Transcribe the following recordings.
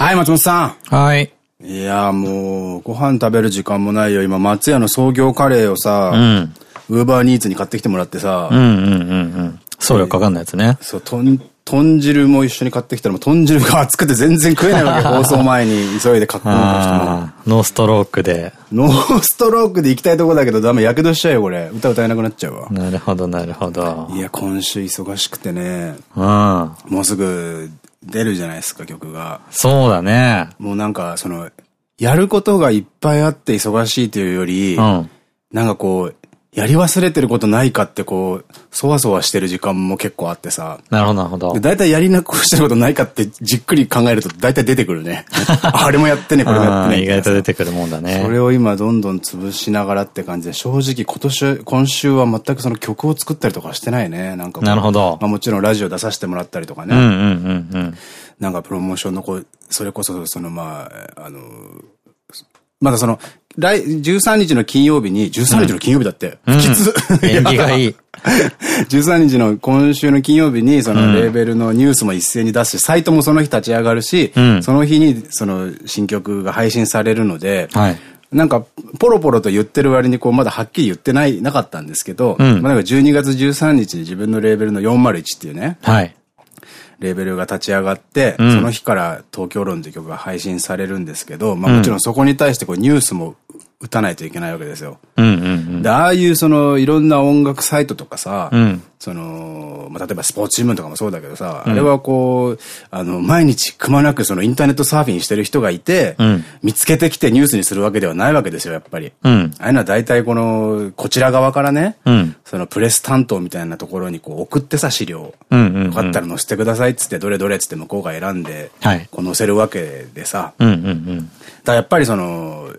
はい、松本さん。はい。いや、もう、ご飯食べる時間もないよ。今、松屋の創業カレーをさ、ウーバーニーツに買ってきてもらってさ。うんうんうんうん。送料かかんないやつね。そう、とん、豚汁も一緒に買ってきたら、豚汁が熱くて全然食えないわけ。放送前に急いで買ってもらしたノーストロークで。ノーストロークで行きたいとこだけど、ダメ、やけどしちゃうよ、これ。歌歌えなくなっちゃうわ。なるほど、なるほど。いや、今週忙しくてね。うん。もうすぐ出るじゃないですか、曲が。そうだね。もうなんか、その、やることがいっぱいあって忙しいというより、うん、なんかこう、やり忘れてることないかってこう、そわそわしてる時間も結構あってさ。なるほど、なるほど。だいたいやりなくしてることないかってじっくり考えるとだいたい出てくるね。あれもやってね、これもやってね。意外と出てくるもんだね。それを今どんどん潰しながらって感じで、正直今年、今週は全くその曲を作ったりとかしてないね。なんかなるほど。まあもちろんラジオ出させてもらったりとかね。うんうんうんうん。なんかプロモーションのこう、それこそそのまあ、あの、まだその、来、13日の金曜日に、13日の金曜日だって、不吉。縁起がいい。13日の今週の金曜日に、そのレーベルのニュースも一斉に出すし、サイトもその日立ち上がるし、うん、その日にその新曲が配信されるので、はい、なんか、ポロポロと言ってる割に、こう、まだはっきり言ってない、なかったんですけど、うん、まあなんか12月13日に自分のレーベルの401っていうね、はい。レーベルが立ち上がって、うん、その日から東京論という曲が配信されるんですけど、まあもちろんそこに対してこうニュースも打たないといけないわけですよ。で、ああいうそのいろんな音楽サイトとかさ、うん、その、まあ、例えばスポーツ新聞とかもそうだけどさ、うん、あれはこう、あの、毎日くまなくそのインターネットサーフィンしてる人がいて、うん、見つけてきてニュースにするわけではないわけですよ、やっぱり。ああいうのは大体この、こちら側からね、そのプレス担当みたいなところにこう送ってさ、資料。よかったら載せてくださいっつって、どれどれっつって向こうが選んで、はい、こう載せるわけでさ。だからやっぱりその、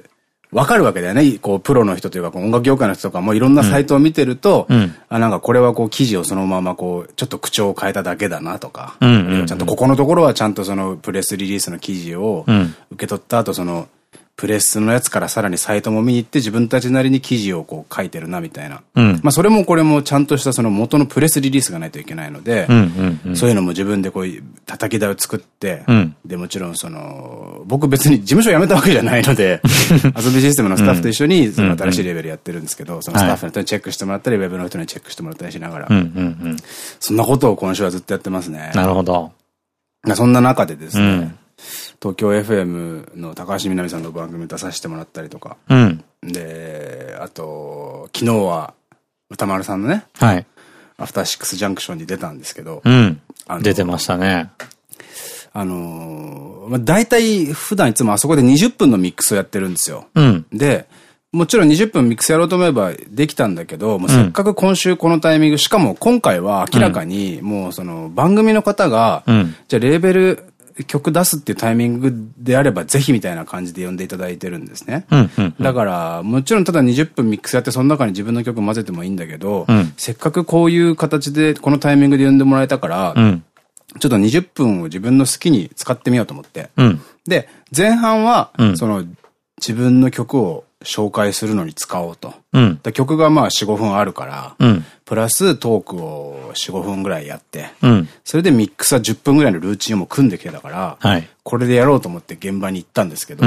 わかるわけだよね。こう、プロの人というか、音楽業界の人とかもいろんなサイトを見てると、うん、あ、なんかこれはこう、記事をそのままこう、ちょっと口調を変えただけだなとか、ちゃんとここのところはちゃんとそのプレスリリースの記事を受け取った後、その、プレスのやつからさらにサイトも見に行って自分たちなりに記事をこう書いてるなみたいな。うん、まあそれもこれもちゃんとしたその元のプレスリリースがないといけないので、そういうのも自分でこう叩き台を作って、うん、でもちろんその、僕別に事務所辞めたわけじゃないので、遊びシステムのスタッフと一緒にその新しいレベルやってるんですけど、そのスタッフの人にチェックしてもらったり、ウェブの人にチェックしてもらったりしながら、そんなことを今週はずっとやってますね。なるほど。そんな中でですね、東京 FM の高橋みなみさんの番組出させてもらったりとか。うん。で、あと、昨日は歌丸さんのね。はい。アフターシックスジャンクションに出たんですけど。うん。出てましたね。あのー、まあ、大体普段いつもあそこで20分のミックスをやってるんですよ。うん。で、もちろん20分ミックスやろうと思えばできたんだけど、もうせっかく今週このタイミング、しかも今回は明らかにもうその番組の方が、うん、じゃあレーベル曲出すっていうタイミングであればぜひみたいな感じで呼んでいただいてるんですね。だから、もちろんただ20分ミックスやってその中に自分の曲混ぜてもいいんだけど、うん、せっかくこういう形でこのタイミングで呼んでもらえたから、うん、ちょっと20分を自分の好きに使ってみようと思って。うん、で、前半は、その自分の曲を紹介するのに使おうと。うん、曲がまあ4、5分あるから、うん、プラストークを4、5分ぐらいやって、うん、それでミックスは10分ぐらいのルーチンをも組んできてたから、はい、これでやろうと思って現場に行ったんですけど、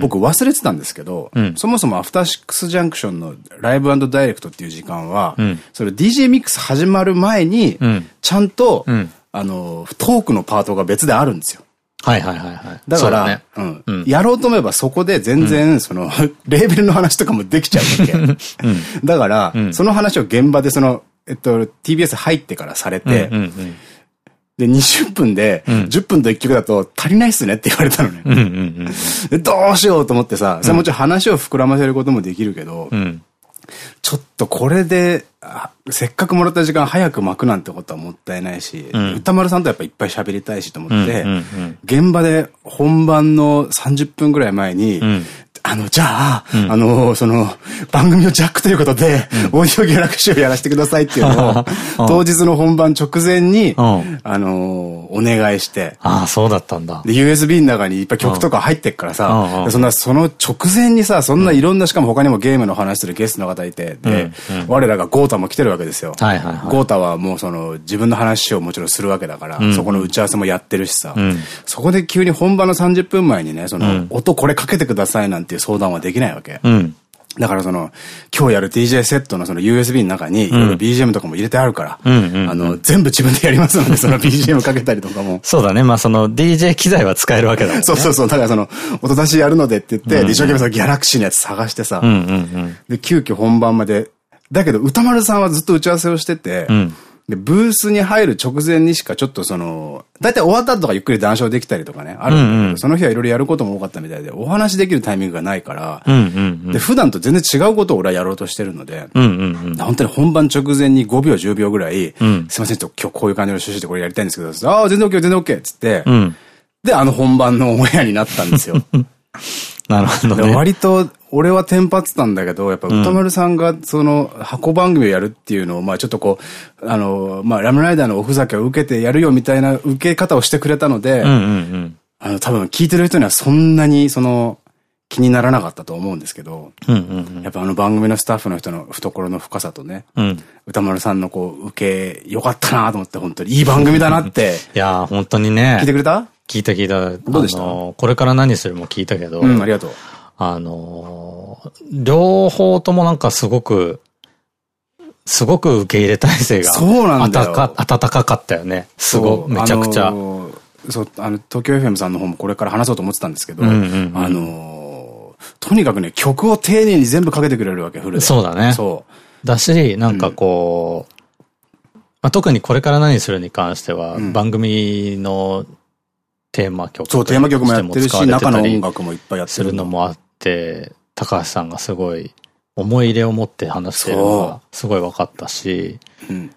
僕忘れてたんですけど、そもそもアフターシックスジャンクションのライブダイレクトっていう時間は、それ DJ ミックス始まる前に、ちゃんと、あの、トークのパートが別であるんですよ。はいはいはいはい。だから、ね、うん、うん。やろうと思えばそこで全然、その、レーベルの話とかもできちゃうわけ。うん、だから、うん、その話を現場でその、えっと、TBS 入ってからされて、で、20分で、10分と1曲だと足りないっすねって言われたのね。で、どうしようと思ってさ、それもちろん話を膨らませることもできるけど、ちょっとこれで、せっかくもらった時間早く巻くなんてことはもったいないし、うん、歌丸さんとやっぱいっぱい喋りたいしと思って、現場で本番の30分ぐらい前に、うん、ああの、じゃあ、うん、あの、その、番組をジャックということで、うん、オーディオギャラクシーをやらせてくださいっていうのを、当日の本番直前に、あの、お願いして。ああ、そうだったんだ。で、USB の中にいっぱい曲とか入ってっからさ、そんな、その直前にさ、そんないろんな、しかも他にもゲームの話するゲストの方いて、で、我らがゴータも来てるわけですよ。はいはいゴータはもうその、自分の話をもちろんするわけだから、そこの打ち合わせもやってるしさ、そこで急に本番の30分前にね、その、音これかけてくださいなんていう相談はできないわけ。だからその、今日やる DJ セットのその USB の中に、いろいろ BGM とかも入れてあるから、あの、全部自分でやりますので、その BGM かけたりとかも。そうだね。まあその DJ 機材は使えるわけだもんね。そうそうそう。だからその、音出しやるのでって言って、一生懸命そのギャラクシーのやつ探してさ、で、急遽本番まで、だけど歌丸さんはずっと打ち合わせをしてて、うんで、ブースに入る直前にしかちょっとその、だいたい終わった後とかゆっくり談笑できたりとかね、あるんだけど、うんうん、その日はいろいろやることも多かったみたいで、お話できるタイミングがないから、で、普段と全然違うことを俺はやろうとしてるので、本当に本番直前に5秒10秒ぐらい、うん、すいません、今日こういう感じの趣旨でこれやりたいんですけど、ああ、全然 OK、全然 OK! っつって、うん、で、あの本番のオンエアになったんですよ。なるほどね。割と、俺はテンパってたんだけど、やっぱ歌丸さんがその箱番組をやるっていうのを、まあちょっとこう、あの、まあラムライダーのおふざけを受けてやるよみたいな受け方をしてくれたので、あの多分聞いてる人にはそんなにその気にならなかったと思うんですけど、やっぱあの番組のスタッフの人の懐の深さとね、うん、歌丸さんのこう受けよかったなと思って本当にいい番組だなって。いや本当にね。聞いてくれた？聞いた聞いた。どうでした？これから何するも聞いたけど。うん、ありがとう。あの、両方ともなんかすごく、すごく受け入れ体制が。そうなんだよ。温かかったよね。すごめちゃくちゃ。あのー、そう、あの、東京 FM さんの方もこれから話そうと思ってたんですけど、あのー、とにかくね、曲を丁寧に全部かけてくれるわけ、フルで。そうだね。そう。だし、なんかこう、うん、まあ、特にこれから何するに関しては、うん、番組のテーマ曲そう、テーマ曲もやってるし、中の音楽もいっぱいやってる。するのもあって、高橋さんがすごい思い入れを持って話してるのがすごい分かったし、うん、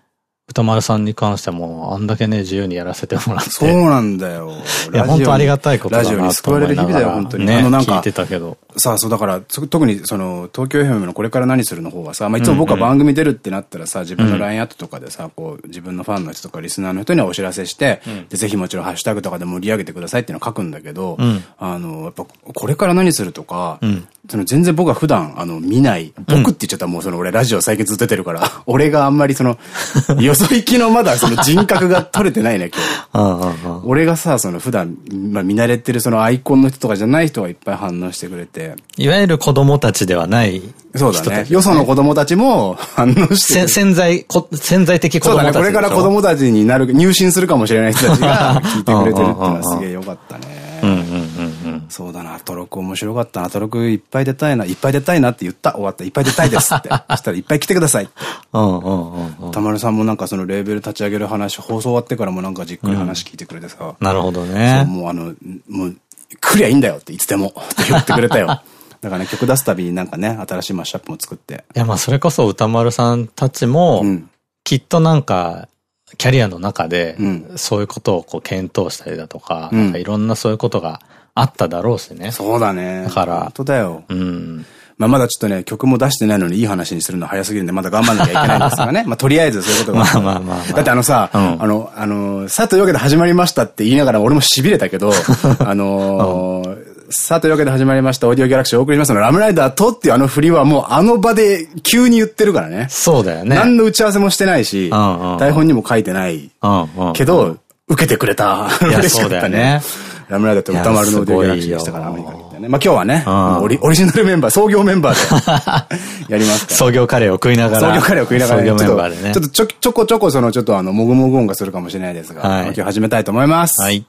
歌丸さんに関しても、あんだけね、自由にやらせてもらって。そうなんだよ。いや、本当ありがたいことだなラジオに救われる日々だよ、本当に。ね、あの、なんか。聞いてたけど。さあ、そう、だから、特に、その、東京 FM のこれから何するの方がさ、まあ、いつも僕は番組出るってなったらさ、自分の LINE アットとかでさ、こう、自分のファンの人とかリスナーの人にはお知らせして、で、ぜひもちろんハッシュタグとかで盛り上げてくださいっていうのを書くんだけど、あの、やっぱ、これから何するとか、その全然僕は普段、あの、見ない、僕って言っちゃったらもうその俺ラジオ最近ずっと出てるから、俺があんまりその、よ そ行きのまだその人格が取れてないね、今日。俺がさ、その普段、まあ見慣れてるそのアイコンの人とかじゃない人がいっぱい反応してくれて。いわゆる子供たちではないそうだね。よその子供たちも反応して潜在、潜在的子供たち。そうだね。これから子供たちになる、入信するかもしれない人たちが聞いてくれてるっていうのはすげえよかったね。そうだな、アトロク面白かったな、アトロクいっぱい出たいな、いっぱい出たいなって言った、終わった、いっぱい出たいですって。そしたらいっぱい来てくださいって。たまるさんもなんかそのレーベル立ち上げる話、放送終わってからもなんかじっくり話聞いてくれてさ。なるほどね。もうあの、もう、来りゃいいんだよっていつでもって言ってくれたよ。だからね、曲出すたびになんかね、新しいマッシュアップも作って。いや、まあそれこそ歌丸さんたちも、うん、きっとなんか、キャリアの中で、そういうことをこう検討したりだとか、うん、なんかいろんなそういうことがあっただろうしね。そうだね。だから。本当だよ。うん。まあまだちょっとね、曲も出してないのにいい話にするの早すぎるんで、まだ頑張んなきゃいけないんですがね。まあとりあえずそういうことが。まあまあまあ。だってあのさ、うん、あの、あの、さあというわけで始まりましたって言いながら俺も痺れたけど、あのー、さあというわけで始まりました、オーディオギャラクシーをお送りしますの、ラムライダーとっていうあの振りはもうあの場で急に言ってるからね。そうだよね。何の打ち合わせもしてないし、台本にも書いてない。けど、受けてくれた。嬉しかったね。ラムライダーと歌丸のオーディオギャラクシーでしたから、アメリカに行ってね。まあ今日はね、オリオリジナルメンバー、創業メンバーで やります。創業カレーを食いながら。創業カレーを食いながら、ね。ちょっとちょちょこちょこそのちょっとあの、もぐもぐ音がするかもしれないですが、今日始めたいと思います。はい。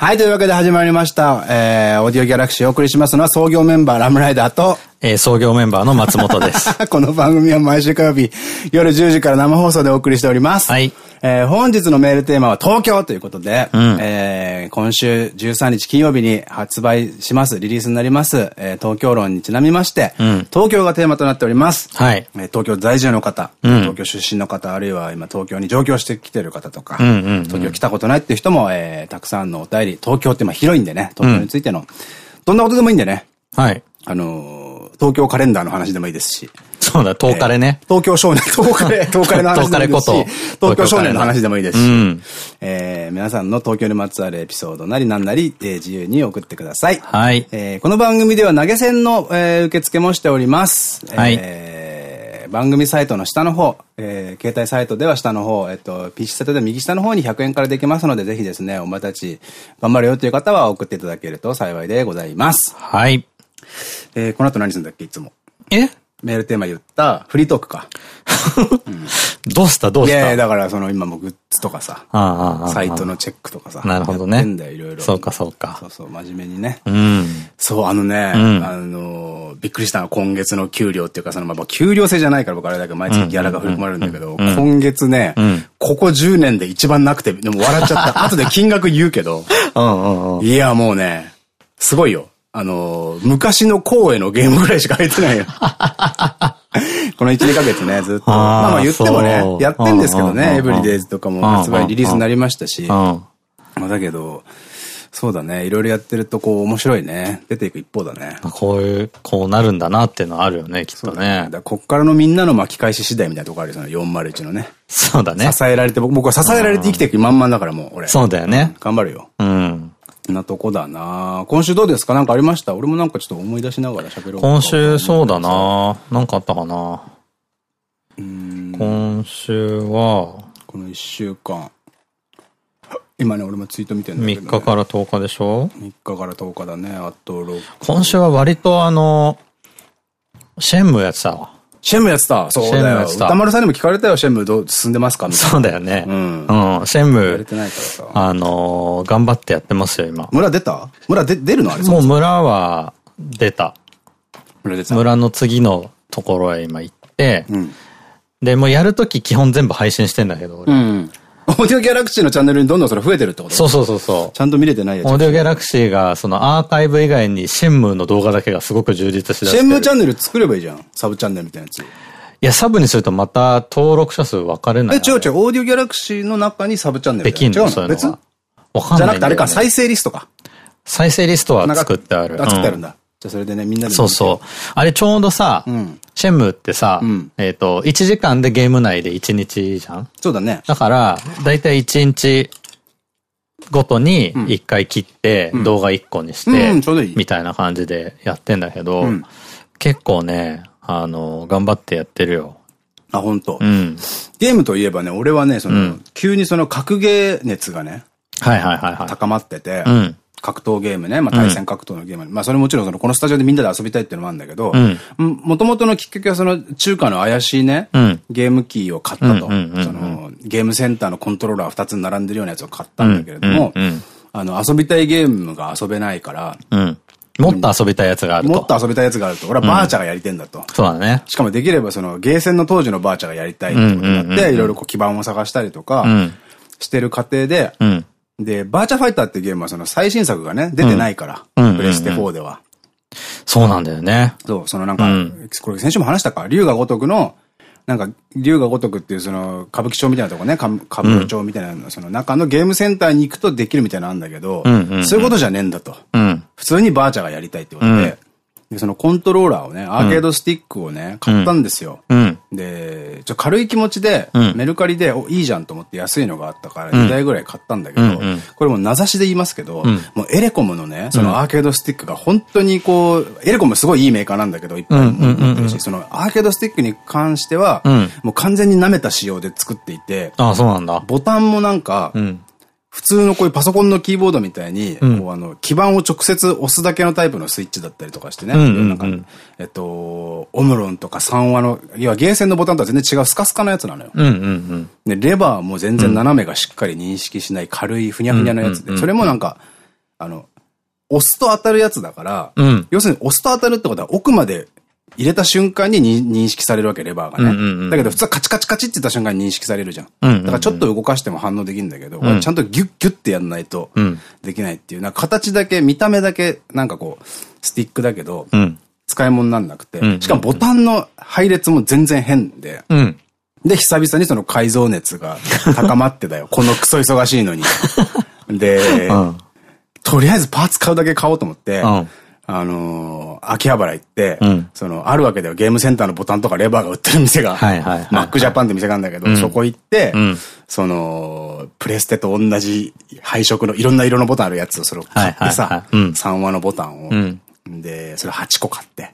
はい、というわけで始まりました。えー、オーディオギャラクシーをお送りしますのは創業メンバーラムライダーと、えー、創業メンバーの松本です。この番組は毎週火曜日夜10時から生放送でお送りしております。はい。えー、本日のメールテーマは東京ということで、うん、えー、今週13日金曜日に発売します、リリースになります、えー、東京論にちなみまして、うん、東京がテーマとなっております。はい。えー、東京在住の方、うん、東京出身の方、あるいは今東京に上京してきてる方とか、東京来たことないっていう人も、えー、たくさんのお便り、東京ってまあ広いんでね、東京についての、どんなことでもいいんでね。はい。あの、東京カレンダーの話でもいいですし。そうだ、東カレね。東京少年、東カレ、東カレの話でもいいですし。東京少年の話でもいいですし。え皆さんの東京にまつわるエピソードなりなんなり、え自由に送ってください。はい。えこの番組では投げ銭の、え受付もしております。はい。え番組サイトの下の方、えー、携帯サイトでは下の方、えっと、PC サイトで右下の方に100円からできますので、ぜひですね、お前たち頑張るよという方は送っていただけると幸いでございます。はい。えー、この後何するんだっけ、いつも。え？メールテーマ言ったフリートークか。うん、どうした？どうした？いやだからその今もグッズとかさ、サイトのチェックとかさ。なるほどね。んだよ、いろいろ。そうかそうか。そうそう、真面目にね。うん。そう、あのね、うん、あの、びっくりしたの今月の給料っていうか、その、まあ、給料制じゃないから僕あれだけど、毎月ギャラが振り込まれるんだけど、今月ね、うん、ここ10年で一番なくて、でも笑っちゃった。後で金額言うけど、いや、もうね、すごいよ。あの、昔の公へのゲームぐらいしか入ってないよ。この1、2ヶ月ね、ずっと。まあまあ言ってもね、やってんですけどね、エブリデイズとかも発売リリースになりましたし。まあだけど、そうだね。いろいろやってると、こう、面白いね。出ていく一方だね。こういう、こうなるんだなっていうのはあるよね、きっとね。ねこっからのみんなの巻き返し次第みたいなとこあるよ、その401のね。そうだね。支えられて、僕は支えられて生きていくまんまんだからもう、俺。そうだよね。頑張るよ。うん。なとこだな。今週どうですか？なんかありました？俺もなんかちょっと思い出しながら喋ろう今週そうだな。なんかあったかな？今週は、この1週間。今ね、俺もツイート見てんだけど、ね、3日から10日でしょ ?3 日から10日だね、あと6。今週は割とあの、シェンムやってたわ。シェンムやってた。そうだよ。歌丸さんにも聞かれたよ、シェンムどう進んでますか？そうだよね。うん。うん。シェンム、あのー、頑張ってやってますよ、今。村出た？村で出るの？あれもう村は出た。村出た。村の次のところへ今行って、うん、で、もうやるとき基本全部配信してんだけど、俺。うん。オーディオギャラクシーのチャンネルにどんどんそれ増えてるってこと？そうそうそうそう。ちゃんと見れてないやつ。オーディオギャラクシーが、そのアーカイブ以外にシェンムーの動画だけがすごく充実してシェンムーチャンネル作ればいいじゃん。サブチャンネルみたいなやつ。いや、サブにするとまた登録者数分かれない。え、違う違う。オーディオギャラクシーの中にサブチャンネルできんの？そういうの別わかんない。じゃなくてあれか、再生リストか。再生リストは作ってある。作ってあるんだ。じゃあそれでね、みんなで。そうそう。あれちょうどさ、うん、シェムってさ、うん、えっと、1時間でゲーム内で1日じゃん？そうだね。だから、だいたい1日ごとに1回切って、動画1個にして、みたいな感じでやってんだけど、結構ね、あの、頑張ってやってるよ。あ、本当。うん。ゲームといえばね、俺はね、その、急にその格ゲー熱がね、はいはいはいはい。高まってて、うん、格闘ゲームね。まあ対戦格闘のゲーム。うん、まあそれもちろんそのこのスタジオでみんなで遊びたいっていうのもあるんだけど、もともとのきっかけはその中華の怪しいね、うん、ゲーム機を買ったと。そのゲームセンターのコントローラー2つ並んでるようなやつを買ったんだけれども、あの遊びたいゲームが遊べないから、もっと遊びたいやつがあると。もっと遊びたいやつがあると。俺はバーチャがやりてんだと。そうだね。しかもできればそのゲーセンの当時のバーチャがやりたいってことになって、いろいろこう基盤を探したりとか、してる過程で、で、バーチャファイターってゲームはその最新作がね、出てないから。プレステ4では。そうなんだよね。そう、そのなんか、うん、これ先週も話したか、龍が如くの、なんか、龍が如くっていうその、歌舞伎町みたいなとこね、歌舞伎町みたいな、の、その中のゲームセンターに行くとできるみたいなのあるんだけど、そういうことじゃねえんだと。うん、普通にバーチャがやりたいってことで、で、そのコントローラーをね、アーケードスティックをね、買ったんですよ。うん、で、ちょっと軽い気持ちで、メルカリで、お、いいじゃんと思って安いのがあったから2台ぐらい買ったんだけど、これも名指しで言いますけど、もうエレコムのね、そのアーケードスティックが本当にこう、エレコムすごいいいメーカーなんだけど、いっぱい持ってるし、そのアーケードスティックに関しては、もう完全に舐めた仕様で作っていて、あ、そうなんだ。ボタンもなんか、普通のこういうパソコンのキーボードみたいに、こうあの、基板を直接押すだけのタイプのスイッチだったりとかしてね。なんか、えっと、オムロンとか3話の、いや、ゲーセンのボタンとは全然違うスカスカのやつなのよ。で、レバーも全然斜めがしっかり認識しない軽いふにゃふにゃのやつで、それもなんか、あの、押すと当たるやつだから、要するに押すと当たるってことは奥まで入れた瞬間に認識されるわけ、レバーがね。だけど普通はカチカチカチって言った瞬間に認識されるじゃん。だからちょっと動かしても反応できるんだけど、ちゃんとギュッギュッてやんないとできないっていう、なんか形だけ、見た目だけ、なんかこう、スティックだけど、使い物になんなくて、しかもボタンの配列も全然変で、で、久々にその改造熱が高まってだよ。このクソ忙しいのに。で、とりあえずパーツ買うだけ買おうと思って、あのー、秋葉原行って、うん、その、あるわけではゲームセンターのボタンとかレバーが売ってる店が、マックジャパンって店があるんだけど、うん、そこ行って、うん、その、プレステと同じ配色のいろんな色のボタンあるやつをそれを買ってさ、3話のボタンを、で、それ8個買って、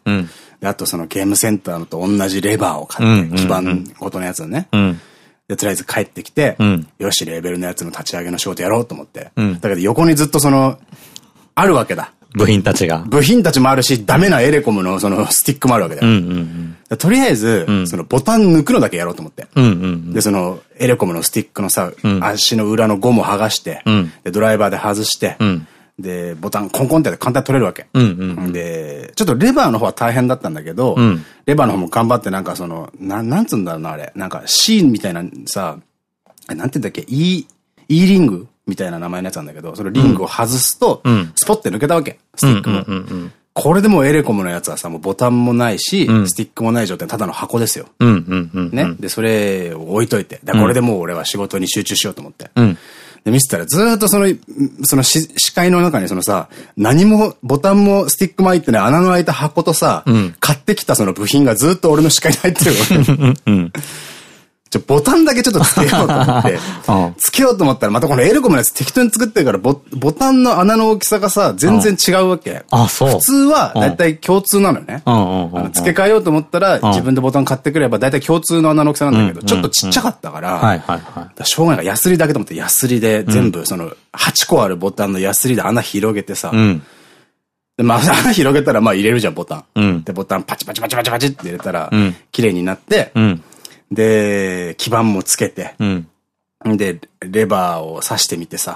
で、あとそのゲームセンターのと同じレバーを買って、基板ごとのやつをね、で、とりあえず帰ってきて、よし、レベルのやつの立ち上げの仕事やろうと思って。だけど横にずっとその、あるわけだ。部品たちが。部品たちもあるし、ダメなエレコムのそのスティックもあるわけだよ。とりあえず、そのボタン抜くのだけやろうと思って。で、そのエレコムのスティックのさ、足の裏のゴムを剥がして、で、ドライバーで外して、で、ボタンコンコンって簡単に取れるわけ。で、ちょっとレバーの方は大変だったんだけど、レバーの方も頑張ってなんかその、ななんつうんだろうな、あれ。なんか C みたいなさ、なんて言うんだっけ、E、E リング？みたいな名前のやつなんだけど、そのリングを外すと、スポッて抜けたわけ。スティックも。これでもエレコムのやつはさ、もうボタンもないし、スティックもない状態、ただの箱ですよ。ね。で、それを置いといて。で、これでもう俺は仕事に集中しようと思って。で、見せたらずっとその、その視界の中にそのさ、何も、ボタンもスティックも入ってない穴の開いた箱とさ、買ってきたその部品がずっと俺の視界に入ってるわけ。じゃボタンだけちょっとつけようと思って、つけようと思ったらまたこのエルコムのやつ適当に作ってるからボ、ボタンの穴の大きさがさ、全然違うわけ。あ、そう。普通はだいたい共通なのよね。付け替えようと思ったら、自分でボタン買ってくればだいたい共通の穴の大きさなんだけど、ちょっとちっちゃかったから、しょうがない。からヤスリだけと思ってヤスリで全部その8個あるボタンのヤスリで穴広げてさ、で、まあ、穴広げたら、まあ入れるじゃん、ボタン。で、ボタンパチパチパチパチパチって入れたら、綺麗になって、で、基板もつけて、うん、で、レバーを刺してみてさ、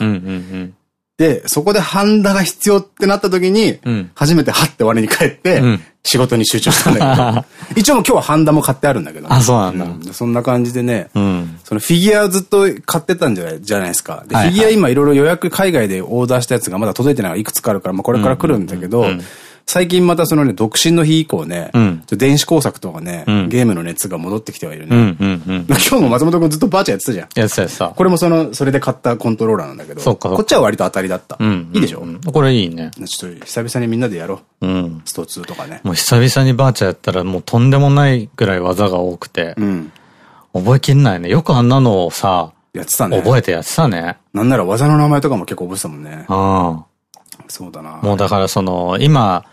で、そこでハンダが必要ってなった時に、うん、初めてはって我に帰って、うん、仕事に集中したんだけど、一応も今日はハンダも買ってあるんだけど、ね、あ、そうなんだ、うん。そんな感じでね、そのフィギュアずっと買ってたんじゃないじゃないですか。で、フィギュア今いろいろ予約海外でオーダーしたやつがまだ届いてないいくつかあるから、まあこれから来るんだけど、最近またそのね、独身の日以降ね、うん、電子工作とかね、うん、ゲームの熱が戻ってきてはいるね。今日も松本くんずっとバーチャーやってたじゃん。やってたやつこれもその、それで買ったコントローラーなんだけど、そっかこっちは割と当たりだった。いいでしょ？これいいね。ちょっと久々にみんなでやろう。うん、スト2とかね。もう久々にバーチャーやったらもうとんでもないぐらい技が多くて、うん、覚えきんないね。よくあんなのをさ、やってたね。覚えてやってたね。なんなら技の名前とかも結構覚えてたもんね。ああ。そうだな。もうだからその、今、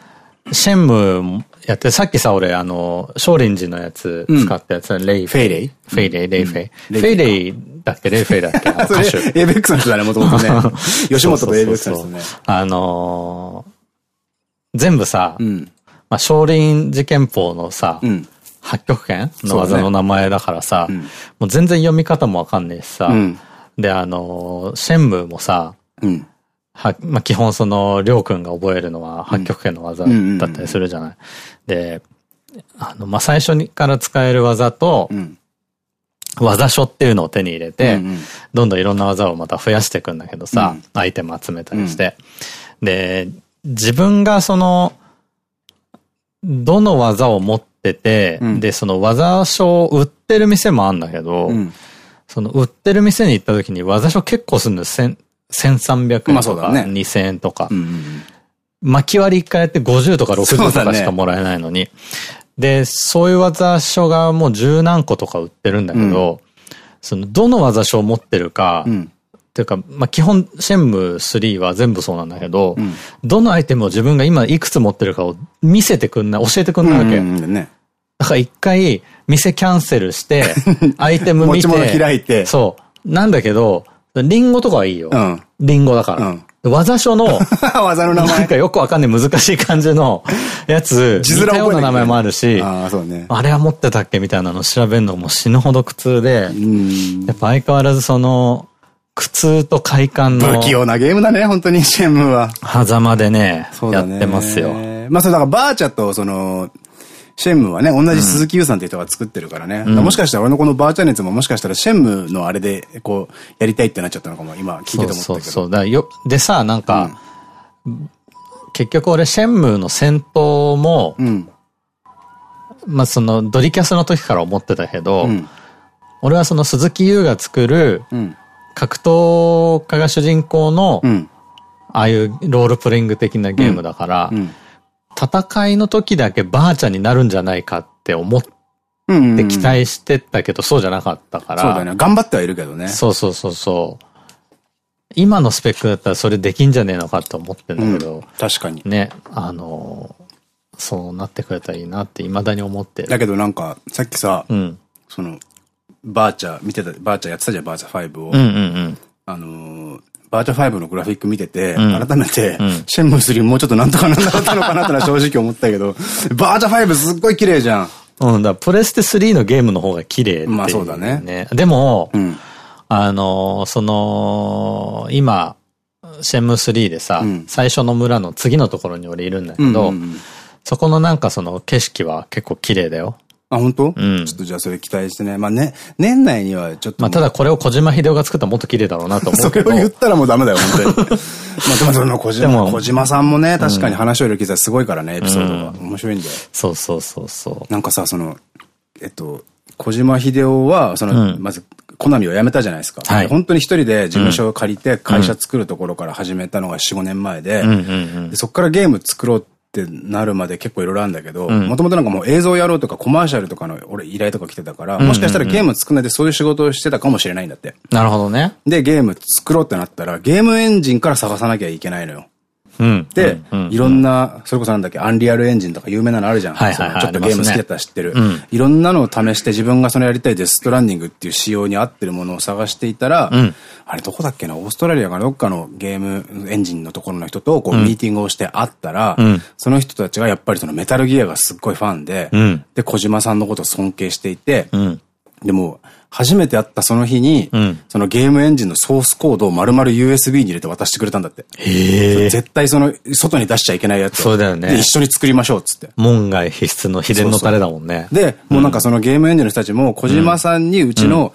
シェンムーやって、さっきさ、俺、あの、少林寺のやつ使ったやつ、レイフェイ。レイ。フェイレイ、レイフェイ。フェイレイだっけ？レイフェイだっけ？歌手。エイベックスの人だね、もともとね。吉本とエイベックスの人ね。あの全部さ、まあ、少林寺拳法のさ、八極拳の技の名前だからさ、もう全然読み方もわかんねえしさ、で、あのシェンムーもさ、は、まあ、基本その、りょうくんが覚えるのは八極拳の技だったりするじゃない。で、あの、まあ、最初にから使える技と、うん、技書っていうのを手に入れて、うんうん、どんどんいろんな技をまた増やしていくんだけどさ、うん、アイテム集めたりして。うん、で、自分がその、どの技を持ってて、うん、で、その技書を売ってる店もあるんだけど、その売ってる店に行った時に技書結構するんです1300円とか2000円とか。巻き割り1回やって50とか60とかしかもらえないのに。ね、で、そういう技書がもう十何個とか売ってるんだけど、うん、その、どの技書を持ってるか、うん、っていうか、まあ、基本、シェンム3は全部そうなんだけど、うん、どのアイテムを自分が今いくつ持ってるかを見せてくんない、教えてくんないわけ。ね、だから一回、店キャンセルして、アイテム見て、持ち物開いて。そう。なんだけど、リンゴとかはいいよ。うん。リンゴだから。うん。技書の、技の名前。なんかよくわかんない難しい感じの やつ、似たような名前もあるし、ああ、そうね。あれは持ってたっけみたいなの調べるのも死ぬほど苦痛で、やっぱ相変わらずその、苦痛と快感の。不器用なゲームだね、本当にシェンムは。狭間でね、やってますよ。まあそれだからバーチャとその、シェンムはね、同じ鈴木優さんっていう人が作ってるからね。うん、もしかしたら俺のこのバーチャ熱ももしかしたらシェンムのあれで、こう、やりたいってなっちゃったのかも、今聞いてて思ったけど。そうそうだよ。でさ、なんか、うん、結局俺シェンムの戦闘も、うん、まあそのドリキャスの時から思ってたけど、俺はその鈴木優が作る、格闘家が主人公の、ああいうロールプレイング的なゲームだから、戦いの時だけばあちゃんになるんじゃないかって思って期待してたけど、そうじゃなかったから。そうだね。頑張ってはいるけどね。そうそうそうそう。今のスペックだったらそれできんじゃねえのかと思ってんだけど。うん、確かに。ね、あのそうなってくれたらいいなって未だに思ってだけどなんか、さっきさ、うん、その、バーチャー見てた、バーチャーやってたじゃん、バーチャー5を。あのー、バーチャー5のグラフィック見てて、うん、改めて、うん、シェンムス3もうちょっとなんとかなんなかったのかなってのは正直思ったけど、バーチャー5すっごい綺麗じゃん。うん、だプレステ3のゲームの方が綺麗、ね、まあそうだね。でも、うん、あの、その、今、シェンム3でさ、うん、最初の村の次のところに俺いるんだけど、そこのなんかその景色は結構綺麗だよ。あ、本当？うん。ちょっとじゃあそれ期待してね。まあね、年内にはちょっと。まあただこれを小島秀夫が作ったらもっと綺麗だろうなと思うけど。それを言ったらもうダメだよ、本当に。まあでもその小島、小島さんもね、確かに話をる機材すごいからね、エピソードが。面白いんだよ。そうそうそうそう。なんかさ、その、えっと、小島秀夫は、その、まず、コナミを辞めたじゃないですか。はい、本当に一人で事務所を借りて会社作るところから始めたのが4、5年前で、そこからゲーム作ろうってなるまで結構いろいろあるんだけど、もともとなんかもう映像やろうとかコマーシャルとかの俺依頼とか来てたから、もしかしたらゲーム作んないでそういう仕事をしてたかもしれないんだって。なるほどね。で、ゲーム作ろうってなったら、ゲームエンジンから探さなきゃいけないのよ。で、いろんな、それこそなんだっけ、アンリアルエンジンとか有名なのあるじゃん。ちょっとゲーム好きだったら知ってる。いろんなのを試して自分がそのやりたいデストランディングっていう仕様に合ってるものを探していたら、あれどこだっけな、オーストラリアかどっかのゲームエンジンのところの人とこうミーティングをして会ったら、その人たちがやっぱりそのメタルギアがすっごいファンで、で、小島さんのことを尊敬していて、でも、初めて会ったその日に、うん、そのゲームエンジンのソースコードを丸々 USB に入れて渡してくれたんだって。へ絶対その、外に出しちゃいけないやつそうだよね。で、一緒に作りましょうっつって。門外必須の秘伝のタレだもんね。で、もうなんかそのゲームエンジンの人たちも、小島さんにうちの、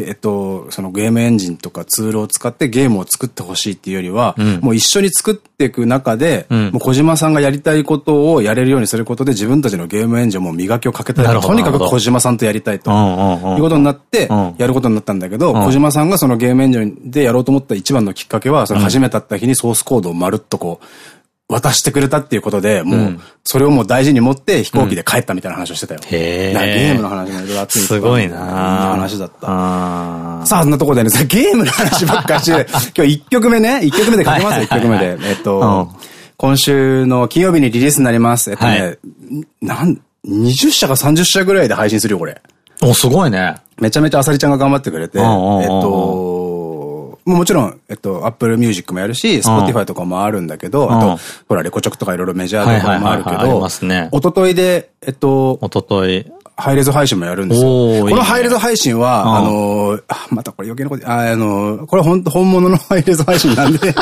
えっと、そのゲームエンジンとかツールを使ってゲームを作ってほしいっていうよりは、うん、もう一緒に作っていく中で、うん、もう小島さんがやりたいことをやれるようにすることで自分たちのゲームエンジンも磨きをかけたい。と。とにかく小島さんとやりたいと。いうことになって、やることになったんだけど、小島さんがそのゲームエンジンでやろうと思った一番のきっかけは、その初めて会った日にソースコードをまるっとこう、渡してくれたっていうことで、もう、それをもう大事に持って飛行機で帰ったみたいな話をしてたよ。へえ。ゲームの話もいろいろあってすごいな話だった。さあ、そんなとこでね、ゲームの話ばっかりして、今日1曲目ね、1曲目で書きますよ、1曲目で。えっと、今週の金曜日にリリースになります。えっとね、なん、20社か30社ぐらいで配信するよ、これ。お、すごいね。めちゃめちゃあさりちゃんが頑張ってくれて、えっと、もちろん、えっと、Apple Music もやるし、Spotify とかもあるんだけど、あと、ほら、レコチョクとかいろいろメジャーとかもあるけど、おとといで、えっと、おととい。ハイレゾ配信もやるんですよ。このハイレゾ配信は、あの、またこれ余計なこと、あの、これ本本物のハイレゾ配信なんで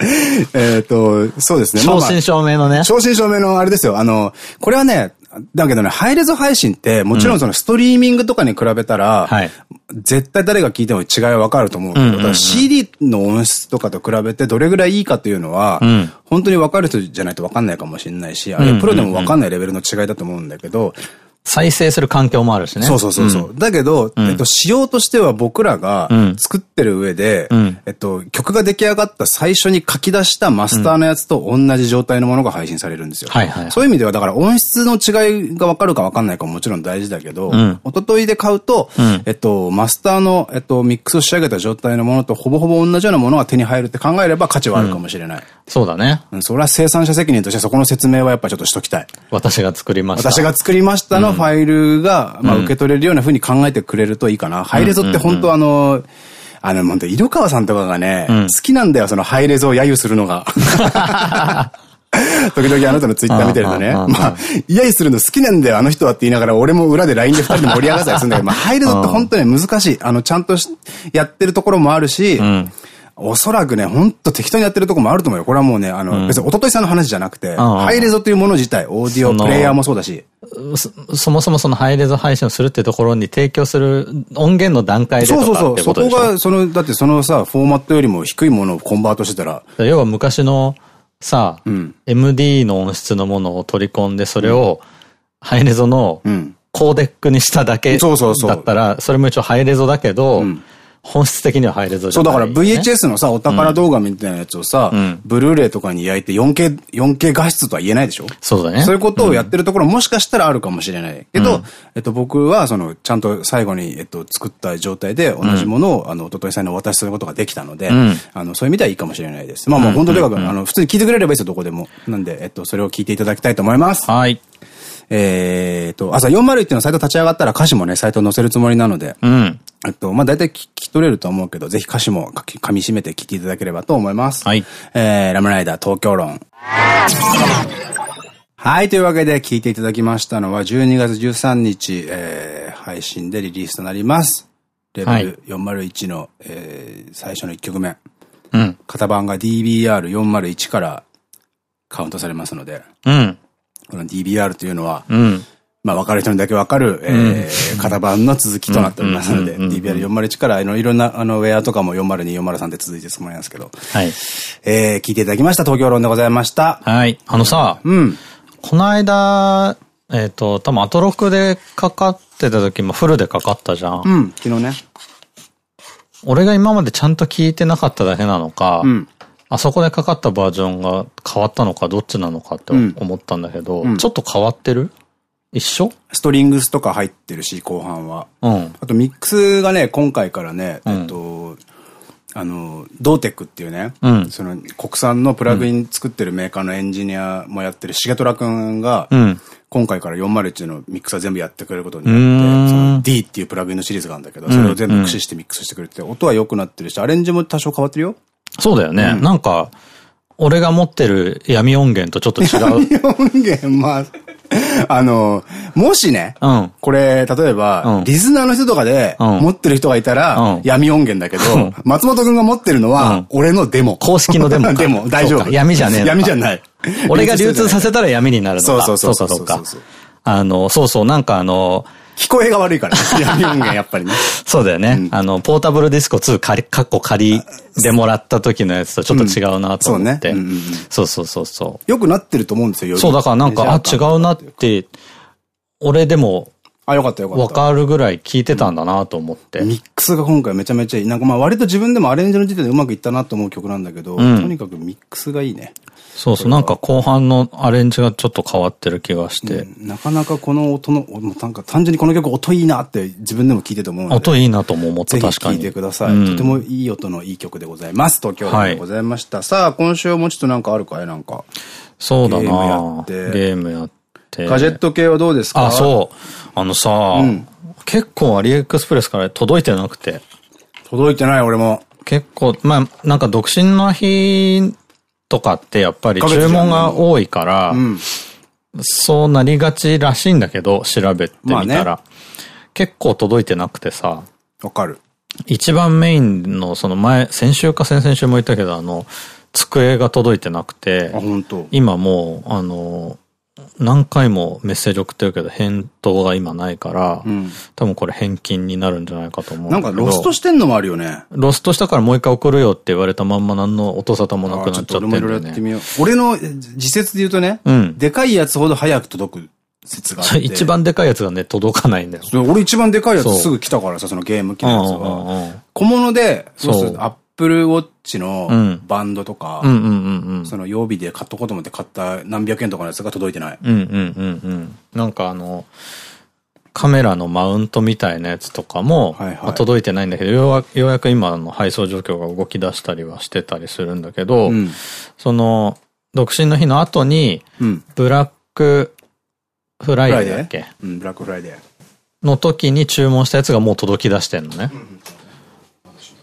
えっと、そうですね。正真正銘のね。正真正銘のあれですよ。あの、これはね、だけどね、ハイレゾ配信って、もちろんそのストリーミングとかに比べたら、はい、絶対誰が聞いても違いはわかると思うけど、CD の音質とかと比べてどれぐらいいいかっていうのは、うん、本当にわかる人じゃないとわかんないかもしれないし、あれプロでもわかんないレベルの違いだと思うんだけど、再生する環境もあるしね。そうそうそうそう。うん、だけど、えっと、仕様としては僕らが作ってる上で、うん、えっと、曲が出来上がった最初に書き出したマスターのやつと同じ状態のものが配信されるんですよ。そういう意味では、だから音質の違いが分かるか分かんないかももちろん大事だけど、うん、一昨日で買うと、えっと、マスターの、えっと、ミックスを仕上げた状態のものとほぼほぼ同じようなものが手に入るって考えれば価値はあるかもしれない。そうだね。それは生産者責任としてそこの説明はやっぱちょっとしときたい。私が作りました。私が作りましたのファイルが、まあ、受け取れるような風に考えてくれるといいかな。ハイレゾって本当あの、あの、本当色川さんとかがね、好きなんだよ、そのハイレゾを揶揄するのが。時々あなたのツイッター見てるとね、まあ、揶揄するの好きなんだよ、あの人はって言いながら、俺も裏で LINE で二人で盛り上がったりするんだけど、まあ、ハイレゾって本当ね、難しい。あの、ちゃんとやってるところもあるし、おそらくね、ほんと適当にやってるとこもあると思うよ。これはもうね、あの、うん、別におとといさんの話じゃなくて、ハイレゾというもの自体、オーディオ、プレイヤーもそうだし。そもそもそのハイレゾ配信をするってところに提供する音源の段階でそうそうそう。そこが、その、だってそのさ、フォーマットよりも低いものをコンバートしてたら。要は昔のさ、うん、MD の音質のものを取り込んで、それをハイレゾのコーデックにしただけだったら、それも一応ハイレゾだけど、うん本質的には入れぞそう、だから VHS のさ、お宝動画みたいなやつをさ、ブルーレイとかに焼いて 4K、4K 画質とは言えないでしょ？そうだね。そういうことをやってるところもしかしたらあるかもしれない。けど、えっと、僕は、その、ちゃんと最後に、えっと、作った状態で同じものを、あの、おとといさんにお渡しすることができたので、あの、そういう意味ではいいかもしれないです。まあもう本当とにかく、あの、普通に聞いてくれればいいですよ、どこでも。なんで、えっと、それを聞いていただきたいと思います。はい。えっと、朝401っていうのサイト立ち上がったら歌詞もね、サイト載せるつもりなので、うん。えっと、まあ、大体聞き取れると思うけど、ぜひ歌詞も噛み締めて聞いていただければと思います。はい。えー、ラムライダー東京論。はい。というわけで聞いていただきましたのは、12月13日、えー、配信でリリースとなります。レベル401の、はい、えー、最初の1曲目。うん。型番が DBR401 からカウントされますので。うん。この DBR というのは、うん。まあ分かる人にだけ分かる、えー、型番の続きとなっておりますので、DBR401 からあのいろんなあのウェアとかも402、403で続いてつもりなんですけど、はい。えー、聞いていただきました東京論でございました。はい。あのさ、うん。この間、えっ、と、多分アトロクでかかってた時もフルでかかったじゃん。うん、昨日ね。俺が今までちゃんと聞いてなかっただけなのか、うん、あそこでかかったバージョンが変わったのかどっちなのかって思ったんだけど、うん、ちょっと変わってる？一緒？ストリングスとか入ってるし、後半は。うん。あとミックスがね、今回からね、えっと、あの、ドーテックっていうね、うん、その国産のプラグイン作ってるメーカーのエンジニアもやってる重虎くんが、うん、今回から401のミックスは全部やってくれることになって、その D っていうプラグインのシリーズがあるんだけど、それを全部駆使してミックスしてくれて、音は良くなってるし、アレンジも多少変わってるよ。そうだよね。うん、なんか、俺が持ってる闇音源とちょっと違う。闇音源、まあ、あの、もしね、うん、これ、例えば、うん、リスナーの人とかで、持ってる人がいたら、闇音源だけど、松本くんが持ってるのは、俺のデモ。公式のデモ。デモ、大丈夫。闇じゃねえ闇じゃない。俺が流通させたら闇になるのか。そうそうそう。そうか、そうか。あの、そうそう、なんかあの、聞こえが悪いから、闇音源やっぱりね。そうだよね。うん、あの、ポータブルディスコ2借り、カッコ借りでもらった時のやつとちょっと違うなと思って。そうそうそうそう。よくなってると思うんですよ、そう、だからなんか、あ、違うなって、俺でも、あ、よかったよかった。わかるぐらい聞いてたんだなと思って、うん、ミックスが今回めちゃめちゃいい。なんかまあ割と自分でもアレンジの時点でうまくいったなと思う曲なんだけど、うん、とにかくミックスがいいね。そうそう、なんか後半のアレンジがちょっと変わってる気がして。うん、なかなかこの音の、なんか単純にこの曲音いいなって自分でも聞いてて思うので。音いいなとも思った、確かに。聞いてください、うん、とてもいい音のいい曲でございます。東京でございました。はい、さあ、今週もうちょっとなんかあるかい？なんか。そうだなゲームやって。ゲームやって。ガジェット系はどうですか？あ、そう。あのさ、うん、結構アリエクスプレスから届いてなくて。届いてない、俺も。結構、まあ、なんか独身の日とかってやっぱり注文が多いから、うん、そうなりがちらしいんだけど、調べてみたら。ね、結構届いてなくてさ。わかる。一番メインの、その前、先週か先々週も言ったけど、あの、机が届いてなくて、今もう、あの、何回もメッセージ送ってるけど返答が今ないから、うん、多分これ返金になるんじゃないかと思うなんかロストしてんのもあるよね。ロストしたからもう一回送るよって言われたまんま何の音沙汰もなくなっちゃってる、ね。俺もやってみよう。俺の自説で言うとね、うん、でかいやつほど早く届く説が。一番でかいやつがね、届かないんだよ。俺一番でかいやつすぐ来たからさ、そのゲーム機のやつは。小物で、そうアップルウォッチのバンドとか、その曜日で買っとこうと思って買った何百円とかのやつが届いてない。うんうんうんうん。なんかあの、カメラのマウントみたいなやつとかも、届いてないんだけど、ようやく今の配送状況が動き出したりはしてたりするんだけど、うん、その、独身の日の後に、うん、ブラックフライデーだっけ？うん、ブラックフライデー。の時に注文したやつがもう届き出してんのね。うん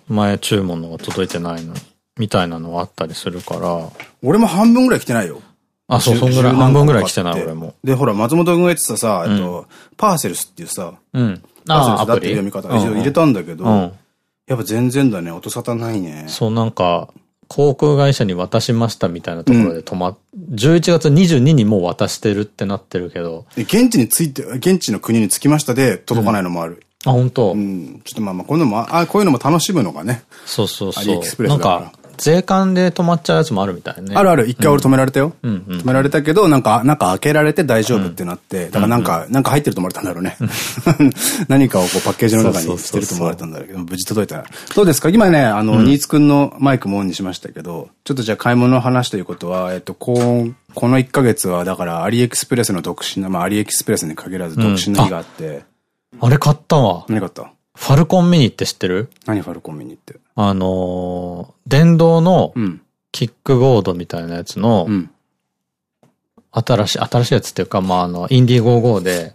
前注文のが届いてないの、みたいなのがあったりするから。俺も半分ぐらい来てないよ。あ、そう、そんぐらい、半分ぐらい来てない、俺も。で、ほら、松本君が言ってたさ、えっと、パーセルスっていうさ、うん。パーセルスだっていう読み方、一応入れたんだけど、やっぱ全然だね、音沙汰ないね。そう、なんか、航空会社に渡しましたみたいなところで止まっ、うん、11月22にもう渡してるってなってるけど。現地について、現地の国に着きましたで届かないのもある。あ、本当。うん。ちょっとまあまあ、こういうのも、あ、こういうのも楽しむのがね。そうそうそう。アリエクスプレスなんか、税関で止まっちゃうやつもあるみたいね。あるある。一回俺止められたよ。止められたけど、なんか、なんか開けられて大丈夫ってなって、だからなんか、なんか入ってると思われたんだろうね。何かをこうパッケージの中にしてると思われたんだけど、無事届いた。どうですか？今ね、あの、新津くんのマイクもオンにしましたけど、ちょっとじゃあ買い物の話ということは、えっと、こう、この1ヶ月は、だからアリエクスプレスの独身な、まあアリエクスプレスに限らず独身の日があって。あれ買ったわ。何買った？ファルコンミニって知ってる？何ファルコンミニって？あのー、電動のキックボードみたいなやつの、新しい、新しいやつっていうか、まあ、あの、インディゴーゴーで、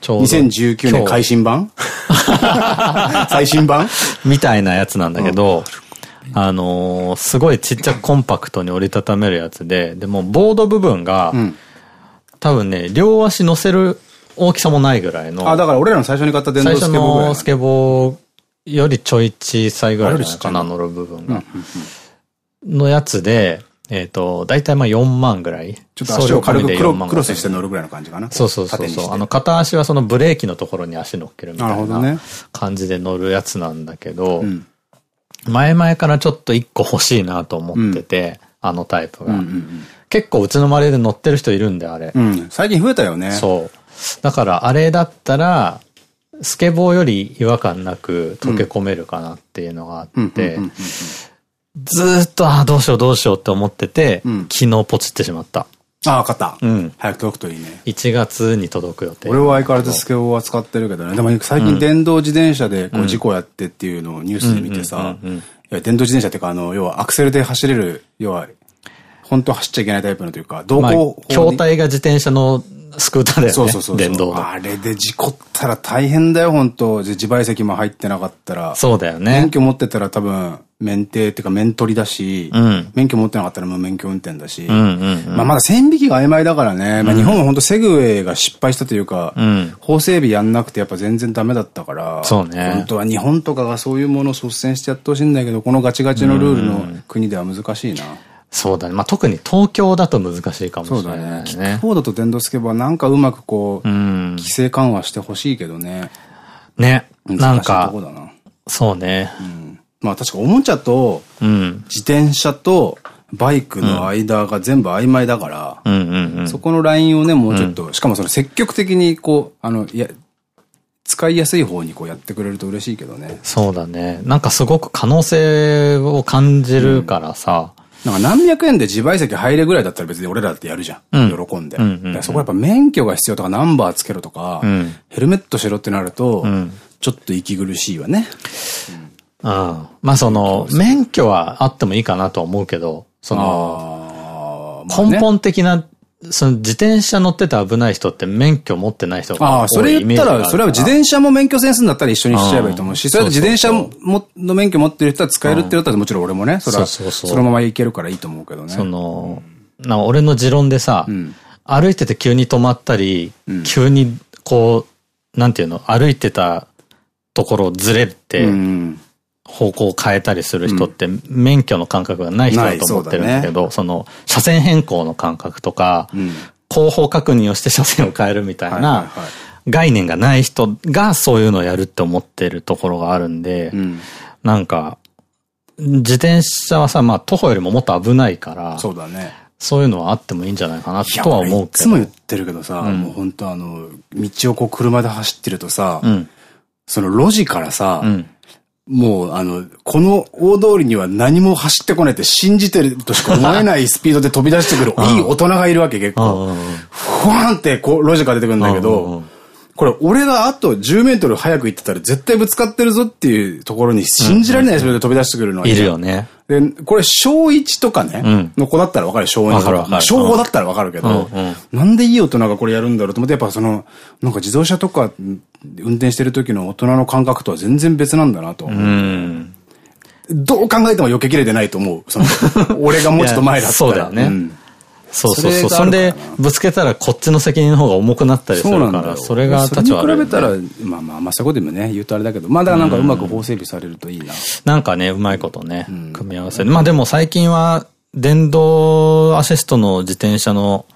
ちょうど。2019年改新版？最新版？みたいなやつなんだけど、うん、あのー、すごいちっちゃくコンパクトに折りたためるやつで、でもボード部分が、うん、多分ね、両足乗せる大きさもないぐらいの。あ、だから俺らの最初に買った電動スケボー最初のスケボーよりちょい小さいぐらいかな、乗る部分が。のやつで、えっと、だいたいまあ4万ぐらい。ちょっと足を軽くクロスして乗るぐらいの感じかな。そうそうそうそう。あの、片足はそのブレーキのところに足乗っけるみたいな感じで乗るやつなんだけど、前々からちょっと1個欲しいなと思ってて、あのタイプが。結構うちの周りで乗ってる人いるんで、あれ。うん。最近増えたよね。そう。だからあれだったら、スケボーより違和感なく溶け込めるかなっていうのがあって、ずっと、ああ、どうしようどうしようって思ってて、うん、昨日ポチってしまった。ああ、買った。うん。早く届くといいね。1月に届く予定。俺は相変わらずスケボーは使ってるけどね。でも最近電動自転車でこう事故やってっていうのをニュースで見てさ、電動自転車っていうか、あの、要はアクセルで走れる、要は、本当走っちゃいけないタイプのというか、どこ、筐体が自転車のスクーターだよね。そうそうそう。電動あれで事故ったら大変だよ、本当自賠責も入ってなかったら。そうだよね。免許持ってたら多分、免停っていうか免取りだし、うん、免許持ってなかったら無免許運転だし、まあまだ線引きが曖昧だからね、まあ日本は本当セグウェイが失敗したというか、うん、法整備やんなくてやっぱ全然ダメだったから、そうね。本当は日本とかがそういうものを率先してやってほしいんだけど、このガチガチのルールの国では難しいな。そうだね。まあ、特に東京だと難しいかもしれないね。そうだね。キックボードと電動スケボーはなんかうまくこう、規制緩和してほしいけどね。ね。なんか、そうね。うん、まあ確かおもちゃと、自転車とバイクの間が全部曖昧だから、そこのラインをね、もうちょっと、しかもその積極的にこう、あの、いや、使いやすい方にこうやってくれると嬉しいけどね。そうだね。なんかすごく可能性を感じるからさ、なんか何百円で自賠責入れぐらいだったら別に俺らだってやるじゃん。うん、喜んで。そこやっぱ免許が必要とかナンバーつけろとか、うん、ヘルメットしろってなると、うん、ちょっと息苦しいわね。うん。まあその、免許はあってもいいかなとは思うけど、その、根本的なその自転車乗ってて危ない人って免許持ってない人がああ、それ言ったら、それは自転車も免許センスになったら一緒にしちゃえばいいと思うし、それ自転車もの免許持ってる人は使えるって言ったらもちろん。俺もね、それはそのままいけるからいいと思うけどね。その、な俺の持論でさ、歩いてて急に止まったり、急にこう、なんていうの、歩いてたところずれて、方向を変えたりする人って免許の感覚がない人だと思ってるんだけど、その車線変更の感覚とか、後方確認をして車線を変えるみたいな概念がない人がそういうのをやるって思ってるところがあるんで、なんか、自転車はさ、まあ徒歩よりももっと危ないから、そうだね。そういうのはあってもいいんじゃないかなとは思うけど。いつも言ってるけどさ、もう本当あの、道をこう車で走ってるとさ、その路地からさ、もう、あの、この大通りには何も走ってこないって信じてるとしか思えないスピードで飛び出してくるいい大人がいるわけ、結構。ふわんってこう、路地から出てくるんだけど、これ俺があと10メートル早く行ってたら絶対ぶつかってるぞっていうところに信じられないスピードで飛び出してくるのは、いるよね。で、これ小1とかね、の子だったらわかる小2とか。小5だったらわかるけど、なんでいい大人がこれやるんだろうと思って、やっぱその、なんか自動車とか運転してる時の大人の感覚とは全然別なんだなと。どう考えても避けきれてないと思う。その、俺がもうちょっと前だったら。そうだよね。そうそうそう。そんで、ぶつけたらこっちの責任の方が重くなったりするから、それが立ち悪い、ね。比べたら、まあまあ、まあそこでもね、言うとあれだけど、まあだからなんかうまく法整備されるといいな。なんかね、うまいことね、組み合わせまあでも最近は、電動アシストの自転車の、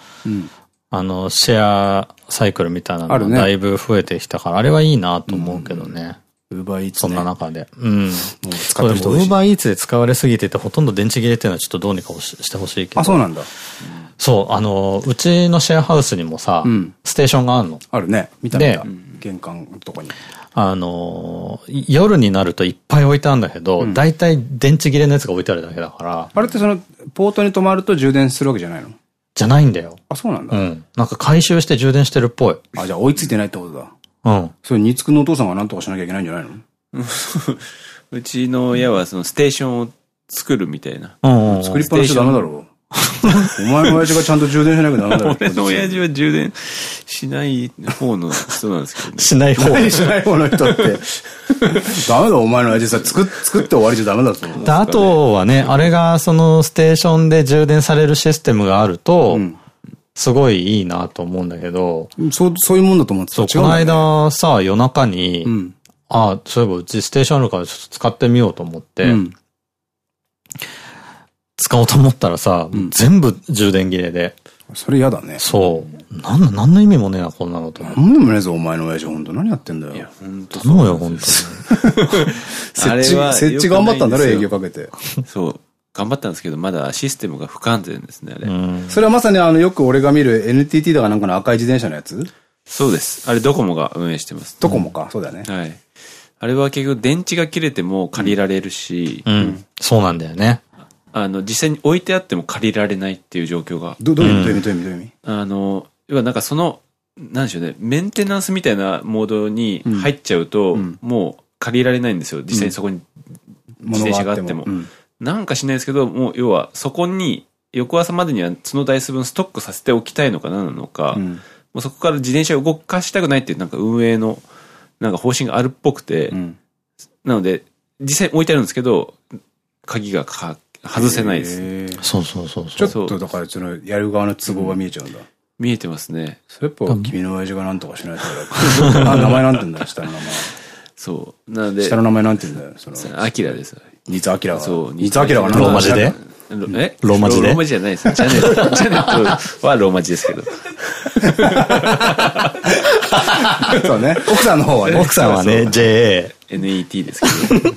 あの、シェアサイクルみたいなのがだいぶ増えてきたから、あれはいいなと思うけどね。ウーバーイーツ。そんな中で。うん。もう使ってる人ウーバーイーツで使われすぎてて、ほとんど電池切れっていうのはちょっとどうにかしてほしいけど。あ、そうなんだ。そう、あの、うちのシェアハウスにもさ、うん、ステーションがあるの。あるね。見た見た。玄関のとこに。あの、夜になるといっぱい置いてあるんだけど、大体、うん、電池切れのやつが置いてあるだけだから。あれってその、ポートに止まると充電するわけじゃないの？じゃないんだよ。あ、そうなんだ。うん。なんか回収して充電してるっぽい。あ、じゃあ追いついてないってことだ。うん。それ、ニツくんのお父さんが何とかしなきゃいけないんじゃないの？うちの親はそのステーションを作るみたいな。うん。作りっぱなしダメだろう。お前の親父がちゃんと充電しなきゃダメだろ。俺の親父は充電しない方の人なんですけどね。しない方何しない方の人って。ダメだ、お前の親父さ、作、作って終わりじゃダメだと思う。あとはね、あれがそのステーションで充電されるシステムがあると、うんすごいいいなと思うんだけど。そう、そういうもんだと思ってた。そう、この間さ、夜中に、うん、あ、そういえばうちステーションあるからちょっと使ってみようと思って、うん、使おうと思ったらさ、うん、全部充電切れで。それ嫌だね。そう。なんの、なんの意味もねえな、こんなのと。なんでもねえぞ、お前の親父、本当何やってんだよ。いや、本当頼むよ、本当に。設置、設置頑張ったんだろ、営業かけて。そう。頑張ったんですけど、まだシステムが不完全ですね、あれ。それはまさにあの、よく俺が見る NTT だかなんかの赤い自転車のやつ？そうです。あれドコモが運営してます。ドコモか、そうだね。はい。あれは結局電池が切れても借りられるし、うん。そうなんだよね。あの、実際に置いてあっても借りられないっていう状況が。ど、どういう意味？どういう意味？どういう意味？あの、要はなんかその、なんでしょうね、メンテナンスみたいなモードに入っちゃうと、もう借りられないんですよ。実際にそこに自転車があっても。なんかしないですけど、もう要はそこに翌朝までにはその台数分ストックさせておきたいのか何なのか、うん、もうそこから自転車を動かしたくないっていうなんか運営のなんか方針があるっぽくて、うん、なので実際置いてあるんですけど、鍵がか外せないです。そうそうそうそう。ちょっとだからそのやる側の都合が見えちゃうんだ。うん、見えてますね。それやっぱ君の親父が何とかしないと。あ、名前なんて言うんだよ、下の名前。そう。なので。下の名前なんて言うんだよ、その。アキラです。ニツアキラが。そう。ニツアキラがローマ字で？え？ローマ字で？ローマ字じゃないです。ジャネット、ジャネットはローマ字ですけど。そうね。奥さんの方はね。奥さんはね、JA。NET ですけど。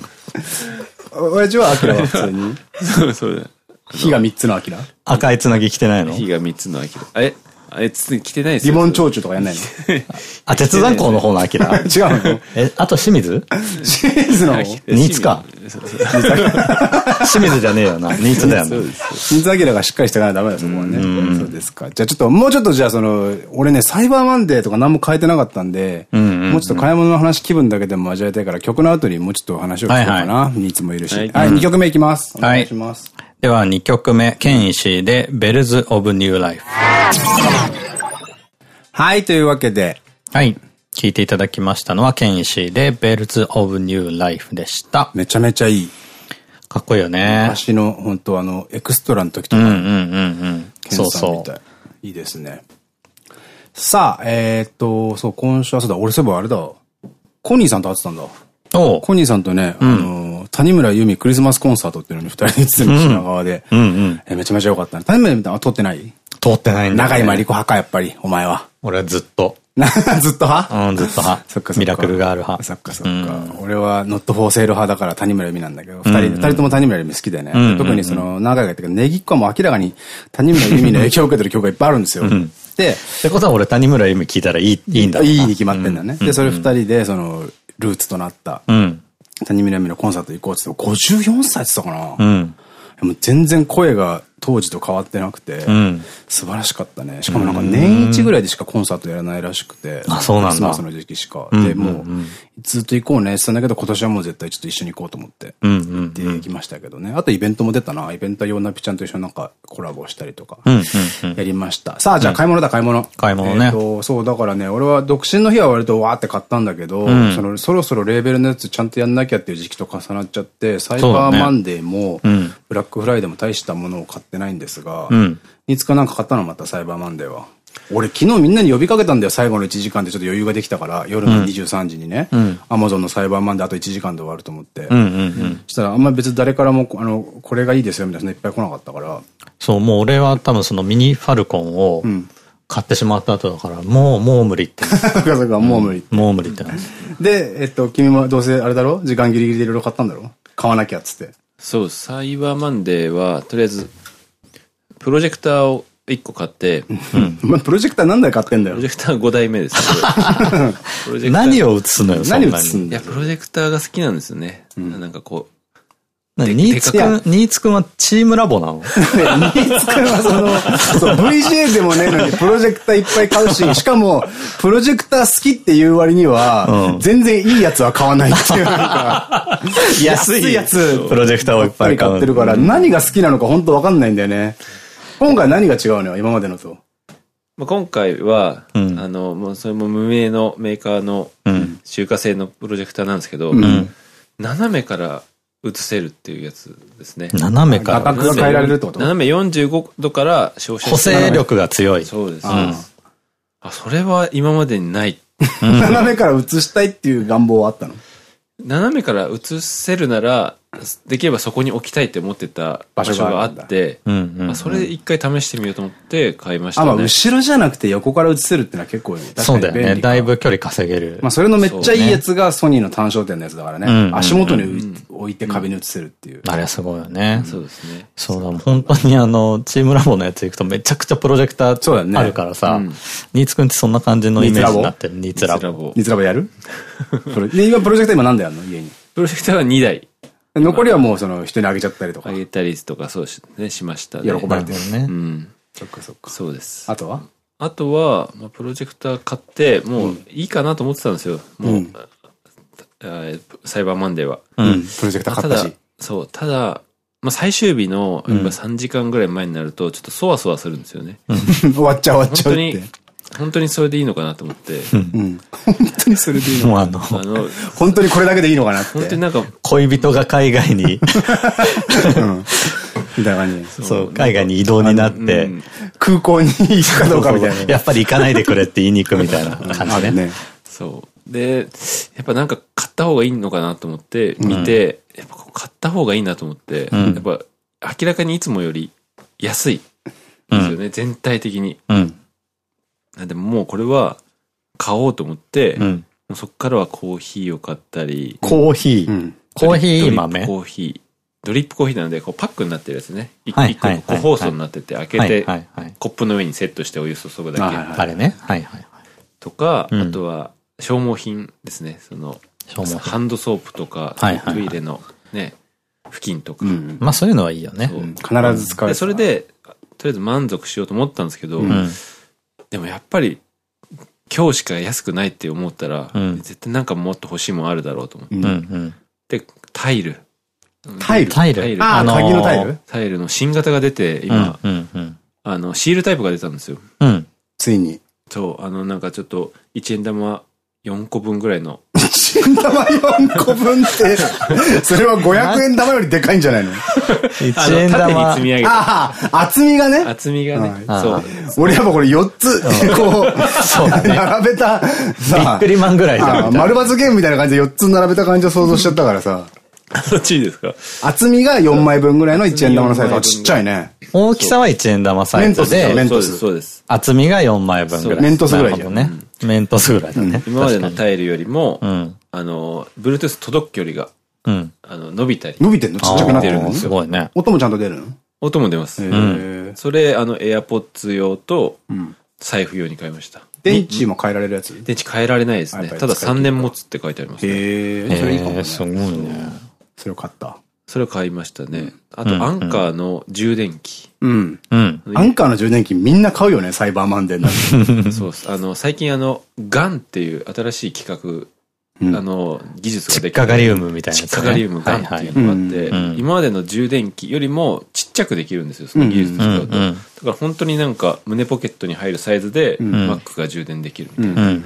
親父はアキラは 普通に。そうそうだ。火が三つのアキラ赤いつなぎ着てないの？火が三つのアキラ。え？あれ、つ着てないですよ。リボン蝶々とかやんないの？あ、鉄山港の方のアキラ？違うの？え、あと清水？清水の新津か。清水じゃねえよな。新津だよな。新津アキラがしっかりしてからダメだ、そこはね。そうですか。じゃあちょっと、もうちょっとじゃあその、俺ね、サイバーマンデーとか何も変えてなかったんで、もうちょっと買い物の話気分だけでも味わいたいから、曲の後にもうちょっと話を聞こうかな。ニーツもいるし。はい、2曲目いきます。お願いします。では2曲目、ケンイシーで、ベルズ・オブ・ニュー・ライフ。はい、というわけで。はい。聞いていただきましたのは、ケンイシイで、 Bells of New Lifeでした。めちゃめちゃいい。かっこいいよね。昔の、本当あの、エクストラの時とか。うんうんうんうん。そうそう。いいですね。さあ、えー、っと、そう、今週はそうだ、俺そういえばあれだ。コニーさんと会ってたんだ。コニーさんとね、あの、谷村由美クリスマスコンサートっていうのに二人で行ってた品川で。めちゃめちゃ良かったね。谷村由美は撮ってない？撮ってないんだ。長井真理子派か、やっぱり、お前は。俺はずっと。ずっと派？うん、ずっと派。そっかそっか。ミラクルガール派。そっかそっか。俺はノットフォーセール派だから谷村由美なんだけど、二人、二人とも谷村由美好きでね。特にその、長井が言ったけど、ネギっ子はもう明らかに谷村由美の影響を受けてる曲がいっぱいあるんですよ。で、ってことは俺谷村由美聞いたらいい、いいんだいいに決まってんだね。で、それ二人で、その、ルーツとなった、谷村由美のコンサート行こうって言って、54歳って言ったかな。うん。もう全然声が当時と変わってなくて、うん、素晴らしかったね。しかもなんか年一ぐらいでしかコンサートやらないらしくて、あ、そうなんだ。クリスマスの時期しか。で、もう、ずっと行こうねって言ったんだけど、今年はもう絶対ちょっと一緒に行こうと思って、行って行きましたけどね。あとイベントも出たな。イベントはヨーナピちゃんと一緒になんかコラボしたりとか、やりました。さあ、じゃあ買い物だ、買い物。買い物ね。そう、だからね、俺は独身の日は割とわーって買ったんだけど、その、そろそろレーベルのやつちゃんとやんなきゃっていう時期と重なっちゃって、サイバーマンデーも、ブラックフライデーも大したものを買ってないんですが、うん。いつかなんか買ったのまたサイバーマンデーは。俺昨日みんなに呼びかけたんだよ、最後の1時間でちょっと余裕ができたから、夜の23時にね。アマゾンのサイバーマンであと1時間で終わると思って。そしたらあんまり別に誰からも、あの、これがいいですよみたいなのいっぱい来なかったから。そう、もう俺は多分そのミニファルコンを、買ってしまった後だから、もう、もう無理って。そっかそっか、もう無理。もう無理ってで、えっと、君もどうせあれだろ？時間ギリギリでいろいろ買ったんだろ？買わなきゃっつって。そう、サイバーマンデーは、とりあえず、プロジェクターを1個買って、うん、プロジェクター何台買ってんだよ。プロジェクター5台目です。何を映すのよ、何を映すんだいや、プロジェクターが好きなんですよね。うん、なんかこう、ニーツくん、ニーツくんはチームラボなの？ニーツくんはその、VGA でもねえのにプロジェクターいっぱい買うし、しかも、プロジェクター好きっていう割には、全然いいやつは買わないっていう、なんか、安いやつ、プロジェクターをいっぱい買ってるから、何が好きなのか本当わかんないんだよね。今回何が違うのよ、今までのと。今回は、あの、もうそれも無名のメーカーの中華製のプロジェクターなんですけど、斜めから映せるっていうやつですね。斜めから。画角が変えられるってこと？斜め45度から照射補正力が強い。そうです。あ、それは今までにない。斜めから映したいっていう願望はあったの？斜めから映せるなら、できればそこに置きたいって思ってた場所があって、それ一回試してみようと思って買いましたね。あ、まあ後ろじゃなくて横から映せるってのは結構そうだよね。だいぶ距離稼げる。まあそれのめっちゃいいやつがソニーの単焦点のやつだからね。足元に置いて壁に映せるっていう。あれはすごいよね。そうですね。そうだ、本当にあの、チームラボのやつ行くとめちゃくちゃプロジェクターあるからさ、ニーツくんってそんな感じのイメージになってる。ニーツラボ？ニーツラボやる？今プロジェクター今何台あるの？家に。プロジェクターは2台。残りはもうその人にあげちゃったりとか。あげたりとかそうし,、ね、しましたね。喜ばれてるね。うん。そっかそっか。そうです。あとは？あとは、まあ、プロジェクター買って、もういいかなと思ってたんですよ。もう、うん、サイバーマンデーは。うん。プロジェクター買ったし。そう。ただ、まあ、最終日の、やっぱ3時間ぐらい前になると、ちょっとそわそわするんですよね。終わっちゃう 終わっちゃう。本当に、本当にそれでいいのかなと思って。うん。本当にそれでいいのかな。あの、本当にこれだけでいいのかなって。本当になんか、恋人が海外にみたいな感じそう、海外に移動になって、空港に行くかどうかみたいな。やっぱり行かないでくれって言いに行くみたいな感じね。そう。で、やっぱなんか買った方がいいのかなと思って見て、やっぱ買った方がいいなと思って、やっぱ明らかにいつもより安いですよね、全体的に。うんでももうこれは買おうと思って、うん、そっからはコーヒーを買ったり。コーヒー、うん、コーヒー豆？コーヒー。ドリップコーヒーなので、こうパックになってるやつね。一個個包装になってて、開けて、コップの上にセットしてお湯注ぐだけ。あれね。はいはい。とか、あとは消耗品ですね。その、ハンドソープとか、トイレのね、布巾とか。まあそういうのはいいよね。必ず使う。それで、とりあえず満足しようと思ったんですけど、でもやっぱり、今日しか安くないって思ったら、うん、絶対なんかもっと欲しいもんあるだろうと思って。うんうん、で、タイル。タイル？タイル？あ、あのー、鍵のタイル？タイルの新型が出て、今、あの、シールタイプが出たんですよ。うん。ついに。そう、あの、なんかちょっと、1円玉4個分ぐらいの。1円玉4個分って、それは500円玉よりでかいんじゃないの ?1 円玉。縦に積み上げああ、厚みがね。厚みがね。そう。俺やっぱこれ4つ、こう、並べた、さ、びっくりマンぐらいだ。丸抜ゲームみたいな感じで4つ並べた感じを想像しちゃったからさ。そっちですか？厚みが4枚分ぐらいの1円玉のサイズ。ちっちゃいね。大きさは1円玉サイズで、メントス。そうです。厚みが4枚分ぐらい。メントスぐらいじゃん。ね。メントスぐらいだね。今までのタイルよりも、あの、Bluetooth 届く距離が、あの、伸びたり。伸びてんの？ちっちゃくなってるの？すごいね。音もちゃんと出るの？音も出ます。それ、あの、AirPods 用と、財布用に買いました。電池も変えられるやつ？電池変えられないですね。ただ3年持つって書いてありますへえ、それいいかもね。すごいね。それを買った。それを買いましたね。あと、アンカーの充電器。うん。うん。アンカーの充電器みんな買うよね、サイバーマンデーな そうです。あの、最近あの、ガンっていう新しい企画、あの、技術ができチッカガリウムみたいな。チッカガリウムガンっていうのがあって、今までの充電器よりもちっちゃくできるんですよ、その技術使うと。だから本当になんか胸ポケットに入るサイズで、Mac が充電できるみたい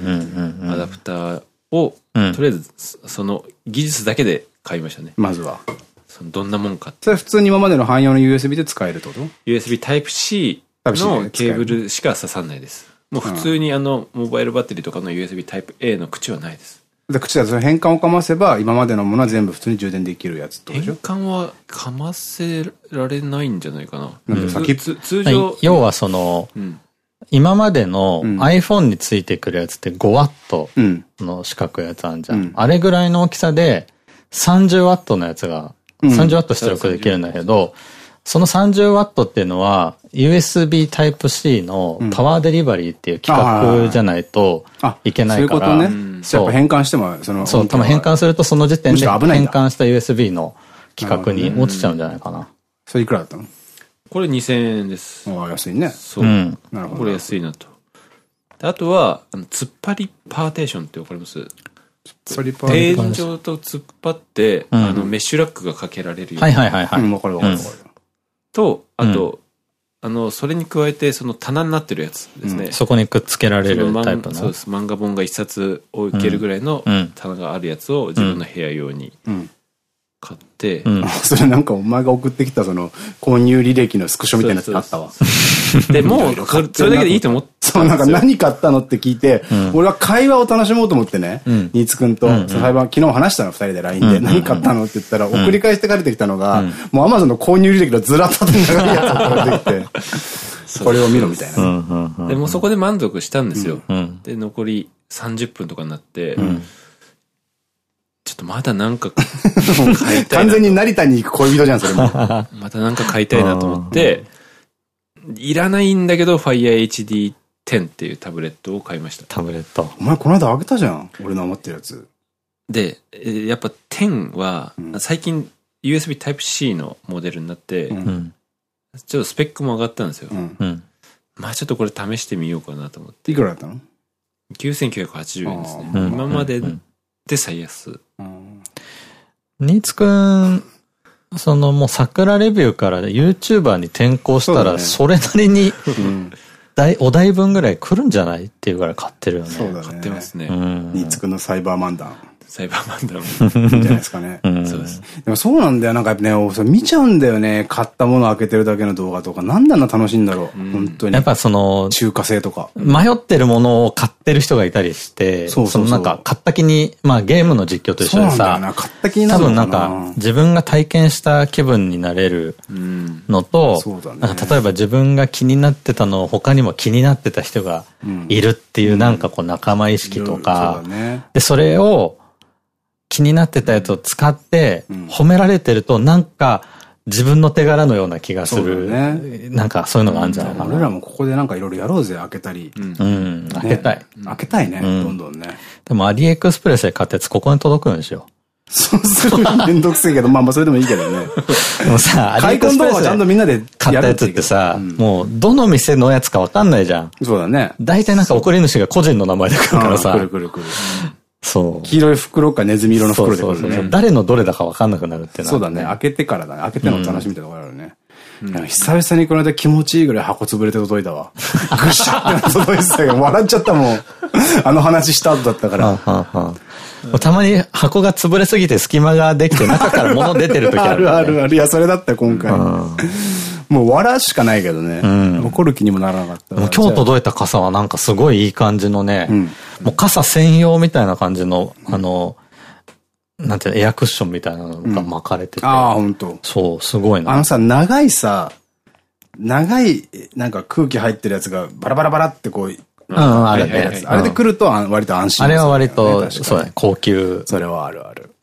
な。アダプターを、とりあえず、その技術だけで買いましたね。まずは。そのどんなもんかそれは普通に今までの汎用の USB で使えるってこと ?USB Type-C のケーブルしか刺さないです。もう普通にあの、モバイルバッテリーとかの USB Type-A の口はないです。で、口だと変換をかませば、今までのものは全部普通に充電できるやつってことでしょ？変換はかませられないんじゃないかな。なんで先、通常。要はその、今までの iPhone についてくるやつって 5W の四角いやつあるじゃん。うん、あれぐらいの大きさで 30W のやつが、30W 出力できるんだけど、その 30W っていうのは USB Type-C のパワーデリバリーっていう規格じゃないといけないから。そういうことね。そう。変換しても、その。そう、多分変換するとその時点で変換した USB の規格に落ちちゃうんじゃないかな。それいくらだったの？これ2000円です。ああ、安いね。そう。なるほど。これ安いなと。あとは、あの、突っ張りパーテーションってわかります？天井と突っ張って、あの、メッシュラックがかけられるようはいはいはいはい。わかるわかるわかる。と、あと、あの、それに加えて、その棚になってるやつですね。そこにくっつけられるタイプの？そうです。漫画本が一冊置けるぐらいの棚があるやつを自分の部屋用に買って、うん、それなんかお前が送ってきたその購入履歴のスクショみたいなやつあったわ。で、もう、それだけでいいと思ってそう、なんか何買ったのって聞いて、うん、俺は会話を楽しもうと思ってね、新津くんと、裁判、昨日話したの二人で LINE で、何買ったのって言ったら、送り返して帰ってきたのが、もうアマゾンの購入履歴のずらっと長いやつが出てきて、これを見ろみたいな。でもそこで満足したんですよ。で、残り30分とかになって、とまだなんか 買いたい。完全に成田に行く恋人じゃん、それも。またなんか買いたいなと思って、いらないんだけど、Fire HD 10っていうタブレットを買いました。タブレット。お前この間あげたじゃん。俺の余ってるやつ。で、やっぱ10は、最近 USB Type-C のモデルになって、うん、ちょっとスペックも上がったんですよ。うん、まあちょっとこれ試してみようかなと思って。いくらだったの ?9980 円ですね。今までで最安。ニーツくん、そのもう桜レビューから YouTuber に転向したら、それなりに、お題分ぐらい来るんじゃない？っていうぐらい買ってるよね。そうだね。買ってますね。ニーツくんのサイバー漫談。サイバーマンダム。じゃないですかね。そうです。でもそうなんだよ。なんかやっぱね、見ちゃうんだよね。買ったもの開けてるだけの動画とか。なんであんな楽しいんだろう。本当に。やっぱその、中華製とか。迷ってるものを買ってる人がいたりして、そうそうなんか買った気に、まあゲームの実況と一緒でさ、買った気になる多分なんか自分が体験した気分になれるのと、例えば自分が気になってたのを他にも気になってた人がいるっていうなんかこう仲間意識とか、で、それを、気になってたやつを使って褒められてるとなんか自分の手柄のような気がする。ね、なんかそういうのがあるんじゃないかな。俺らもここでなんかいろいろやろうぜ、開けたり。うん。開けたい。開けたいね、どんどんね。でもアリエクスプレスで買ったやつここに届くんですよ。そうする めんどくせえけど、まあまあそれでもいいけどね。でもさ、アリエクスプレスちゃんとみんなで買ったやつってさ、もうどの店のやつかわかんないじゃん。そうだね。大体なんか送り主が個人の名前で来るからさ。来る来る来る。そう。黄色い袋かネズミ色の袋で、ね、そうそうそう誰のどれだかわかんなくなるってな、そうだね。開けてからだね。開けての楽しみってところあるね。うん、久々にこの間気持ちいいぐらい箱潰れて届いたわ。ぐしゃって届いてたけど、笑っちゃったもん。あの話した後だったから。たまに箱が潰れすぎて隙間ができて中から物出てる時ある、ね、あるあるある。いや、それだった今回。もう笑うしかないけどね。うん、怒る気にもならなかった。今日届いた傘はなんかすごいいい感じのね、うん、もう傘専用みたいな感じの、あの、なんていうの、エアクッションみたいなのが巻かれてて。うん、ああ、本当。そう、すごいな。あのさ、長いさ、長い、なんか空気入ってるやつがバラバラバラってこう、うん、あれで来ると割と安心、あれは割と、そうね、高級。それはあるある。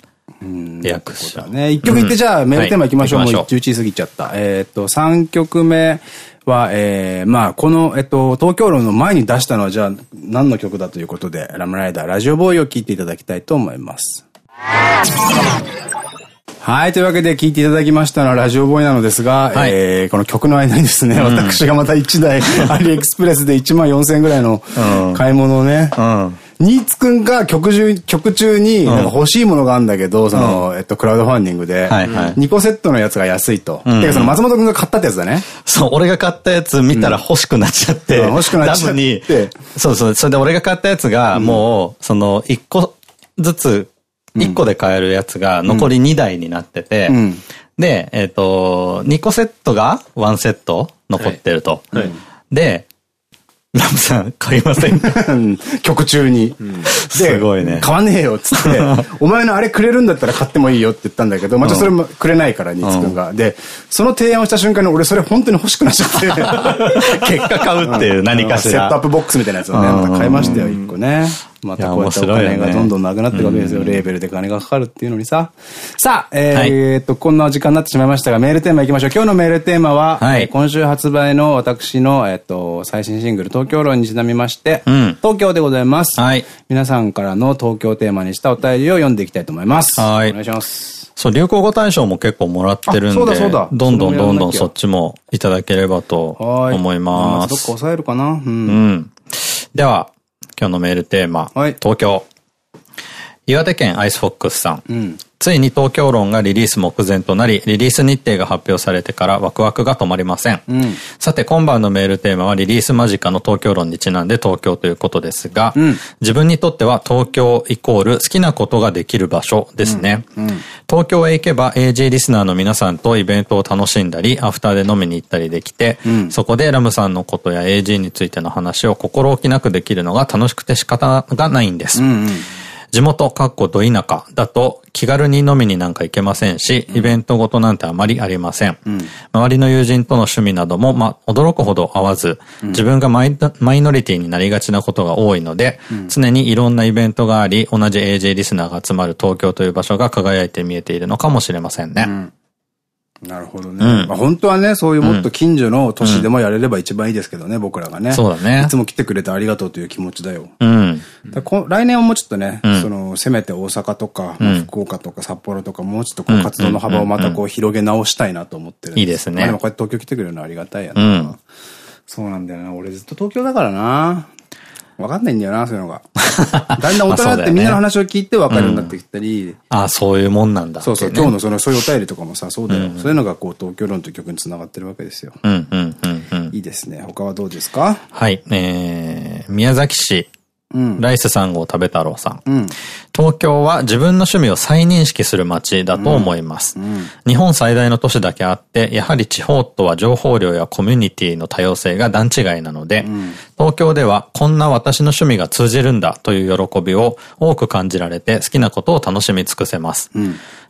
エアクッション。ね。一曲いってじゃあメールテーマ行きましょう。もう11時過ぎちゃった。えっと、3曲目は、えー、まあ、この、えっと、東京論の前に出したのは、じゃあ、何の曲だということで、ラムライダー、ラジオボーイを聴いていただきたいと思います。はい。というわけで聴いていただきましたのはラジオボーイなのですが、はい、えー、この曲の間にですね、うん、私がまた1台、アリエクスプレスで1万4000円ぐらいの買い物をね、うんニーツくんが曲中、曲中に欲しいものがあるんだけど、その、えっと、クラウドファンディングで、2個セットのやつが安いと。てか、その松本くんが買ったってやつだね。そう、俺が買ったやつ見たら欲しくなっちゃって、欲しくなっちゃって。そうそう、それで俺が買ったやつが、もう、その、1個ずつ、1個で買えるやつが残り2台になってて、で、えっと、2個セットが1セット残ってると。で、ラムさん、買いませんか？曲中に。すごいね。買わねえよっつって、お前のあれくれるんだったら買ってもいいよって言ったんだけど、またそれもくれないから、ニーツくんが。で、その提案をした瞬間に俺それ本当に欲しくなっちゃって。結果買うっていう何かしら。セットアップボックスみたいなやつをね、また買いましたよ、一個ね。またこうやってお金がどんどんなくなっていくわけですよ。レーベルで金がかかるっていうのにさ。さあ、えっと、こんな時間になってしまいましたが、メールテーマいきましょう。今日のメールテーマは、今週発売の私の、えっと、最新シングル、東京論にちなみまして、東京でございます。はい。皆さんからの東京テーマにしたお便りを読んでいきたいと思います。はい。お願いします。そう、流行語大賞も結構もらってるんで、そうだそうだ。どんどんどんどんそっちもいただければと思います。どっか抑えるかなうん。では、今日のメールテーマ、東京。岩手県アイスフォックスさん。うん、ついに東京論がリリース目前となり、リリース日程が発表されてからワクワクが止まりません。うん、さて、今晩のメールテーマはリリース間近の東京論にちなんで東京ということですが、うん、自分にとっては東京イコール好きなことができる場所ですね。東京へ行けば AG リスナーの皆さんとイベントを楽しんだり、アフターで飲みに行ったりできて、そこでラムさんのことや AG についての話を心置きなくできるのが楽しくて仕方がないんです。うんうん地元、かっこど田舎だと気軽に飲みになんか行けませんし、イベントごとなんてあまりありません。うん、周りの友人との趣味なども、まあ、驚くほど合わず、自分がマイマイノリティになりがちなことが多いので、うん、常にいろんなイベントがあり、同じ AJ リスナーが集まる東京という場所が輝いて見えているのかもしれませんね。うんなるほどね。うん、まあ本当はね、そういうもっと近所の都市でもやれれば一番いいですけどね、うん、僕らがね。そうだね。いつも来てくれてありがとうという気持ちだよ。うん。来年はもうちょっとね、うん、その、せめて大阪とか、福岡とか札幌とか、もうちょっとこう活動の幅をまたこう広げ直したいなと思ってるいいですね。でもこうやって東京来てくれるのはありがたいやな。そうなんだよな。俺ずっと東京だからな。わかんないんだよな、そういうのが。だんだん大人ってみんなの話を聞いてわかるようになってきたり。ああ、そういうもんなんだ。そうそう、今日のその、そういうお便りとかもさ、そうだよ。そういうのがこう、東京論という曲につながってるわけですよ。うんうんうんうん。いいですね。他はどうですか？はい。えー、宮崎市ライス3号食べ太郎さん。うん、東京は自分の趣味を再認識する街だと思います。うんうん、日本最大の都市だけあって、やはり地方とは情報量やコミュニティの多様性が段違いなので、東京ではこんな私の趣味が通じるんだという喜びを多く感じられて好きなことを楽しみ尽くせます。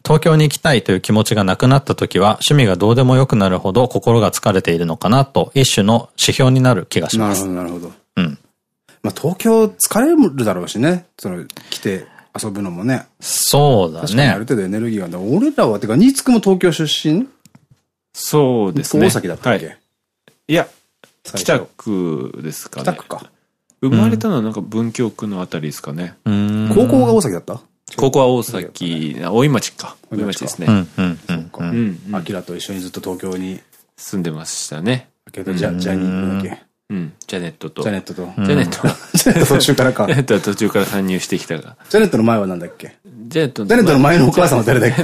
東京に行きたいという気持ちがなくなった時は趣味がどうでもよくなるほど心が疲れているのかなと一種の指標になる気がします。なるほど、なるほど。うん。まあ東京疲れるだろうしね。その、来て遊ぶのもね。そうだね。確かにある程度エネルギーが俺らは、てか、新津くも東京出身？そうですね。大崎だったっけ、はい、いや、北区ですかね。北区か。生まれたのはなんか文京区のあたりですかね。高校が大崎だった？高校は大崎、大井町か。大井町ですね。うんうんうん。うん。アキラと一緒にずっと東京に住んでましたね。けど、じゃ、ジャニーだっけ？うん。ジャネットと。ジャネットと。ジャネット。ジャネット途中からか。ジャネットは途中から参入してきたが。ジャネットの前は何だっけ？ジャネットジャネットの前のお母さんは誰だっけ？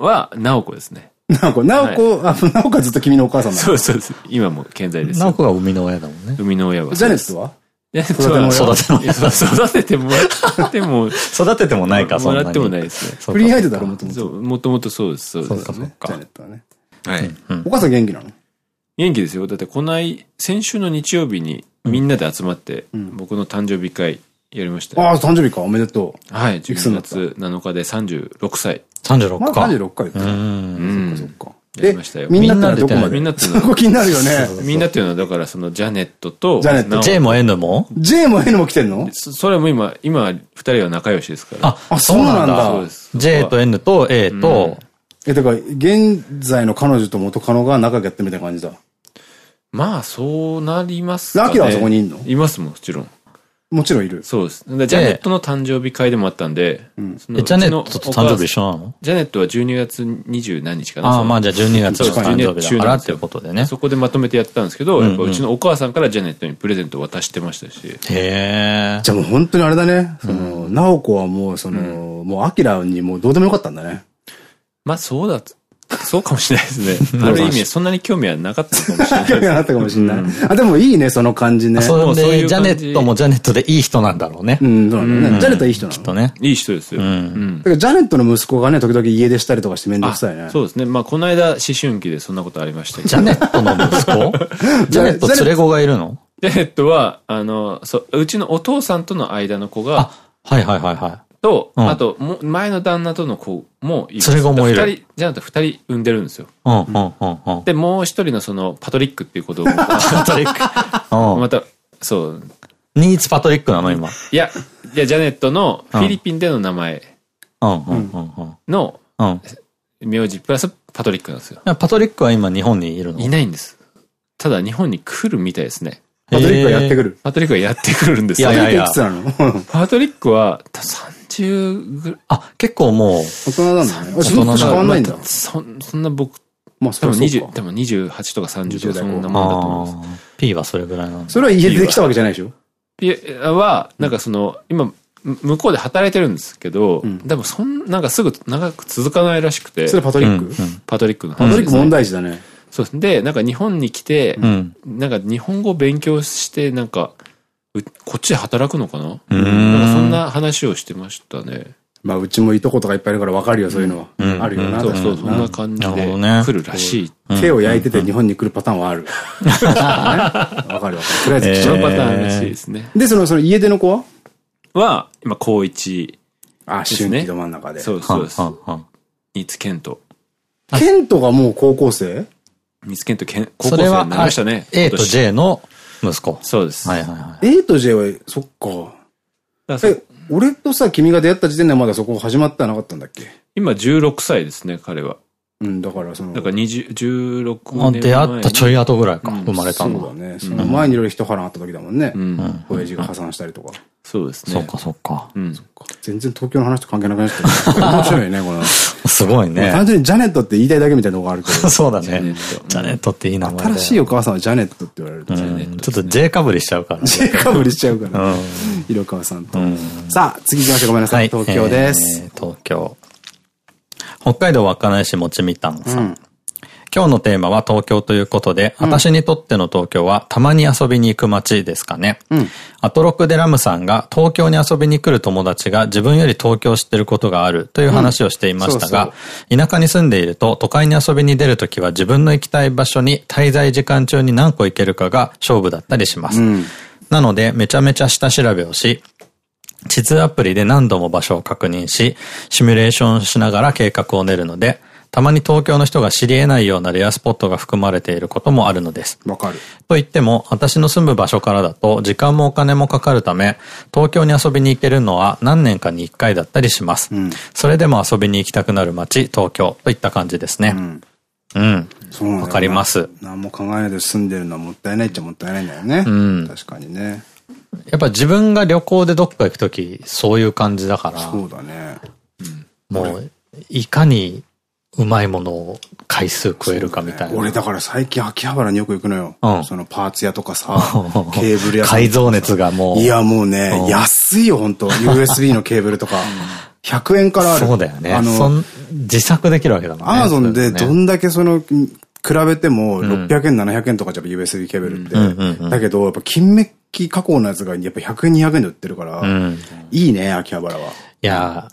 は、ナオコですね。ナオコ、ナオコ、あ、ナオコはずっと君のお母さんなのそうそうです。今も健在です。ナオコが生みの親だもんね。生みの親は。ジャネットは？ジャネットは育ての親。育ててもらっても。育ててもないか、そんなに。もらってもないですね。フリーアイドだろ、もともと。もともとそうです、そうです。そうか、ジャネットはね。はい。お母さん元気なの？元気ですよ。だってこない先週の日曜日にみんなで集まって、僕の誕生日会やりました、ああ、誕生日か。おめでとう。はい。11月7日で36歳。36か。まあ36回言った。うん。そっかそっか。やりましたよ。みんなってどこまで？みんなってそこ気になるよね。みんなっていうのは、だからそのジャネットと、ジャネット。J も N も ?J も N も来てんの？それはもう今、今、二人は仲良しですから。あ、あ、そうなんだ。そうです。J と N と A と、え、だから、現在の彼女と元カノが仲良くやってみたいな感じだ。まあ、そうなりますかね。アキラはそこにいんの？いますもちろん。もちろんいる。そうです。ジャネットの誕生日会でもあったんで。うん、ジャネットと誕生日一緒なの？ジャネットは12月20何日かな。ああ、まあじゃあ12月の誕生日だからっていうことでね。そこでまとめてやってたんですけど、やっぱうちのお母さんからジャネットにプレゼントを渡してましたし。へえ。じゃあもう本当にあれだね。その、ナオコはもうその、もうアキラにもうどうでもよかったんだね。まあそうだそうかもしれないですね。ある意味、そんなに興味はなかったかもしれない。興味はなったかもしれない。あ、でもいいね、その感じね。そうで、ジャネットもジャネットでいい人なんだろうね。うん、そうだね。ジャネットはいい人なのきっとね。いい人ですよ。うん。だからジャネットの息子がね、時々家出したりとかしてめんどくさいね。そうですね。まあ、この間、思春期でそんなことありましたジャネットの息子？ジャネット連れ子がいるの？ジャネットは、あの、そう、うちのお父さんとの間の子が、はいはいはいはい。と、うん、あと、も前の旦那との子もいる。それがもいる。二人、ジャネット二人産んでるんですよ。うんうんうんうん。で、もう一人のその、パトリックっていうことを。パトリック。また、そう。ニーツパトリックなの今。いや、いや、ジャネットのフィリピンでの名前の名字プラスパトリックなんですよ。パトリックは今日本にいるの？いないんです。ただ日本に来るみたいですね。パトリックはやってくる。パトリックはやってくるんですよ。いやいやいや。パトリックは30ぐ。あ、結構もう。大人なんだね。大人変わんないんだ。そそんな僕、まあ、多分20、多分28とか30とかそんなもんだと思います。P はそれぐらいなんそれは家でできたわけじゃないでしょ ?P は、なんかその、今、向こうで働いてるんですけど、でもそん、なんかすぐ長く続かないらしくて。それパトリック？パトリックのパトリック問題児だね。そうです。で、なんか日本に来て、なんか日本語勉強して、なんか、こっちで働くのかな？なんかそんな話をしてましたね。まあ、うちもいとことかいっぱいいるから分かるよ、そういうのは。あるよな。そうそう、そんな感じで来るらしい。手を焼いてて日本に来るパターンはある。わかるわかる。とりあえず、そのパターンらしいですね。で、その、その家出の子は？は、今、高一。あ、春季ど真ん中で。そうそうです。三つケント。ケントがもう高校生？三つケント、高校生になりましたね。A と J の息子。そうです。はいはいはい。A と J は、そっか。え、俺とさ、君が出会った時点ではまだそこ始まってはなかったんだっけ？今16歳ですね、彼は。うん、だからその。だから20、16年出会ったちょい後ぐらいか、生まれたの？そうだね。その前にいろいろ一腹あった時だもんね。うん。親父が破産したりとか。そうですね。そっかそっか。うん。全然東京の話と関係なくなっちゃった。面白いね、この。すごいね。単純にジャネットって言いたいだけみたいなのがあるけど。そうだね。ジャネットっていい名前新しいお母さんはジャネットって言われると。ちょっと J かぶりしちゃうから。J かぶりしちゃうから。色川さんと。さあ、次行きましょう。ごめんなさい。東京です。東京。北海道稚内市もちみたんさん。今日のテーマは東京ということで、うん、私にとっての東京はたまに遊びに行く街ですかね。うん、アトロクデラムさんが東京に遊びに来る友達が自分より東京を知ってることがあるという話をしていましたが、田舎に住んでいると都会に遊びに出るときは自分の行きたい場所に滞在時間中に何個行けるかが勝負だったりします。うん、なのでめちゃめちゃ下調べをし、地図アプリで何度も場所を確認し、シミュレーションしながら計画を練るので、たまに東京の人が知り得ないようなレアスポットが含まれていることもあるのです。わかる。と言っても、私の住む場所からだと時間もお金もかかるため、東京に遊びに行けるのは何年かに1回だったりします。うん、それでも遊びに行きたくなる街、東京といった感じですね。うん。うん。そうわかります。何も考えないで住んでるのはもったいないっちゃもったいないんだよね。うん。確かにね。やっぱ自分が旅行でどっか行くとき、そういう感じだから。そうだね。うん、もう、いかにうまいものを回数食えるかみたいな。ね、俺だから最近秋葉原によく行くのよ。うん、そのパーツ屋とかさ、ケーブル屋改造熱がもう。いやもうね、うん、安いよ本当 USB のケーブルとか。100円からある。そうだよね。あの、自作できるわけだもんね。アマゾンでどんだけその、比べても600円、700円とかじゃ USB ケーブルって。だけど、やっぱ金メッキ加工のやつがやっぱ100円、200円で売ってるから、いいね、秋葉原は。いや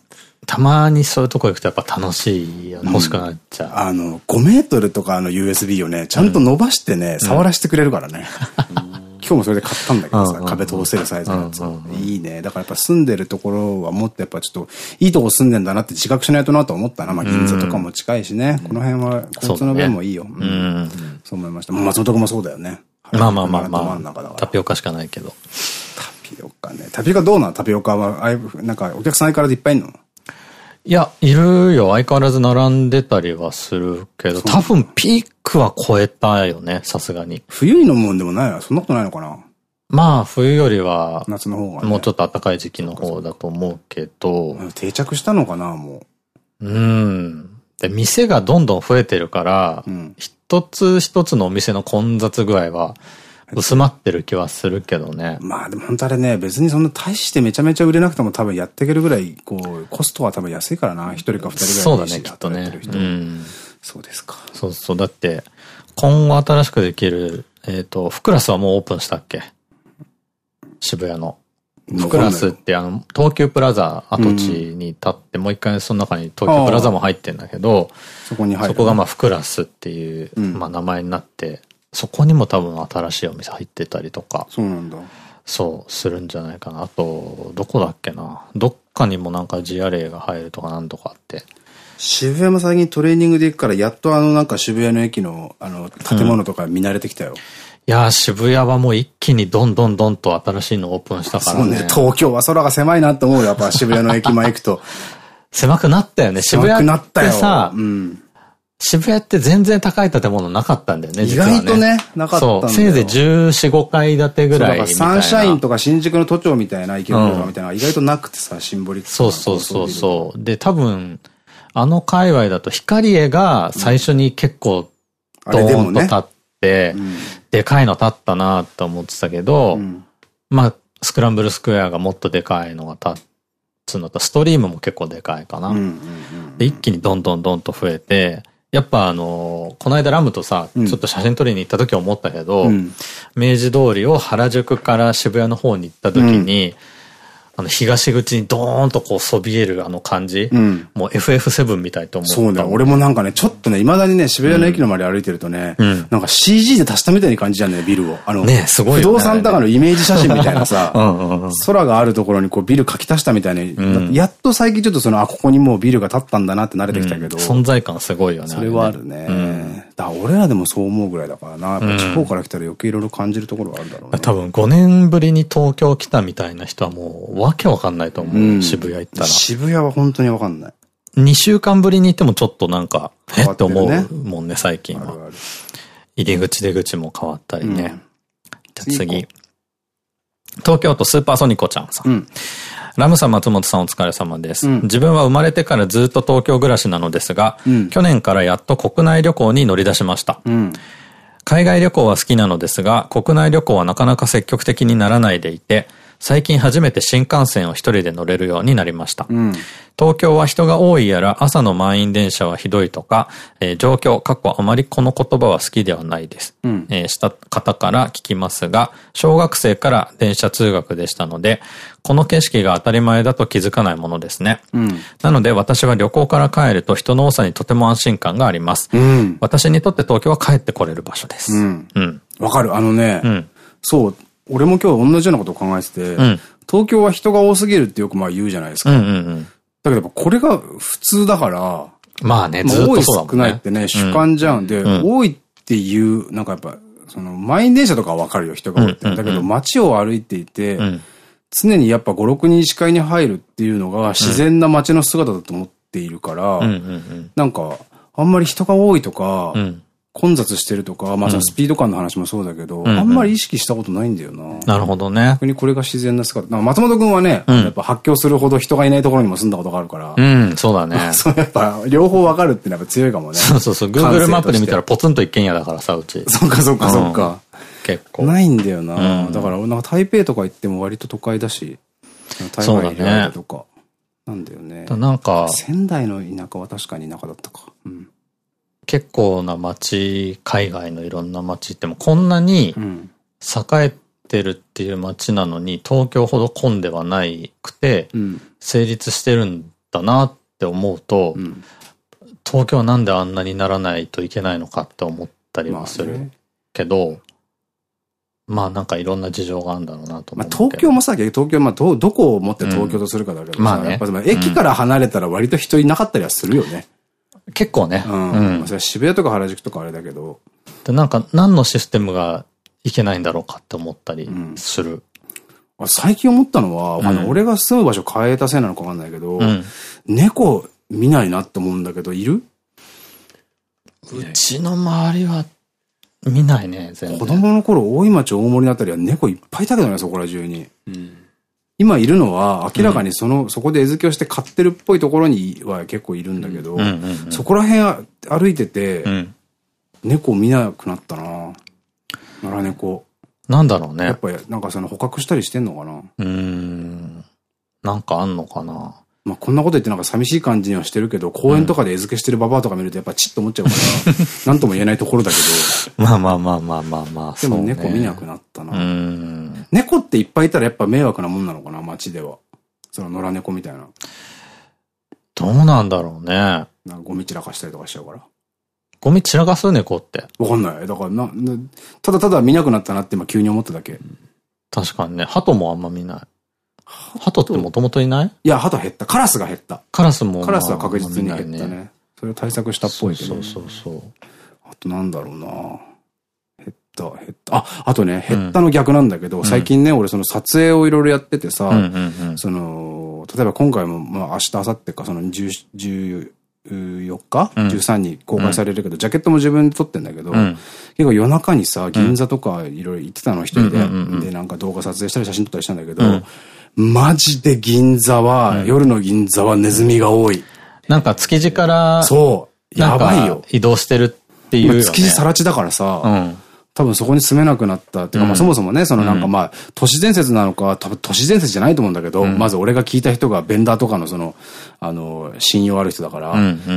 たまにそういうとこ行くとやっぱ楽しいよね。欲しくなっちゃう。あの、5メートルとかの USB をね、ちゃんと伸ばしてね、触らせてくれるからね。今日もそれで買ったんだけどさ、壁通せるサイズのやつ。いいね。だからやっぱ住んでるところはもっとやっぱちょっと、いいとこ住んでんだなって自覚しないとなと思ったな。まあ銀座とかも近いしね。この辺は交通の便もいいよ。そう思いました。松本君もそうだよね。まあまあまあまあ。タピオカしかないけど。タピオカね。タピオカどうなのタピオカは、あいなんかお客さん相変わらずいっぱいいるの？いや、いるよ。相変わらず並んでたりはするけど、多分ピークは超えたよね、さすがに。冬に飲むもんでもないな。そんなことないのかな？まあ、冬よりは、夏の方が、ね、もうちょっと暖かい時期の方だと思うけど。定着したのかな、もう。うん。で、店がどんどん増えてるから、うん、一つ一つのお店の混雑具合は、薄まってる気はするけどね。まあでも本当あれね、別にそんな大してめちゃめちゃ売れなくても多分やっていけるぐらい、こう、コストは多分安いからな。一人か二人ぐらいそうだね、きっとね。うん。そうですか。そうそう。だって、今後新しくできる、えっ、ー、と、フクラスはもうオープンしたっけ？渋谷の。フクラスってあの、東急プラザ跡地に立って、もう一回その中に東急プラザも入ってんだけど、そこに入る。そこがまあフクラスっていう、まあ名前になって、そこにも多分新しいお店入ってたりとか。そうなんだ。そう、するんじゃないかな。あと、どこだっけな。どっかにもなんかジアレイが入るとかなんとかあって。渋谷も最近トレーニングで行くから、やっとあのなんか渋谷の駅のあの建物とか見慣れてきたよ。うん、いや渋谷はもう一気にどんどんどんと新しいのオープンしたからね。そうね、東京は空が狭いなって思うよ。やっぱ 渋谷の駅前行くと。狭くなったよね。渋谷ってさ、うん、渋谷って全然高い建物なかったんだよね、意外とね、なかったそう、せいぜい14、5階建てぐらいいサンシャインとか新宿の都庁みたいな池袋みたいな意外となくてさ、シンボリックそうそうそうそう。で、多分、あの界隈だと光栄が最初に結構ドーンと立って、でかいの立ったなと思ってたけど、まあ、スクランブルスクエアがもっとでかいのが立つのと、ストリームも結構でかいかな。で、一気にどんどんどんと増えて、やっぱあの、この間ラムとさ、ちょっと写真撮りに行った時思ったけど、うん、明治通りを原宿から渋谷の方に行った時に、うんあの、東口にドーンとこうそびえるあの感じ。うん、もう FF7 みたいと思う。そうだ、俺もなんかね、ちょっとね、未だにね、渋谷の駅の周り歩いてるとね、うん、なんか CG で足したみたいに感じじゃんね、ビルを。あの、ね、すごい、不動産とかのイメージ写真みたいなさ、空があるところにこうビル書き足したみたいに、うん、やっと最近ちょっとその、あ、ここにもうビルが建ったんだなって慣れてきたけど。存在感すごいよね。それはあるね。だ俺らでもそう思うぐらいだからな。やっぱ地方から来たら余計いろいろ感じるところがあるだろうね。多分5年ぶりに東京来たみたいな人はもうわけわかんないと思う。うん、渋谷行ったら。渋谷は本当にわかんない。2週間ぶりに行ってもちょっとなんか、え？って思うもんね、最近は。入り口出口も変わったりね。じゃあ次。東京都スーパーソニコちゃんさん。うん、ラムさん、松本さんお疲れ様です。うん、自分は生まれてからずっと東京暮らしなのですが、うん、去年からやっと国内旅行に乗り出しました。海外旅行は好きなのですが、国内旅行はなかなか積極的にならないでいて、最近初めて新幹線を一人で乗れるようになりました。うん、東京は人が多いやら朝の満員電車はひどいとか、えー、状況、過去あまりこの言葉は好きではないです。うん、えー、した方から聞きますが、小学生から電車通学でしたので、この景色が当たり前だと気づかないものですね。うん、なので私は旅行から帰ると人の多さにとても安心感があります。うん、私にとって東京は帰ってこれる場所です。うん。わ、かる。あのね、そう、俺も今日同じようなことを考えてて、うん、東京は人が多すぎるってよくまあ言うじゃないですか。だけどやっぱこれが普通だから、まあね、ずっとそうだね。多い少ないってね、主観じゃん。で、多いっていう、なんかやっぱ、その、満員電車とかはわかるよ、人が多いって。だけど街を歩いていて、常にやっぱ5、6人視界に入るっていうのが自然な街の姿だと思っているから、なんか、あんまり人が多いとか、混雑してるとか、まあそのスピード感の話もそうだけど、あんまり意識したことないんだよな。なるほどね。逆にこれが自然な姿。松本くんはね、やっぱ発狂するほど人がいないところにも住んだことがあるから。うん、そうだね。そう、やっぱ両方わかるってやっぱ強いかもね。そうそうそう。Google マップで見たらポツンと一軒家だからさ、うち。そっかそっかそっか。結構。ないんだよな。だから、なんか台北とか行っても割と都会だし、台北にとか。なんだよね。なんか。仙台の田舎は確かに田舎だったか。うん。結構な街、海外のいろんな街ってもこんなに栄えてるっていう街なのに、東京ほど混んではないくて、成立してるんだなって思うと、うん、東京はなんであんなにならないといけないのかって思ったりもするけど、まあなんかいろんな事情があるんだろうなと思う。まあ東京もさ、東京、まあど、どこをもって東京とするかだけどさ、まあね、やっぱ駅から離れたら割と人いなかったりはするよね。結構ね。うん。うん、渋谷とか原宿とかあれだけど。で、なんか何のシステムがいけないんだろうかって思ったりする。うん、最近思ったのは、うん、あの俺が住む場所変えたせいなのかわかんないけど、うん、猫見ないなって思うんだけど、いる？うちの周りは見ないね、全然。子供の頃、大井町大森のあたりは猫いっぱいいたけどね、そこら中に。うん今いるのは明らかにその、うん、そこで餌付けをして飼ってるっぽいところには結構いるんだけど、そこら辺歩いてて、うん、猫見なくなったな野良猫。なんだろうね。やっぱりなんかその捕獲したりしてんのかなうん。なんかあんのかなまあこんなこと言ってなんか寂しい感じにはしてるけど、公園とかで餌付けしてるババアとか見るとやっぱチッと思っちゃうから、なんとも言えないところだけど。まあまあまあまあまあまあ。でも猫見なくなったな。猫っていっぱいいたらやっぱ迷惑なもんなのかな、街では。その野良猫みたいな。どうなんだろうね。なんかゴミ散らかしたりとかしちゃうから。ゴミ散らかす猫って。わかんない。だからな、ただただ見なくなったなって今急に思っただけ。確かにね。鳩もあんま見ない。鳩？ってもともといない？いや、鳩減った。カラスが減った。カラスも。カラスは確実に減ったね。それを対策したっぽいけど。そうそうそうあとなんだろうなた、減った。あ、あとね、減ったの逆なんだけど、最近ね、俺その撮影をいろいろやっててさ、その、例えば今回も、まあ明日、明後日か、その10、10、4日、うん、13に公開されるけど、ジャケットも自分で撮ってんだけど、結構夜中にさ、銀座とかいろいろ行ってたの、一人で。で、なんか動画撮影したり写真撮ったりしたんだけど、マジで銀座は、夜の銀座はネズミが多い。なんか築地から、そう。やばいよ。移動してるっていう、築地さら地だからさ、多分そこに住めなくなったっていうか、まあそもそもね、そのなんかまあ、都市伝説なのか、多分都市伝説じゃないと思うんだけど、まず俺が聞いた人がベンダーとかのその、あの、信用ある人だから、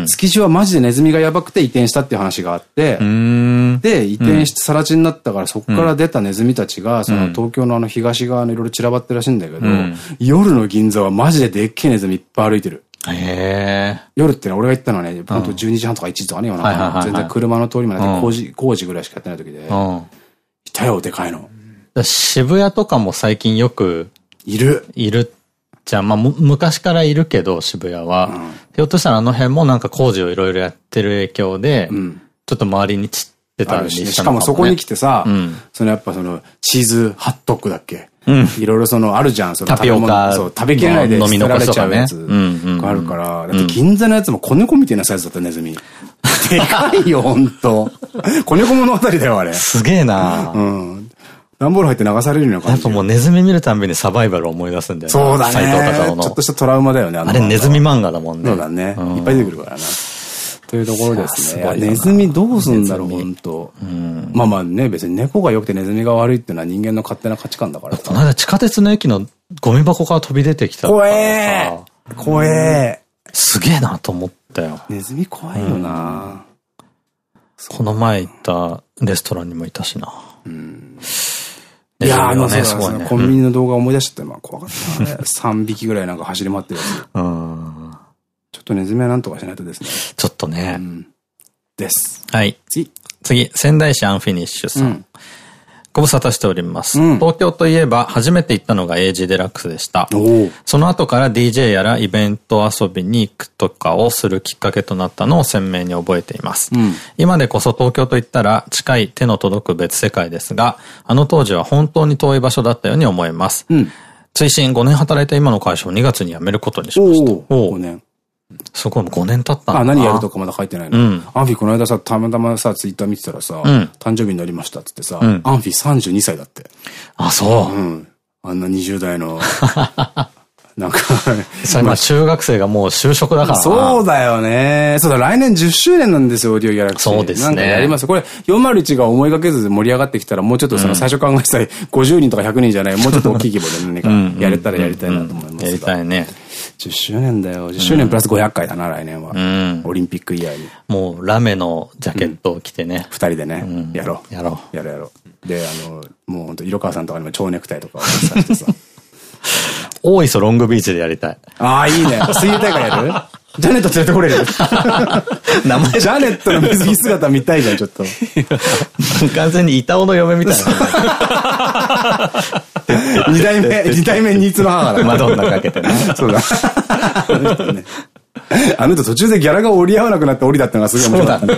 築地はマジでネズミがやばくて移転したっていう話があって、で、移転して更地になったから、そこから出たネズミたちが、その東京のあの東側のいろいろ散らばってるらしいんだけど、夜の銀座はマジででっけえネズミいっぱい歩いてる。へ夜ってのは俺が行ったのはね、本当12時半とか1時とかね、夜中全然車の通りまで工事、工事ぐらいしかやってない時で、いたよ、でかいの。渋谷とかも最近よく、いる。いるじゃあ、まあ、昔からいるけど、渋谷は。うん、ひょっとしたらあの辺もなんか工事をいろいろやってる影響で、うん、ちょっと周りに散ってたりししかもそこに来てさ、うん、そのやっぱその、チーズハットックだっけ？いろいろその、あるじゃん、そのタピオカ。そう、食べきれないで捨てられちゃうやつがあるから、だって銀座のやつも子猫みたいなサイズだったネズミ。でかいよ、ほんと。子猫物語だよ、あれ。すげえなうん。段ボール入って流されるような感じ。やっぱもうネズミ見るたんびにサバイバルを思い出すんだよね。そうだね。斎藤隆夫の。ちょっとしたトラウマだよね、あれネズミ漫画だもんね。そうだね。いっぱい出てくるからな。というところですね。ネズミどうすんだろう、本当。まあまあね、別に猫が良くてネズミが悪いっていうのは人間の勝手な価値観だからこの間地下鉄の駅のゴミ箱から飛び出てきた怖え怖え。すげえなと思ったよ。ネズミ怖いよな、この前行ったレストランにもいたしな。いやあのね、すごいね。コンビニの動画思い出しちゃった怖かった。ね。3匹ぐらいなんか走り回ってるやつ。うんとネズミはなんとかしないとですね。ちょっとね。うん、です。はい。次。次、仙台市アンフィニッシュさん。うんご無沙汰しております。うん、東京といえば初めて行ったのが AG デラックスでした。その後から DJ やらイベント遊びに行くとかをするきっかけとなったのを鮮明に覚えています。うん、今でこそ東京といったら近い手の届く別世界ですが、あの当時は本当に遠い場所だったように思います。うん、追伸5年働いた今の会社を2月に辞めることにしました。5年。そこも5年経ったあ、何やるとかまだ書いてないの？うん、アンフィこの間さ、たまたまさ、ツイッター見てたらさ、うん、誕生日になりましたってってさ、うん、アンフィ32歳だって。あ、そう。うん。あんな20代の、なんかそれまあ中学生がもう就職だからそうだよね。そうだ、来年10周年なんですよ、オーディオギャラクシー。そうですね。なんかやります。これ、401が思いがけず盛り上がってきたら、もうちょっとその最初考えてた50人とか100人じゃない、もうちょっと大きい規模で何か やれたらやりたいなと思います。やりたいね。10周年だよ。10周年プラス500回だな、来年は。オリンピックイヤーに。もう、ラメのジャケットを着てね。二人でね、やろう。やろう。やろうやろう。で、あの、もう本当色川さんとかにも蝶ネクタイとかをさしてさ。大磯ロングビーチでやりたい。ああ、いいね。水泳大会やる？ジャネット連れてこれる？名前ジャネットの水着姿見たいじゃん、ちょっと。完全に板尾の嫁みたいな。二代目、二代目ニーツの母だ。マドンナかけてね。そうだ。あの人途中でギャラが折り合わなくなって降りたってのがすげえ面白かったね。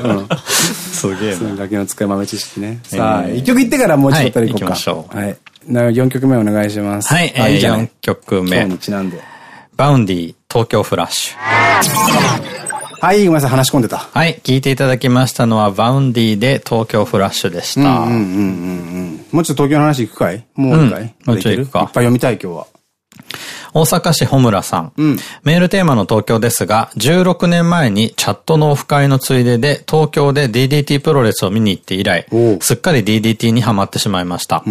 すげえな。ガキの使い豆知識ね。さあ、一曲いってからもうちょっと行こうか。はい。4曲目お願いします。はい、えー、4曲目。今日にちなんで。 Vaundy、東京フラッシュ。はい、ごめんなさい、話し込んでた。はい、聞いていただきましたのは、 Vaundy で東京フラッシュでした。うんうんうんうん。もうちょっと東京の話行くかい？もう一回、もうちょい行くか。いっぱい読みたい、今日は。大阪市穂村さん。うん、メールテーマの東京ですが、16年前にチャットのオフ会のついでで東京で DDT プロレスを見に行って以来、すっかり DDT にハマってしまいました。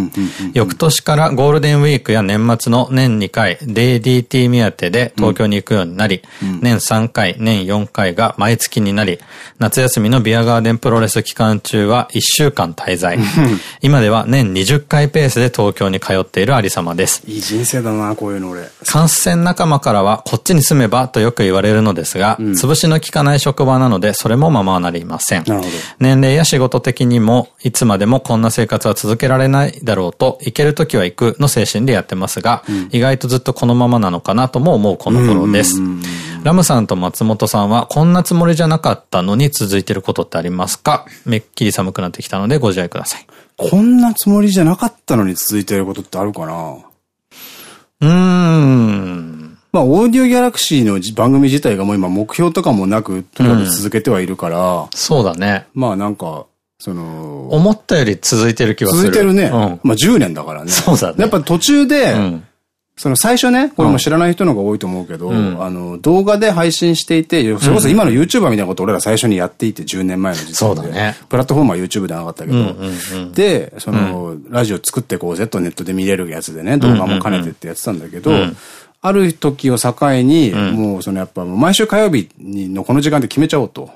翌年からゴールデンウィークや年末の年2回 DDT 目当てで東京に行くようになり、うん、年3回、年4回が毎月になり、夏休みのビアガーデンプロレス期間中は1週間滞在。今では年20回ペースで東京に通っているありさまです。いい人生だな、こういうの俺。感染仲間からはこっちに住めばとよく言われるのですが、うん、潰しの効かない職場なのでそれもままなりません。年齢や仕事的にもいつまでもこんな生活は続けられないだろうと、行ける時は行くの精神でやってますが、うん、意外とずっとこのままなのかなとも思うこの頃です。ラムさんと松本さんはこんなつもりじゃなかったのに続いてることってありますか？めっきり寒くなってきたのでご自愛ください。こんなつもりじゃなかったのに続いてることってあるかな？うーん。まあ、オーディオギャラクシーの番組自体がもう今目標とかもなく、とにかく続けてはいるから。うん、そうだね。まあなんか、その、思ったより続いてる気はする。続いてるね。うん、まあ10年だからね。そうだね。やっぱ途中で、うんその最初ね、これも知らない人の方が多いと思うけど、うん、あの、動画で配信していて、それこそ今の YouTuber みたいなこと俺ら最初にやっていて、10年前の時点で。そうだね。プラットフォームは YouTube ではなかったけど、で、その、ラジオ作ってこう Z ネットで見れるやつでね、動画も兼ねてってやってたんだけど、ある時を境に、もうそのやっぱ毎週火曜日のこの時間で決めちゃおうと。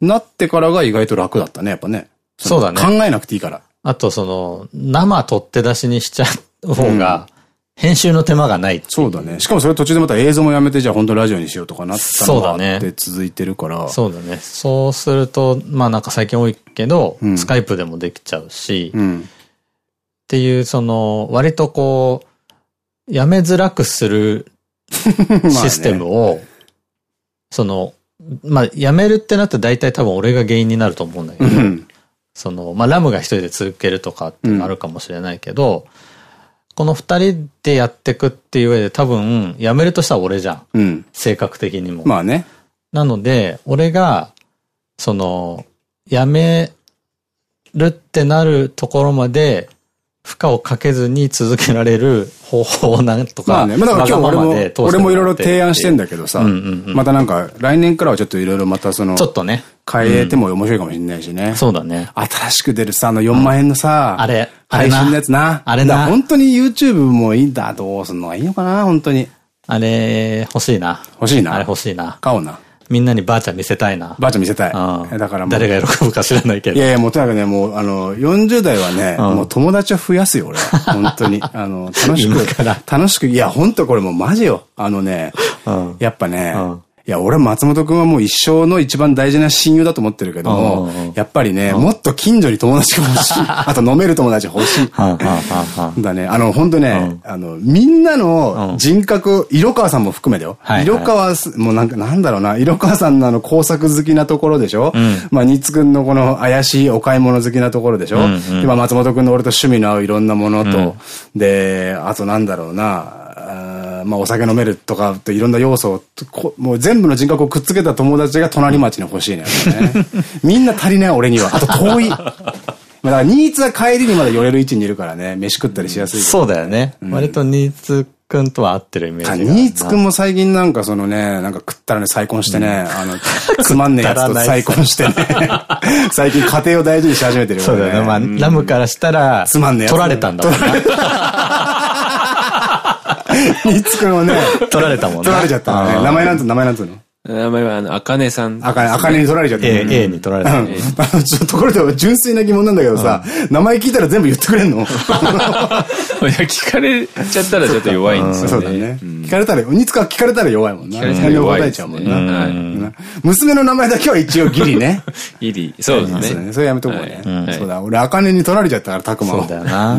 なってからが意外と楽だったね、やっぱね。そうだね。考えなくていいから。あとその、生取って出しにしちゃう方が、編集の手間がないそうだね。しかもそれ途中でまた映像もやめて、じゃあ本当ラジオにしようとかなったのがあって続いてるから。そうだね。そうすると、まあなんか最近多いけど、うん、スカイプでもできちゃうし、うん、っていう、その、割とこう、やめづらくする システムを、ね、その、まあ、やめるってなって大体多分俺が原因になると思うんだけど、うん、その、まあ、ラムが一人で続けるとかってあるかもしれないけど、この二人でやってくっていう上で多分、辞めるとしたら俺じゃん。うん。性格的にも。まあね。なので、俺が、その、辞めるってなるところまで、負荷をかけずに続けられる 方法をなんとか。まあね。まあだから今日俺も、俺もいろいろ提案してんだけどさ、またなんか来年からはちょっといろいろまたその、ちょっとね。変えても面白いかもしれないしね。そうだね。新しく出るさ、あの4万円のさ、あれ、配信のやつな。あれな。本当に YouTube もいいんだ、どうすんのがいいのかな、本当に。あれ、欲しいな。欲しいな？あれ欲しいな。買おうな。みんなにばあちゃん見せたいな。ばあちゃん見せたい。だから。誰が喜ぶか知らないけど。いやいや、もうとにかくね、もう、あの、40代はね、もう友達を増やすよ、俺。本当に。あの、楽しく。楽しく。いや、本当これもうマジよ。あのね、やっぱね、いや、俺松本くんはもう一生の一番大事な親友だと思ってるけども、やっぱりね、もっと近所に友達が欲しい。あと飲める友達欲しい。だね。あの、本当ね、あの、みんなの人格、色川さんも含めだよ。色川、もうなんか、なんだろうな、色川さんのあの工作好きなところでしょ。まあ、ニッツくんのこの怪しいお買い物好きなところでしょ。今、松本くんの俺と趣味の合ういろんなものと、で、あとなんだろうな、まあお酒飲めるとかといろんな要素を、もう全部の人格をくっつけた友達が隣町に欲しいね。みんな足りない俺には。あと遠い。まあだからニーツは帰りにまだ寄れる位置にいるからね、飯食ったりしやすい、そうだよね。うん、割とニーツくんとは合ってるイメージ。ニーツくんも最近なんかそのね、なんか食ったらね、再婚してね、うん、あの、つまんねえやつと再婚してね、最近家庭を大事にし始めてるよね。そうだよね。まあ、ラムからしたら、つまんねえやつ。取られたんだもんな。ニツくんをね。取られたもんね。取られちゃったね。名前なんつう名前なんつうの？名前は、あの、あかねさん。あかね、あかねに取られちゃった。A、A に取られた。あの、ちょっとところで純粋な疑問なんだけどさ、名前聞いたら全部言ってくれんの？いや、聞かれちゃったらちょっと弱いんですよね。そうだね。聞かれたら、ニツか聞かれたら弱いもんな。聞かれたら答えちゃうもんな。娘の名前だけは一応ギリね。ギリ。そうですね。それやめとこうね。そうだ、俺、あかねに取られちゃったから、たくまそうだよな。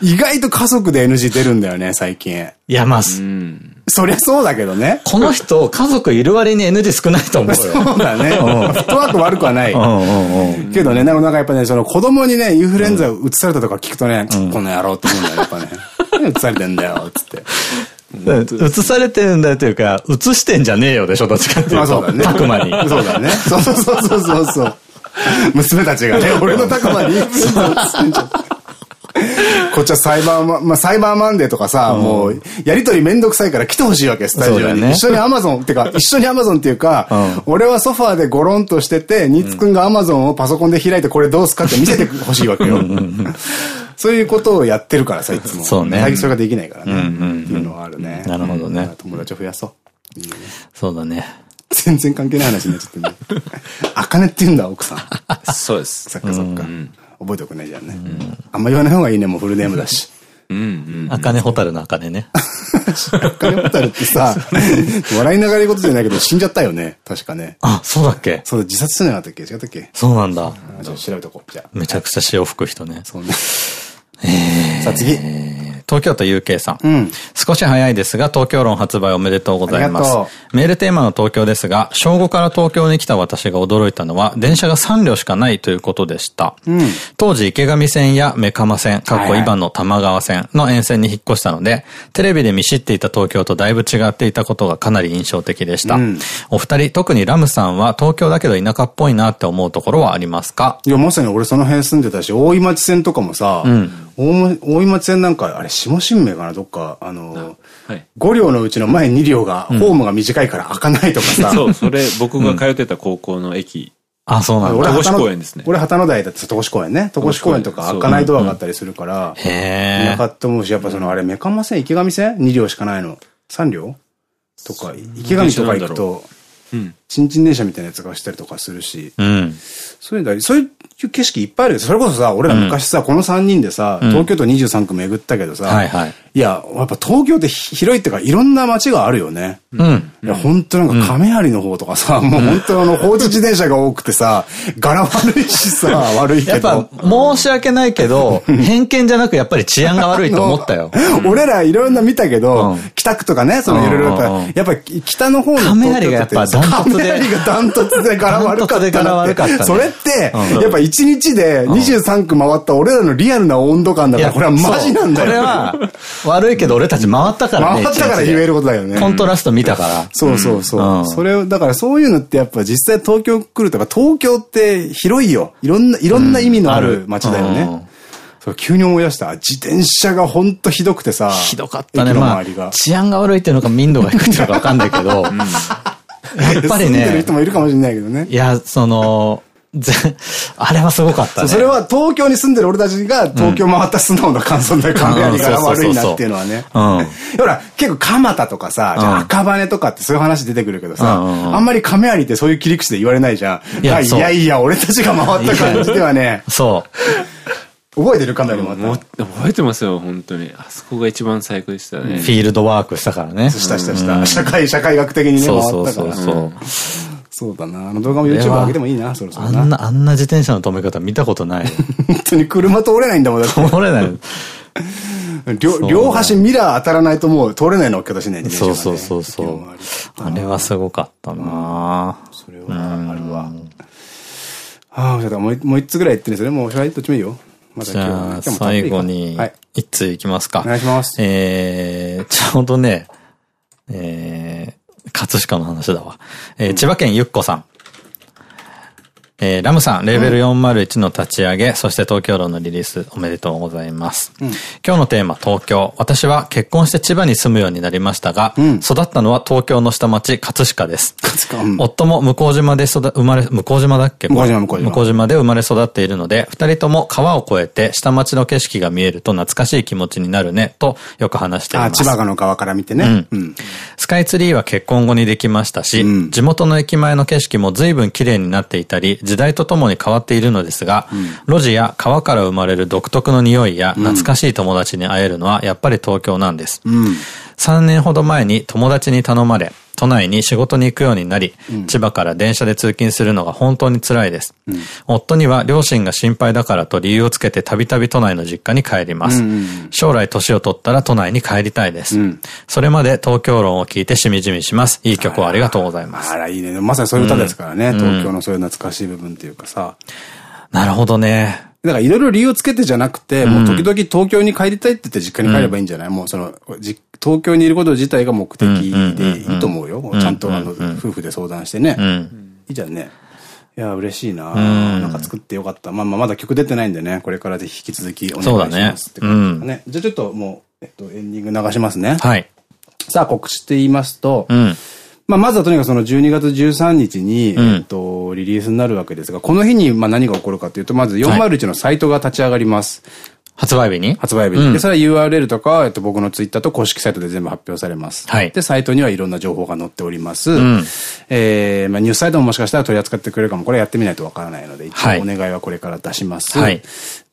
意外と家族で NG 出るんだよね、最近。いや、まあ、そりゃそうだけどね。この人、家族いる割に NG 少ないと思うよ。そうだね。フットワーク悪くはない。けどね、なんかやっぱね、その子供にね、インフルエンザ移されたとか聞くとね、この野郎って思うんだよ、やっぱね。移されてんだよ、つって。移されてるんだよというか、移してんじゃねえよでしょ、どっちかっていうと。まあそうだね。たくまに。そうだね。そうそうそうそうそう。娘たちがね、俺のたくまに、こっちはサイバーマン、まあ、サイバーマンデーとかさ、もう、やりとりめんどくさいから来てほしいわけ、スタジオに。一緒にアマゾン、っ てか、一緒にアマゾンっていうか、俺はソファーでゴロンとしてて、ニッツくんがアマゾンをパソコンで開いてこれどうすかって見せてほしいわけよ。そういうことをやってるからさ、いつも。そうね。それができないからね。っていうのはあるね。なるほどね。友達を増やそう。そうだね。全然関係ない話になっちゃってね。あかねって言うんだ、奥さん。そうです。そっかそっか。覚えておくね、じゃあね。あんま言わない方がいいね、もうフルネームだし。あかねホタルのあかねね。あかねホタルってさ、笑いながら言うことじゃないけど死んじゃったよね。確かね。あ、そうだっけ？そう、自殺したんじゃなかったっけ？違ったっけ？そうなんだ。じゃ調べとこう。じゃめちゃくちゃ潮吹く人ね。そうね。さあ次。東京都 UK さん。うん、少し早いですが、東京論発売おめでとうございます。メールテーマの東京ですが、正午から東京に来た私が驚いたのは、電車が3両しかないということでした。うん、当時、池上線や目釜線、かっこ今の玉川線の沿線に引っ越したので、テレビで見知っていた東京とだいぶ違っていたことがかなり印象的でした。うん、お二人、特にラムさんは東京だけど田舎っぽいなって思うところはありますか？いや、まさに俺その辺住んでたし、大井町線とかもさ、大井町線なんか、あれ、下新名かなどっか、あの、はい、5両のうちの前2両が、ホームが短いから開かないとかさ。そう、それ僕が通ってた高校の駅。あ、そうなんだ。戸越公園ですね。俺、旗の台だって戸越公園ね。戸越公園とか開かないドアがあったりするから。へえ。なかった思うし、やっぱその、あれ、メカマ線、池上線 ?2 両しかないの。3両とか、池上とか行くと、うん。ちんちん電車みたいなやつがしたりとかするし。うん。そういうのそういういう景色いっぱいあるよ。それこそさ、俺ら昔さ、この3人でさ、東京都23区巡ったけどさ、はいや、やっぱ東京って広いってか、いろんな街があるよね。うん。いや、本当なんか亀有の方とかさ、もう本当あの、放置自転車が多くてさ、柄悪いしさ、悪いけど。やっぱ、申し訳ないけど、偏見じゃなくやっぱり治安が悪いと思ったよ。俺らいろんな見たけど、北区とかね、そのいろいろやっぱ北の方の亀有がやっぱダントツで。亀有がダントツで柄悪かった。柄悪かった。それって、やっぱ1日で23区回った俺らのリアルな温度感だから、これはマジなんだよ。これは、悪いけど俺たち回ったからね。回ったから言えることだよね。コントラスト見たから。そうそうそう。それを、だからそういうのってやっぱ実際東京来るとか、東京って広いよ。いろんな、いろんな意味のある街だよね。そう、急に思い出した。自転車がほんとひどくてさ。ひどかったね。まあ、治安が悪いっていうのか民度が低いっていうのかわかんないけど。やっぱりね。住んでる人もいるかもしれないけどね。いや、その、あれはすごかったね。それは東京に住んでる俺たちが東京回った素直な感想で考えりが悪いなっていうのはね。ほら、結構蒲田とかさ、じゃ赤羽とかってそういう話出てくるけどさ、あんまり亀有ってそういう切り口で言われないじゃん。いやいやいや、俺たちが回った感じではね。そう。覚えてる亀有も覚えてますよ、本当に。あそこが一番最高でしたね。フィールドワークしたからね。したしたした。社会、社会学的にね、回ったから。そうそうそう。そうだな。あの動画も YouTube 上げてもいいな、そろそろあんな、あんな自転車の止め方見たことない。本当に車通れないんだもん、だって。通れない。両両端ミラー当たらないともう通れないのっけとしないそうそうそうそう。あれはすごかったなそれは、あれは。ああ、じゃあもうもう一つぐらい言ってるんですよね。もう、どっちもいいよ。まじゃあ、最後に、一通いきますか。お願いします。えー、ちょうどね、えー、葛飾の話だわ。えー、千葉県ゆっこさん。えー、ラムさん、レーベル401の立ち上げ、うん、そして東京論のリリースおめでとうございます。うん、今日のテーマ、東京。私は結婚して千葉に住むようになりましたが、うん、育ったのは東京の下町、葛飾です。夫も向島で育、生まれ、向島だっけ？向島、向島。向島で生まれ育っているので、二人とも川を越えて下町の景色が見えると懐かしい気持ちになるね、とよく話しています。あ、千葉の川から見てね。スカイツリーは結婚後にできましたし、地元の駅前の景色も随分綺麗になっていたり、時代とともに変わっているのですが、うん、路地や川から生まれる独特の匂いや懐かしい友達に会えるのはやっぱり東京なんです。うん、3年ほど前に友達に頼まれ、都内に仕事に行くようになり、うん、千葉から電車で通勤するのが本当に辛いです。うん、夫には両親が心配だからと理由をつけてたびたび都内の実家に帰ります。将来年を取ったら都内に帰りたいです。うん、それまで東京論を聞いてしみじみします。いい曲をありがとうございます。あら、いいね。まさにそういう歌ですからね。東京のそういう懐かしい部分っていうかさ。なるほどね。だからいろいろ理由をつけてじゃなくて、もう時々東京に帰りたいって言って実家に帰ればいいんじゃない、もうその、東京にいること自体が目的でいいと思うよ。ちゃんとあの、夫婦で相談してね。いいじゃんね。いや、嬉しいななんか作ってよかった。まあまあ、まだ曲出てないんでね、これからぜひ引き続きお願いしますって感じね。じゃあちょっともう、えっと、エンディング流しますね。はい。さあ、告知って言いますと、うんまあ、まずはとにかくその12月13日に、うん、えっと、リリースになるわけですが、この日に、まあ、何が起こるかというと、まず401のサイトが立ち上がります。発売日に？発売日に。うん、で、それは URL とか、えっと、僕のツイッターと公式サイトで全部発表されます。はい。で、サイトにはいろんな情報が載っております。うん、えー、まあ、ニュースサイトももしかしたら取り扱ってくれるかも、これやってみないとわからないので、一応お願いはこれから出します。はい。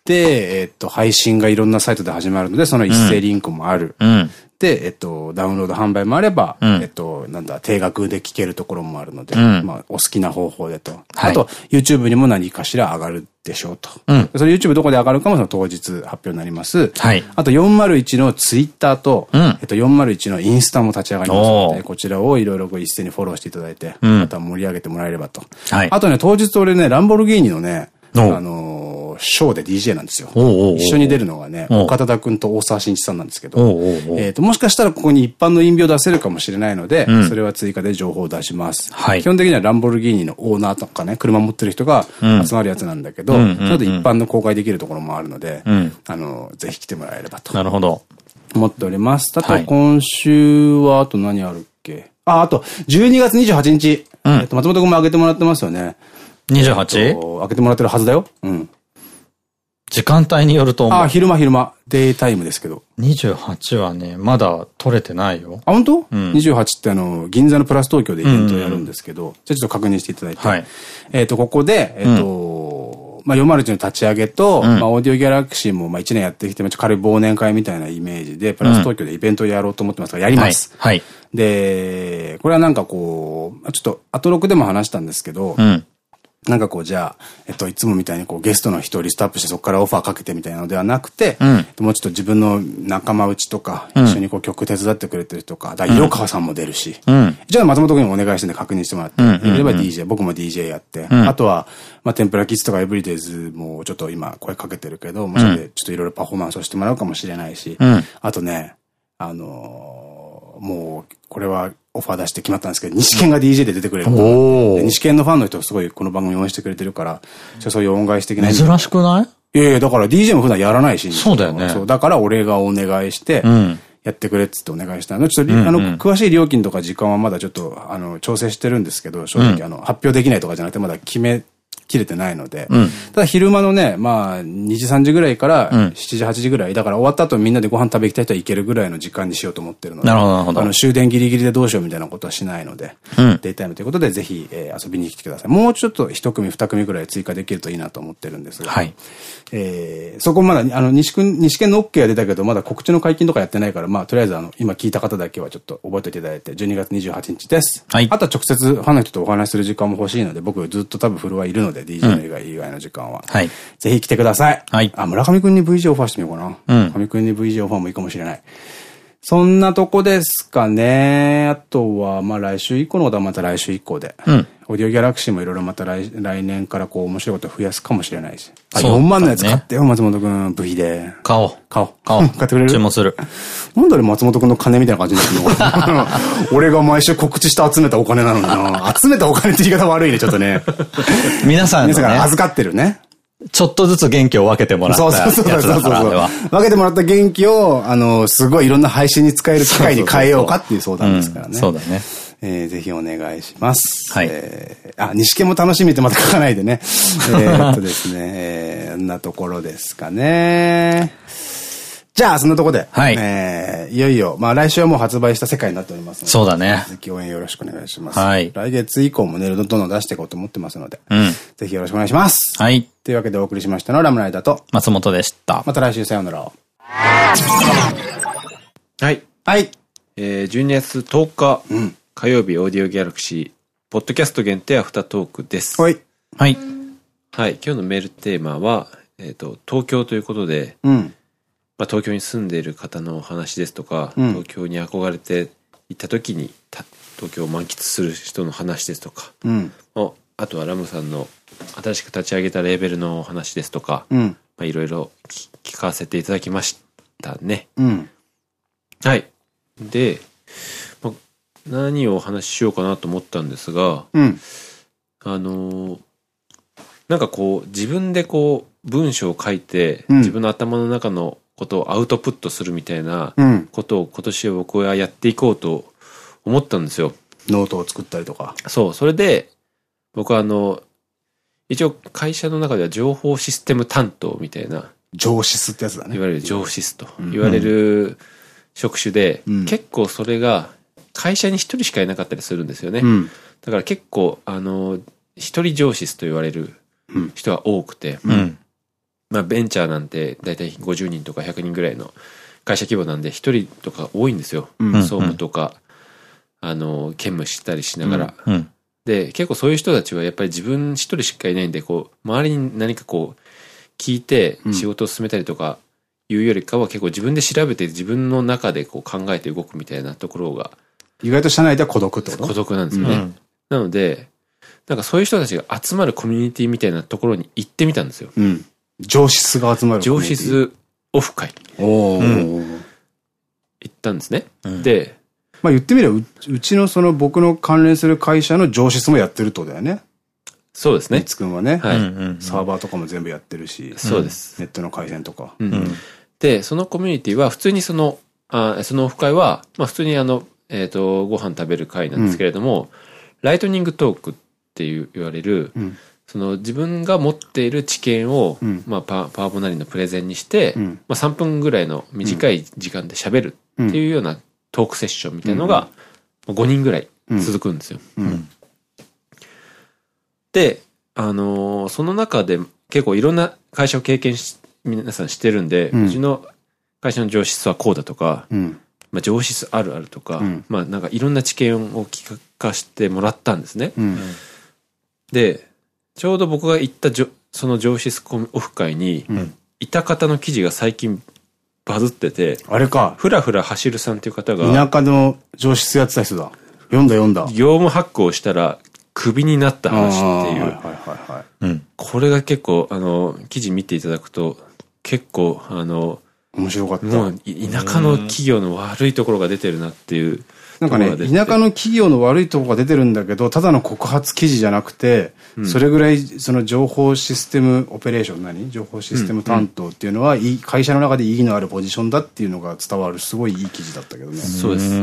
で、えっと、配信がいろんなサイトで始まるので、その一斉リンクもある。うん、で、えっと、ダウンロード販売もあれば、うん、えっと、なんだ、定額で聞けるところもあるので、うん、まあ、お好きな方法でと。はい、あと、YouTube にも何かしら上がるでしょうと。うん、それ YouTube どこで上がるかもその当日発表になります。はい。あと、401の Twitter と、うん、えっと、401のインスタも立ち上がりますので、こちらをいろいろ一斉にフォローしていただいて、また盛り上げてもらえればと。はい。あとね、当日俺ね、ランボルギーニのね、あの、ショーで DJ なんですよ。一緒に出るのがね、岡田くんと大沢慎一さんなんですけど、えっと、もしかしたらここに一般の印表出せるかもしれないので、それは追加で情報を出します。基本的にはランボルギーニのオーナーとかね、車持ってる人が集まるやつなんだけど、それで一般の公開できるところもあるので、あの、ぜひ来てもらえればと。なるほど。思っております。あと今週は、あと何あるっけ？あ、あと、12月28日。えっと、松本君も上げてもらってますよね。28? 開けてもらってるはずだよ。うん。時間帯によると思う。あ、昼間昼間。デイタイムですけど。28はね、まだ取れてないよ。あ、本当？うん、?28 ってあの、銀座のプラス東京でイベントをやるんですけど、じゃあちょっと確認していただいて。はい。えっと、ここで、えっ、ー、と、うん、まあ、401の立ち上げと、うん、まあ、オーディオギャラクシーも、まあ、1年やってきて、軽い忘年会みたいなイメージで、プラス東京でイベントをやろうと思ってますから、やります。はい。はい、で、これはなんかこう、ちょっと、アトロクでも話したんですけど、うんなんかこう、じゃあ、えっと、いつもみたいにこう、ゲストの人をリストアップしてそこからオファーかけてみたいなのではなくて、うん、もうちょっと自分の仲間内とか、一緒にこう、曲手伝ってくれてるとか、だ色川さんも出るし、うん、じゃあ松本君にもお願いしてね、確認してもらって、いれば DJ、僕も DJ やって、あとは、まあ、天ぷらキッズとかエブリデイズもちょっと今声かけてるけど、もしちょっといろいろパフォーマンスをしてもらうかもしれないし、あとね、あのー、もう、これは、オファー出して決まったんですけど、西健が DJ で出てくれる西健のファンの人すごいこの番組応援してくれてるから、そういう恩返し的な。珍しくない？いやいや、だから DJ も普段やらないし。そうだよね。そう、だから俺がお願いして、やってくれっつってお願いしたの。ちょっと、あの、詳しい料金とか時間はまだちょっと、あの、調整してるんですけど、正直、あの、発表できないとかじゃなくて、まだ決め切れてないので、うん、ただ昼間のね、まあ、2時3時ぐらいから7時8時ぐらい、だから終わった後みんなでご飯食べ行きたい人は行けるぐらいの時間にしようと思ってるので、なるほど、なるほど。あの、終電ギリギリでどうしようみたいなことはしないので、うん、デイタイムということでぜひ、えー、遊びに来てください。もうちょっと一組二組ぐらい追加できるといいなと思ってるんですが、はい。えー、そこまだ、あの、西君、西県の OK が出たけど、まだ告知の解禁とかやってないから、まあ、とりあえずあの、今聞いた方だけはちょっと覚えておいていただいて、12月28日です。はい。あとは直接ファンの人とお話しする時間も欲しいので、僕ずっと多分フロアいるので、DJ の以外以外の時間は。はい。ぜひ来てください。はい。あ、村上くんに VJ オファーしてみようかな。うん。村上くんに VJ オファーもいいかもしれない。そんなとこですかね。あとは、まあ来週以降のことはまた来週以降で。うん。オーディオギャラクシーもいろいろまた来来年からこう面白いこと増やすかもしれないし。あ、4万のやつ買ってよ、松本くん。V で。買おう。買おう。買おう。買ってくれる？注文する。なんで松本くんの金みたいな感じになっの？俺が毎週告知して集めたお金なのにな。集めたお金って言い方悪いね、ちょっとね。皆さん、皆さんから預かってるね。ちょっとずつ元気を分けてもらったやつだからそうそうそうそう。分けてもらった元気を、あの、すごいいろんな配信に使える機会に変えようかっていう相談ですからね。そうだね。えー、ぜひお願いします。はい。えー、あ、西家も楽しみってまた書かないでね。えっとですね、えー、んなところですかね。じゃあ、そんなとこで。はい。えー、いよいよ、まあ来週はもう発売した世界になっておりますので。そうだね。ぜひ応援よろしくお願いします。はい。来月以降もね、どんどん出していこうと思ってますので。うん。ぜひよろしくお願いします。はい。というわけでお送りしましたのはラムライダーと松本でした。また来週さようなら。はい。はい。えー、12月10日、うん、火曜日オーディオギャラクシー、ポッドキャスト限定アフタートークです。はい。はい。はい。今日のメールテーマは、えっ、ー、と、東京ということで、うん。まあ、東京に住んでいる方の話ですとか、うん、東京に憧れて行った時に東京を満喫する人の話ですとか、うん、あとはラムさんの新しく立ち上げたレーベルの話ですとか、うん、まあいろいろ聞かせていただきましたね。うん、はい。で、まあ、何をお話ししようかなと思ったんですが、うん、あのなんかこう自分でこう文章を書いて、自分の頭の中のことをアウトプットするみたいなことを今年は僕はやっていこうと思ったんですよ。ノートを作ったりとか。そう。それで、僕はあの、一応会社の中では情報システム担当みたいな。情シスってやつだね。いわゆる情シスと言われる職種で、うん、結構それが会社に一人しかいなかったりするんですよね。うん、だから結構、あの、一人情シスと言われる人が多くて、うん、まあベンチャーなんて大体50人とか100人ぐらいの会社規模なんで1人とか多いんですよ。うん、総務とか、あの、兼務したりしながら。うん、で、結構そういう人たちはやっぱり自分一人しかいないんで、こう、周りに何かこう、聞いて仕事を進めたりとかいうよりかは結構自分で調べて自分の中でこう考えて動くみたいなところが。意外と社内では孤独ってこと？孤独なんですよね。うん、なので、なんかそういう人たちが集まるコミュニティみたいなところに行ってみたんですよ。うん。上質が集まる上質オフ会。おうん、行ったんですね。うん、で、まあ言ってみればう、うちのその僕の関連する会社の上質もやってるとだよね。そうですね。つくんはね。はい。サーバーとかも全部やってるし。そうです。ネットの回線とか。で、そのコミュニティは普通にその、あそのオフ会は、まあ普通にあの、えっ、と、ご飯食べる会なんですけれども、ライトニングトークっていう言われる、その自分が持っている知見を、まあパパワポなりのプレゼンにして、まあ3分ぐらいの短い時間で喋るっていうようなトークセッションみたいなのが、5人ぐらい続くんですよ。で、あのー、その中で結構いろんな会社を経験し、皆さんしてるんで、うん、ちの会社の上質はこうだとか、うん、まあ上質あるあるとか、うん、まあなんかいろんな知見を聞かしてもらったんですね。で、ちょうど僕が行ったじょその上質オフ会に、いた方の記事が最近バズってて、あれか。ふらふら走るさんっていう方が、田舎の上質やってた人だ。読んだ読んだ。業務発行したら、クビになった話っていう。これが結構、あの、記事見ていただくと、結構、あの、面白かった。もう、田舎の企業の悪いところが出てるなっていう。なんかね、田舎の企業の悪いところが出てるんだけど、ただの告発記事じゃなくて、うん、それぐらい、その情報システムオペレーション何？情報システム担当っていうのは、いい、会社の中で意義のあるポジションだっていうのが伝わる、すごいいい記事だったけどね。そうです。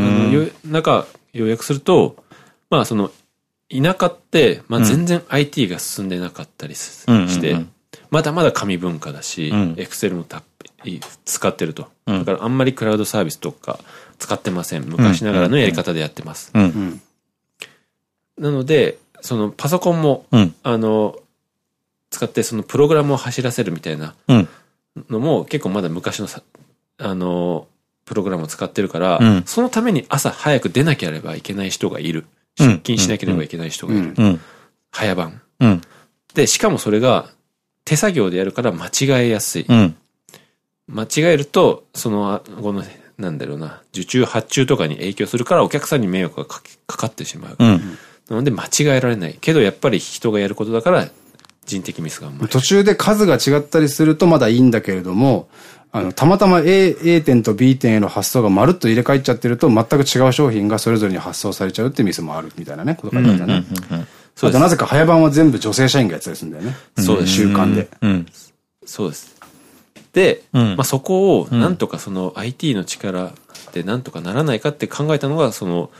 なんか、要約すると、まあ、その、田舎って、まあ、全然 IT が進んでなかったりして、まだまだ紙文化だし、エクセルもたっ使ってると。だからあんまりクラウドサービスとか使ってません。昔ながらのやり方でやってます。なので、そのパソコンも、あの、使ってそのプログラムを走らせるみたいなのも結構まだ昔のさ、あの、プログラムを使ってるから、そのために朝早く出なければいけない人がいる。出勤しなければいけない人がいる。早番。で、しかもそれが手作業でやるから間違えやすい。間違えると、その、この、なんだろうな、受注発注とかに影響するからお客さんに迷惑がかかってしまう。なので間違えられない。けどやっぱり人がやることだから人的ミスが途中で数が違ったりするとまだいいんだけれども、あの、たまたま A, A 点と B 点への発送がまるっと入れ替えちゃってると、全く違う商品がそれぞれに発送されちゃうってミスもあるみたいなね、こと書いてあったね。そうあとなぜか早番は全部女性社員がやってたりするんだよね。そうです。習慣で。うん。そうです。で、うん、まあそこをなんとかその IT の力でなんとかならないかって考えたのが、その、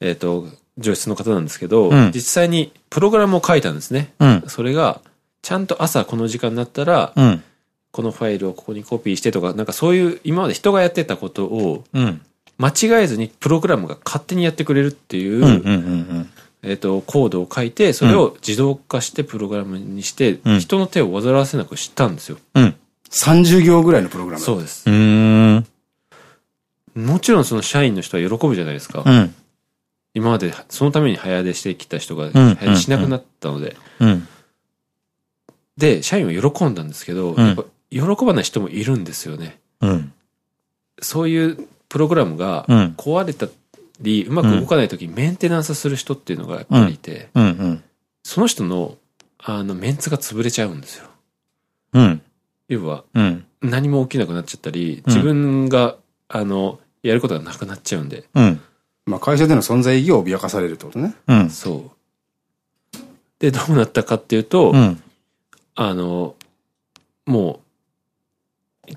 えっ、ー、と、上質の方なんですけど、うん、実際にプログラムを書いたんですね。うん、それが、ちゃんと朝この時間になったら、うんこのファイルをここにコピーしてとか、なんかそういう今まで人がやってたことを、間違えずにプログラムが勝手にやってくれるっていう、えっと、コードを書いて、それを自動化してプログラムにして、人の手を煩わせなくしたんですよ。うん。30行ぐらいのプログラムそうです。もちろんその社員の人は喜ぶじゃないですか。うん、今までそのために早出してきた人が早出しなくなったので。で、社員は喜んだんですけど、やっぱ喜ばない人もいるんですよね。うん、そういうプログラムが壊れたり、うまく動かない時にメンテナンスする人っていうのがやっぱりいて、その人の、あの、メンツが潰れちゃうんですよ。うん、要は、何も起きなくなっちゃったり、自分が、あの、やることがなくなっちゃうんで。うん、まあ会社での存在意義を脅かされるってことね。うん、そう。で、どうなったかっていうと、あの、もう、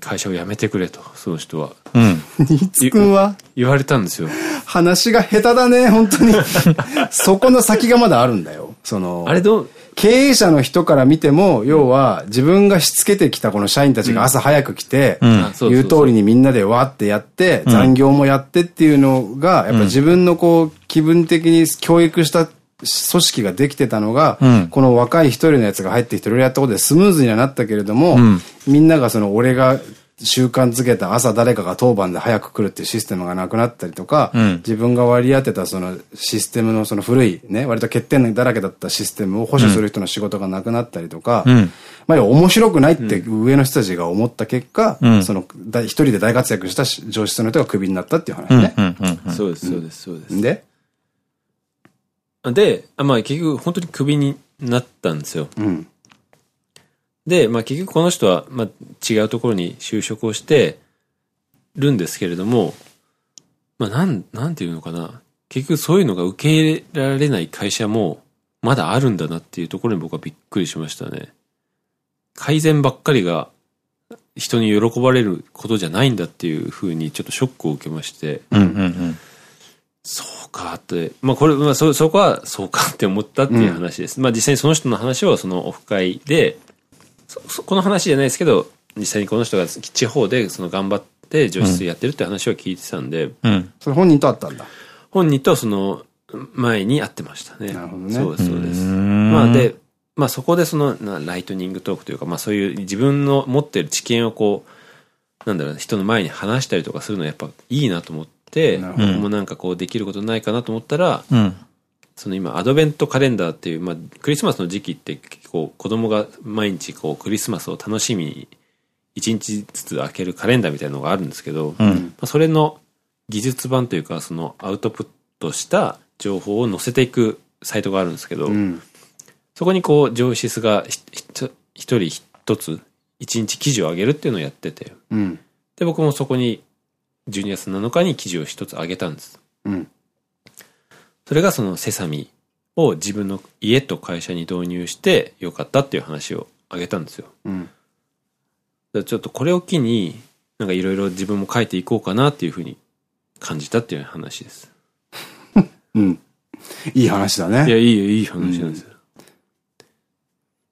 会社を辞めてくれと、その人は。うん。ニツくんは？言われたんですよ。話が下手だね、本当に。そこの先がまだあるんだよ。その。あれどう？経営者の人から見ても、要は自分がしつけてきたこの社員たちが朝早く来て、言う通りにみんなでわってやって、残業もやってっていうのが、やっぱ自分のこう、気分的に教育した組織ができてたのが、うん、この若い一人のやつが入ってきていろいろやったことでスムーズにはなったけれども、うん、みんながその俺が習慣づけた朝誰かが当番で早く来るっていうシステムがなくなったりとか、うん、自分が割り当てたそのシステムのその古いね、割と欠点だらけだったシステムを保守する人の仕事がなくなったりとか、うん、まあ面白くないって上の人たちが思った結果、うん、その一人で大活躍した上司の人がクビになったっていう話ね。そうです、そうです、そうです。でで、あまあ結局本当にクビになったんですよ。うんで、まあ結局この人は、まあ違うところに就職をしてるんですけれども、まあなん、なんていうのかな。結局そういうのが受け入れられない会社もまだあるんだなっていうところに僕はびっくりしましたね。改善ばっかりが人に喜ばれることじゃないんだっていうふうにちょっとショックを受けまして。そうかって。まあこれ、まあそ、そこはそうかって思ったっていう話です。うん、まあ実際にその人の話をそのオフ会でこの話じゃないですけど、実際にこの人が地方でその頑張って女子やってるって話を聞いてたんで。うん。それ本人と会ったんだ。本人とその前に会ってましたね。なるほどね。そうです、そうです。まあで、まあそこでそのライトニングトークというか、まあそういう自分の持ってる知見をこう、なんだろう、人の前に話したりとかするのはやっぱいいなと思って、僕もなんかこうできることないかなと思ったら、うん、その今、アドベントカレンダーっていう、まあ、クリスマスの時期って結構子供が毎日こうクリスマスを楽しみに一日ずつ開けるカレンダーみたいなのがあるんですけど、うん、まあそれの技術版というか、そのアウトプットした情報を載せていくサイトがあるんですけど、うん、そこにこう、上司が一人一つ、一日記事を上げるっていうのをやってて、うん、で、僕もそこに12月7日に記事を一つ上げたんです。うんそれがそのセサミを自分の家と会社に導入してよかったっていう話をあげたんですよ。うん。ちょっとこれを機に、なんかいろいろ自分も書いていこうかなっていうふうに感じたっていう話です。うん。いい話だね。いや、いいよ、いい話なんですよ。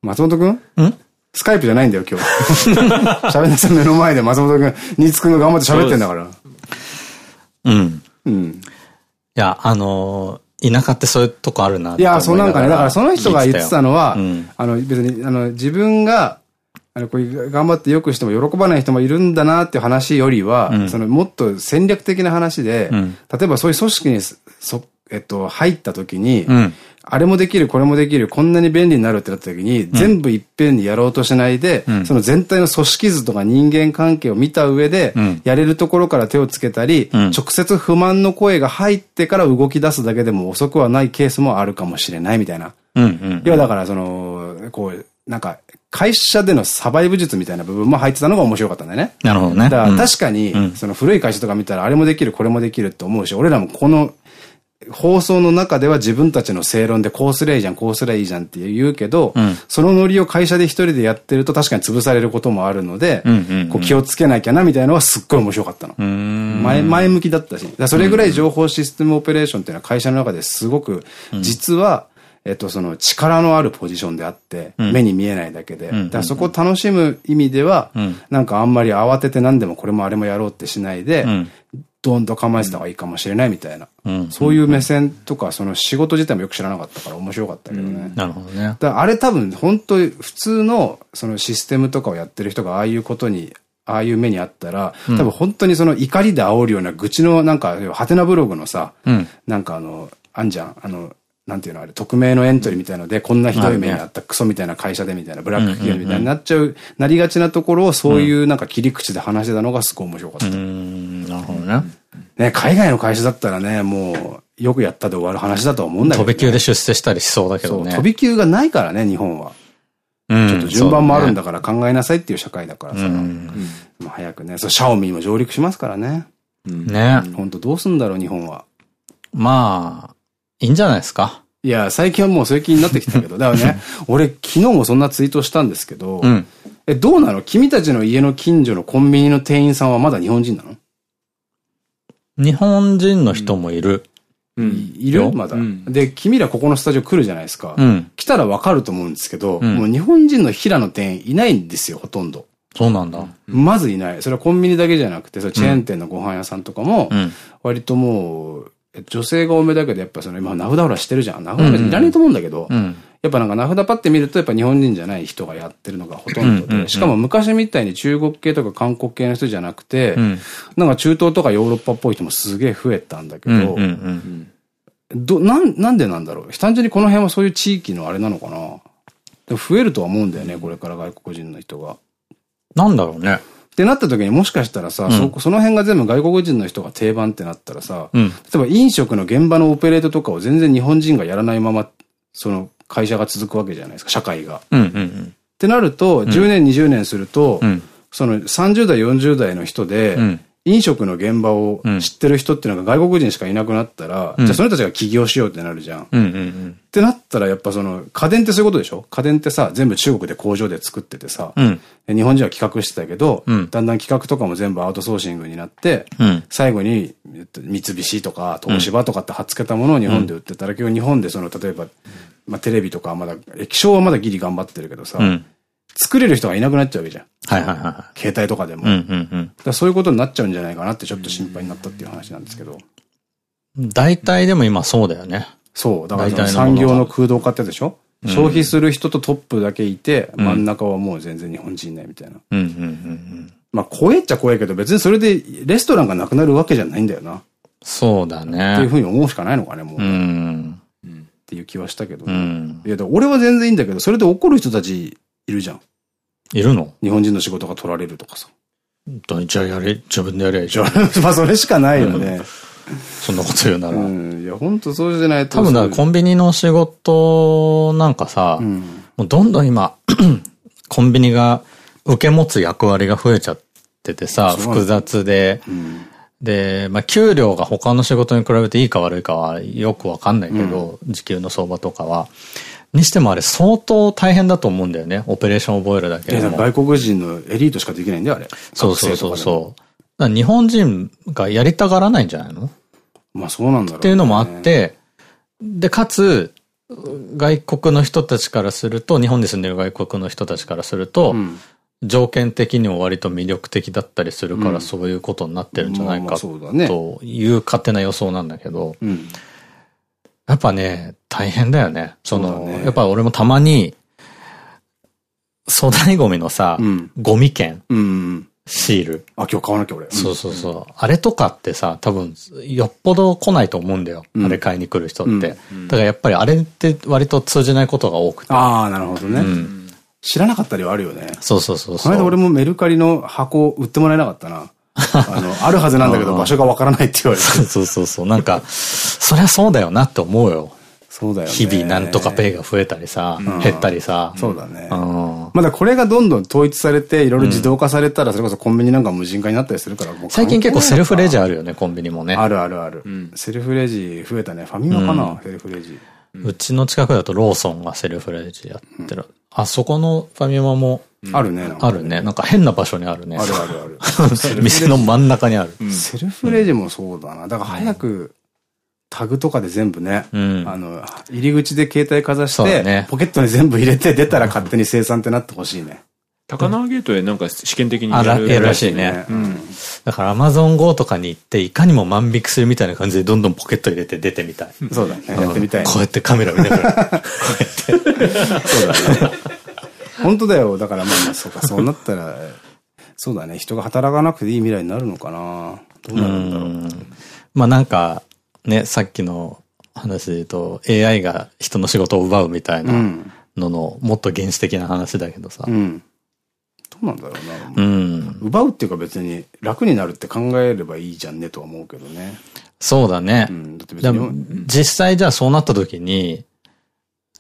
うん、松本くん？ん？スカイプじゃないんだよ、今日。喋ってた目の前で松本くん、新津くんが頑張って喋ってんだから。うん。うん。いや、あのー田舎ってそういうとこあるないや、そうなんかね、だからその人が言ってたのは、うん、あの、別に、あの、自分が、あの、こう頑張ってよくしても喜ばない人もいるんだなっていう話よりは、うん、そのもっと戦略的な話で、うん、例えばそういう組織にそ、えっと、入った時に、あれもできる、これもできる、こんなに便利になるってなった時に、全部いっぺんにやろうとしないで、その全体の組織図とか人間関係を見た上で、やれるところから手をつけたり、直接不満の声が入ってから動き出すだけでも遅くはないケースもあるかもしれないみたいな。要はだから、その、こう、なんか、会社でのサバイブ術みたいな部分も入ってたのが面白かったんだよね。なるほどね。だから確かに、その古い会社とか見たらあれもできる、これもできるって思うし、俺らもこの放送の中では自分たちの正論でこうすりゃいいじゃん、こうすりゃいいじゃんって言うけど、うん、そのノリを会社で一人でやってると確かに潰されることもあるので、こう気をつけなきゃなみたいなのはすっごい面白かったの。前、前向きだったし。それぐらい情報システムオペレーションっていうのは会社の中ですごく、実は、えっと、その力のあるポジションであって、目に見えないだけで。だからそこを楽しむ意味では、なんかあんまり慌てて何でもこれもあれもやろうってしないで、ドンと構えてた方がいいかもしれないみたいな。そういう目線とか、その仕事自体もよく知らなかったから面白かったけどね。なるほどね。だあれ多分本当普通のそのシステムとかをやってる人がああいうことにああいう目にあったら、多分本当にその怒りで煽るような愚痴のなんか、ハテナブログのさ、うん、なんかあの、あんじゃん、あの、なんていうのあれ、匿名のエントリーみたいので、こんなひどい目にあったクソみたいな会社でみたいな、ブラック企業みたいになっちゃう、なりがちなところをそういうなんか切り口で話してたのがすごい面白かった。うん、なるほどね。ね、海外の会社だったらね、もう、よくやったで終わる話だと思うんだけど、ね。飛び級で出世したりしそうだけどね。飛び級がないからね、日本は。うん、ちょっと順番もあるんだから考えなさいっていう社会だからさ。うん、早くね、そう、シャオミも上陸しますからね。ね。本当どうすんだろう、日本は。まあ、いいんじゃないですか。いや、最近はもうそういう気になってきたけど、だからね、俺昨日もそんなツイートしたんですけど、うん、え、どうなの？君たちの家の近所のコンビニの店員さんはまだ日本人なの？日本人の人もいる。うん。いる？まだ、うん。で、君らここのスタジオ来るじゃないですか。うん、来たらわかると思うんですけど、うん、もう日本人の平野店員いないんですよ、ほとんど。そうなんだ。まずいない。それはコンビニだけじゃなくて、それチェーン店のご飯屋さんとかも、割ともう、女性が多めだけど、やっぱその今名札ほらしてるじゃん。名札いらないと思うんだけど、うん、やっぱなんか名札パって見るとやっぱ日本人じゃない人がやってるのがほとんどで、しかも昔みたいに中国系とか韓国系の人じゃなくて、うん、なんか中東とかヨーロッパっぽい人もすげえ増えたんだけど、ど、なん、なんでなんだろう？単純にこの辺はそういう地域のあれなのかな？増えるとは思うんだよね、これから外国人の人が。なんだろうね。ってなった時にもしかしたらさ、うん、そ、その辺が全部外国人の人が定番ってなったらさ、うん、例えば飲食の現場のオペレートとかを全然日本人がやらないまま、その会社が続くわけじゃないですか、社会が。ってなると、10年、20年すると、その30代、40代の人で、飲食の現場を知ってる人っていうのが外国人しかいなくなったら、うん、じゃあその人たちが起業しようってなるじゃん。ってなったらやっぱその家電ってそういうことでしょ？家電ってさ、全部中国で工場で作っててさ、うん、日本人は企画してたけど、うん、だんだん企画とかも全部アウトソーシングになって、最後に三菱とか東芝とかって貼っつけたものを日本で売ってたら、今日日本でその例えば、まあテレビとかはまだ、液晶はまだギリ頑張ってるけどさ、作れる人がいなくなっちゃうわけじゃん。はいはいはい。携帯とかでも。そういうことになっちゃうんじゃないかなってちょっと心配になったっていう話なんですけど。大体でも今そうだよね。そう。だから産業の空洞化ってでしょ？消費する人とトップだけいて、真ん中はもう全然日本人いないみたいな。まあ怖えっちゃ怖いけど別にそれでレストランがなくなるわけじゃないんだよな。そうだね。っていうふうに思うしかないのかね、もう。うん。っていう気はしたけど。うん、いや、俺は全然いいんだけど、それで怒る人たちいるじゃん。いるの？日本人の仕事が取られるとかさ。じゃあやれ、自分でやれじゃん。まあそれしかないよね。そんなこと言うなら。うん。いや、本当そうじゃないと。多分だ、コンビニの仕事なんかさ、うん、もうどんどん今、コンビニが受け持つ役割が増えちゃっててさ、複雑で、うん、で、まあ、給料が他の仕事に比べていいか悪いかはよくわかんないけど、うん、時給の相場とかは。にしてもあれ相当大変だと思うんだよね。オペレーション覚えるだけでも。外国人のエリートしかできないんだよ、あれ。そうそうそうそう。日本人がやりたがらないんじゃないの？まあそうなんだろう、ね、っていうのもあって、で、かつ、外国の人たちからすると、日本に住んでる外国の人たちからすると、うん、条件的にも割と魅力的だったりするから、そういうことになってるんじゃないか、という勝手な予想なんだけど、うんやっぱね、大変だよね。その、ね、やっぱ俺もたまに、粗大ゴミのさ、うん、ゴミ券、うん、シール。あ、今日買わなきゃ俺。そうそうそう。あれとかってさ、多分、よっぽど来ないと思うんだよ。あれ買いに来る人って。だからやっぱりあれって割と通じないことが多くて。ああ、なるほどね。知らなかったりはあるよね。そうそうそうこの間俺もメルカリの箱売ってもらえなかったな。あの、あるはずなんだけど場所がわからないって言われて。そうそうそう。なんか、そりゃそうだよなって思うよ。そうだよね。日々なんとかペイが増えたりさ、減ったりさ。そうだね。まだこれがどんどん統一されて、いろいろ自動化されたら、それこそコンビニなんか無人化になったりするから、最近結構セルフレジあるよね、コンビニもね。あるあるある。セルフレジ増えたね。ファミマかな、セルフレジ。うちの近くだとローソンがセルフレジやってる。あそこのファミマも、あるね。あるね。なんか変な場所にあるね。あるあるある。店の真ん中にある。セルフレジもそうだな。だから早く、タグとかで全部ね、あの、入り口で携帯かざして、ポケットに全部入れて出たら勝手に生産ってなってほしいね。高輪ゲートでなんか試験的にやるらしいね。だからアマゾン GO とかに行って、いかにも万引きするみたいな感じでどんどんポケット入れて出てみたい。そうだね。やってみたい。こうやってカメラ見ながら、こうやって。そうだね。本当だよ。だからまあまあ、そうか、そうなったら、そうだね。人が働かなくていい未来になるのかな。どうなるんだろう。まあなんか、ね、さっきの話で言うと、AI が人の仕事を奪うみたいなのの、もっと原始的な話だけどさ。うんどうなんだろうな。うん。奪うっていうか別に楽になるって考えればいいじゃんねとは思うけどね。そうだね。うん、だって別に。実際じゃあそうなった時に、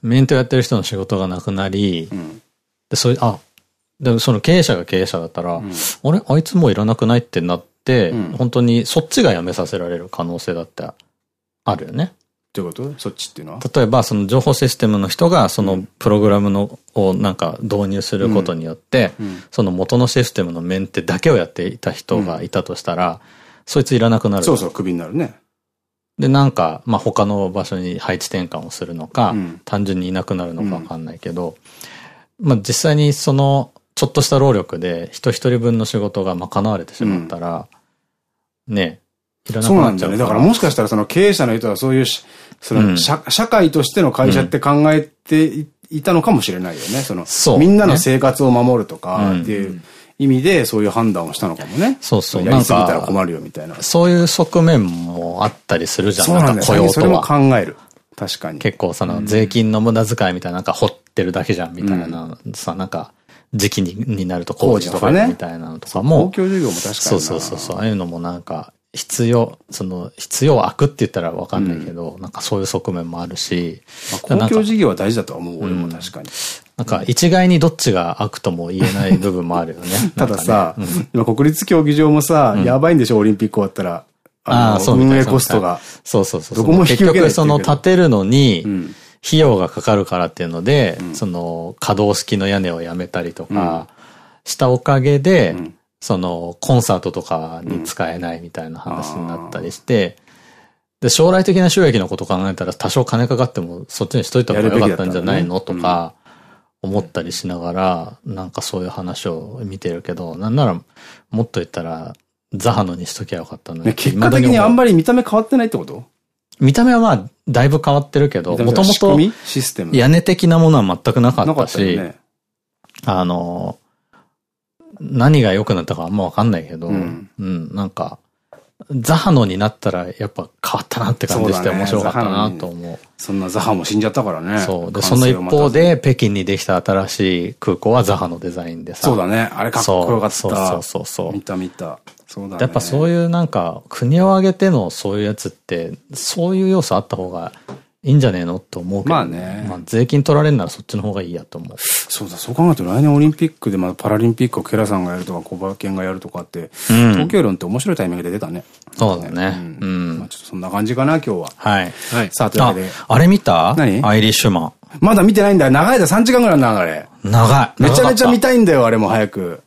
メンテやってる人の仕事がなくなり、うん、で、そういう、あ、でもその経営者が経営者だったら、うん、あれ？あいつもういらなくないってなって、うん、本当にそっちが辞めさせられる可能性だってあるよね。どういうこと？そっちっていうのは？例えば、その情報システムの人が、そのプログラムの、をなんか導入することによって、うん、その元のシステムのメンテだけをやっていた人がいたとしたら、うん、そいついらなくなる。そうそう、クビになるね。で、なんか、まあ、他の場所に配置転換をするのか、うん、単純にいなくなるのかわかんないけど、まあ、実際にその、ちょっとした労力で人一人分の仕事が賄われてしまったら、ね、いらなくなっちゃうそうなんだよね。だからもしかしたらその経営者の人はそういうその社、うん、社会としての会社って考えていたのかもしれないよね。その、そう、みんなの生活を守るとかっていう意味でそういう判断をしたのかもね。そうそう。やりすぎたら困るよみたいな。そういう側面もあったりするじゃん。そうなんだよ。それも考える。確かに。結構その税金の無駄遣いみたいな、なんか掘ってるだけじゃんみたいな、さ、なんか、時期にになると工事とかね。みたいなのとかも。公共事業も確かに。そうそうそうそう。ああいうのもなんか、必要、その、必要悪って言ったらわかんないけど、うん、なんかそういう側面もあるし。まあ、公共事業は大事だとは思う、俺も確かに。なんか一概にどっちが悪とも言えない部分もあるよね。たださ、ねうん、今国立競技場もさ、やばいんでしょ、オリンピック終わったら。ああ、そう運営コストが。そうそうそう。どこも引き受け結局その建てるのに、費用がかかるからっていうので、その可動式の屋根をやめたりとかしたおかげで、そのコンサートとかに使えないみたいな話になったりして、で、将来的な収益のこと考えたら多少金かかってもそっちにしといた方が良かったんじゃないのとか、思ったりしながら、なんかそういう話を見てるけど、なんならもっと言ったら、ザハノにしときゃよかったのに。結果的にあんまり見た目変わってないってこと？見た目はまあ、だいぶ変わってるけど、もともと屋根的なものは全くなかったし、ね、あの、何が良くなったかあんまわかんないけど、うん、うん、なんか、ザハノになったらやっぱ変わったなって感じして面白かったなと思う。そんなザハも死んじゃったからね。そう。で、その一方で北京にできた新しい空港はザハのデザインでさ。そうだね。あれかっこよかった。そうそうそうそう。見た見た。そうだね。やっぱそういうなんか国を挙げてのそういうやつって、そういう要素あった方がいいんじゃねえのって思うけど。まあね。まあ税金取られるならそっちの方がいいやと思う。そうだ、そう考えると来年オリンピックでまだパラリンピックをケラさんがやるとか、小馬健がやるとかって、うん、東京論って面白いタイミングで出たね。そうだね。うん。まあちょっとそんな感じかな、今日は。はい。はい。さあ、というわけで。あれ見た？何？アイリッシュマン。まだ見てないんだよ。長いだ、3時間ぐらいな、あれ。長い。めちゃめちゃ見たいんだよ、あれも早く。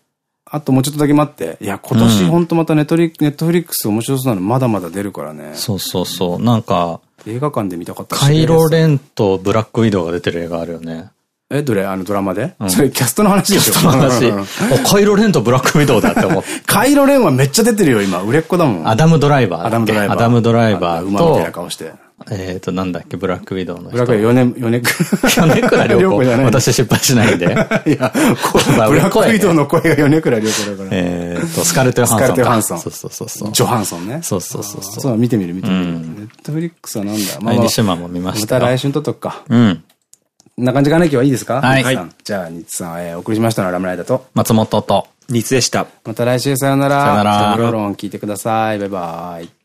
あともうちょっとだけ待って。いや、今年ほんとまたネットリ、ネットフリックス面白そうなのまだまだ出るからね。そうそうそう。なんか、映画館で見たかったカイロレンとブラックウィドウが出てる映画あるよね。え、どれ？あのドラマで、うん、それキャストの話でしょキャストの話。カイロレンとブラックウィドウだって思って。カイロレンはめっちゃ出てるよ、今。売れっ子だもん。アダムドライバー。アダムドライバー。アダムドライバーと。馬みたいな顔して。えっと、なんだっけ、ブラックウィドウの人。ブラックウィドウ、米、米米倉涼子。私失敗しないんで。いや、ブラックウィドウの声が米倉涼子だから。えっと、スカルテハンソン。スカルテハンソン。そうそうそう。ジョハンソンね。そうそうそう。そう、見てみる見てみる。ネットフリックスはなんだ？まあ、ニシマも見ました。また来週とっとくか。うん。こんな感じかな？今日はいいですか？はい。じゃあ、ニツさん、えー、お送りしましたのはラムライダーと。松本と。ニツでした。また来週さよなら。さよなら。ロ論聞いてください。バイバイ。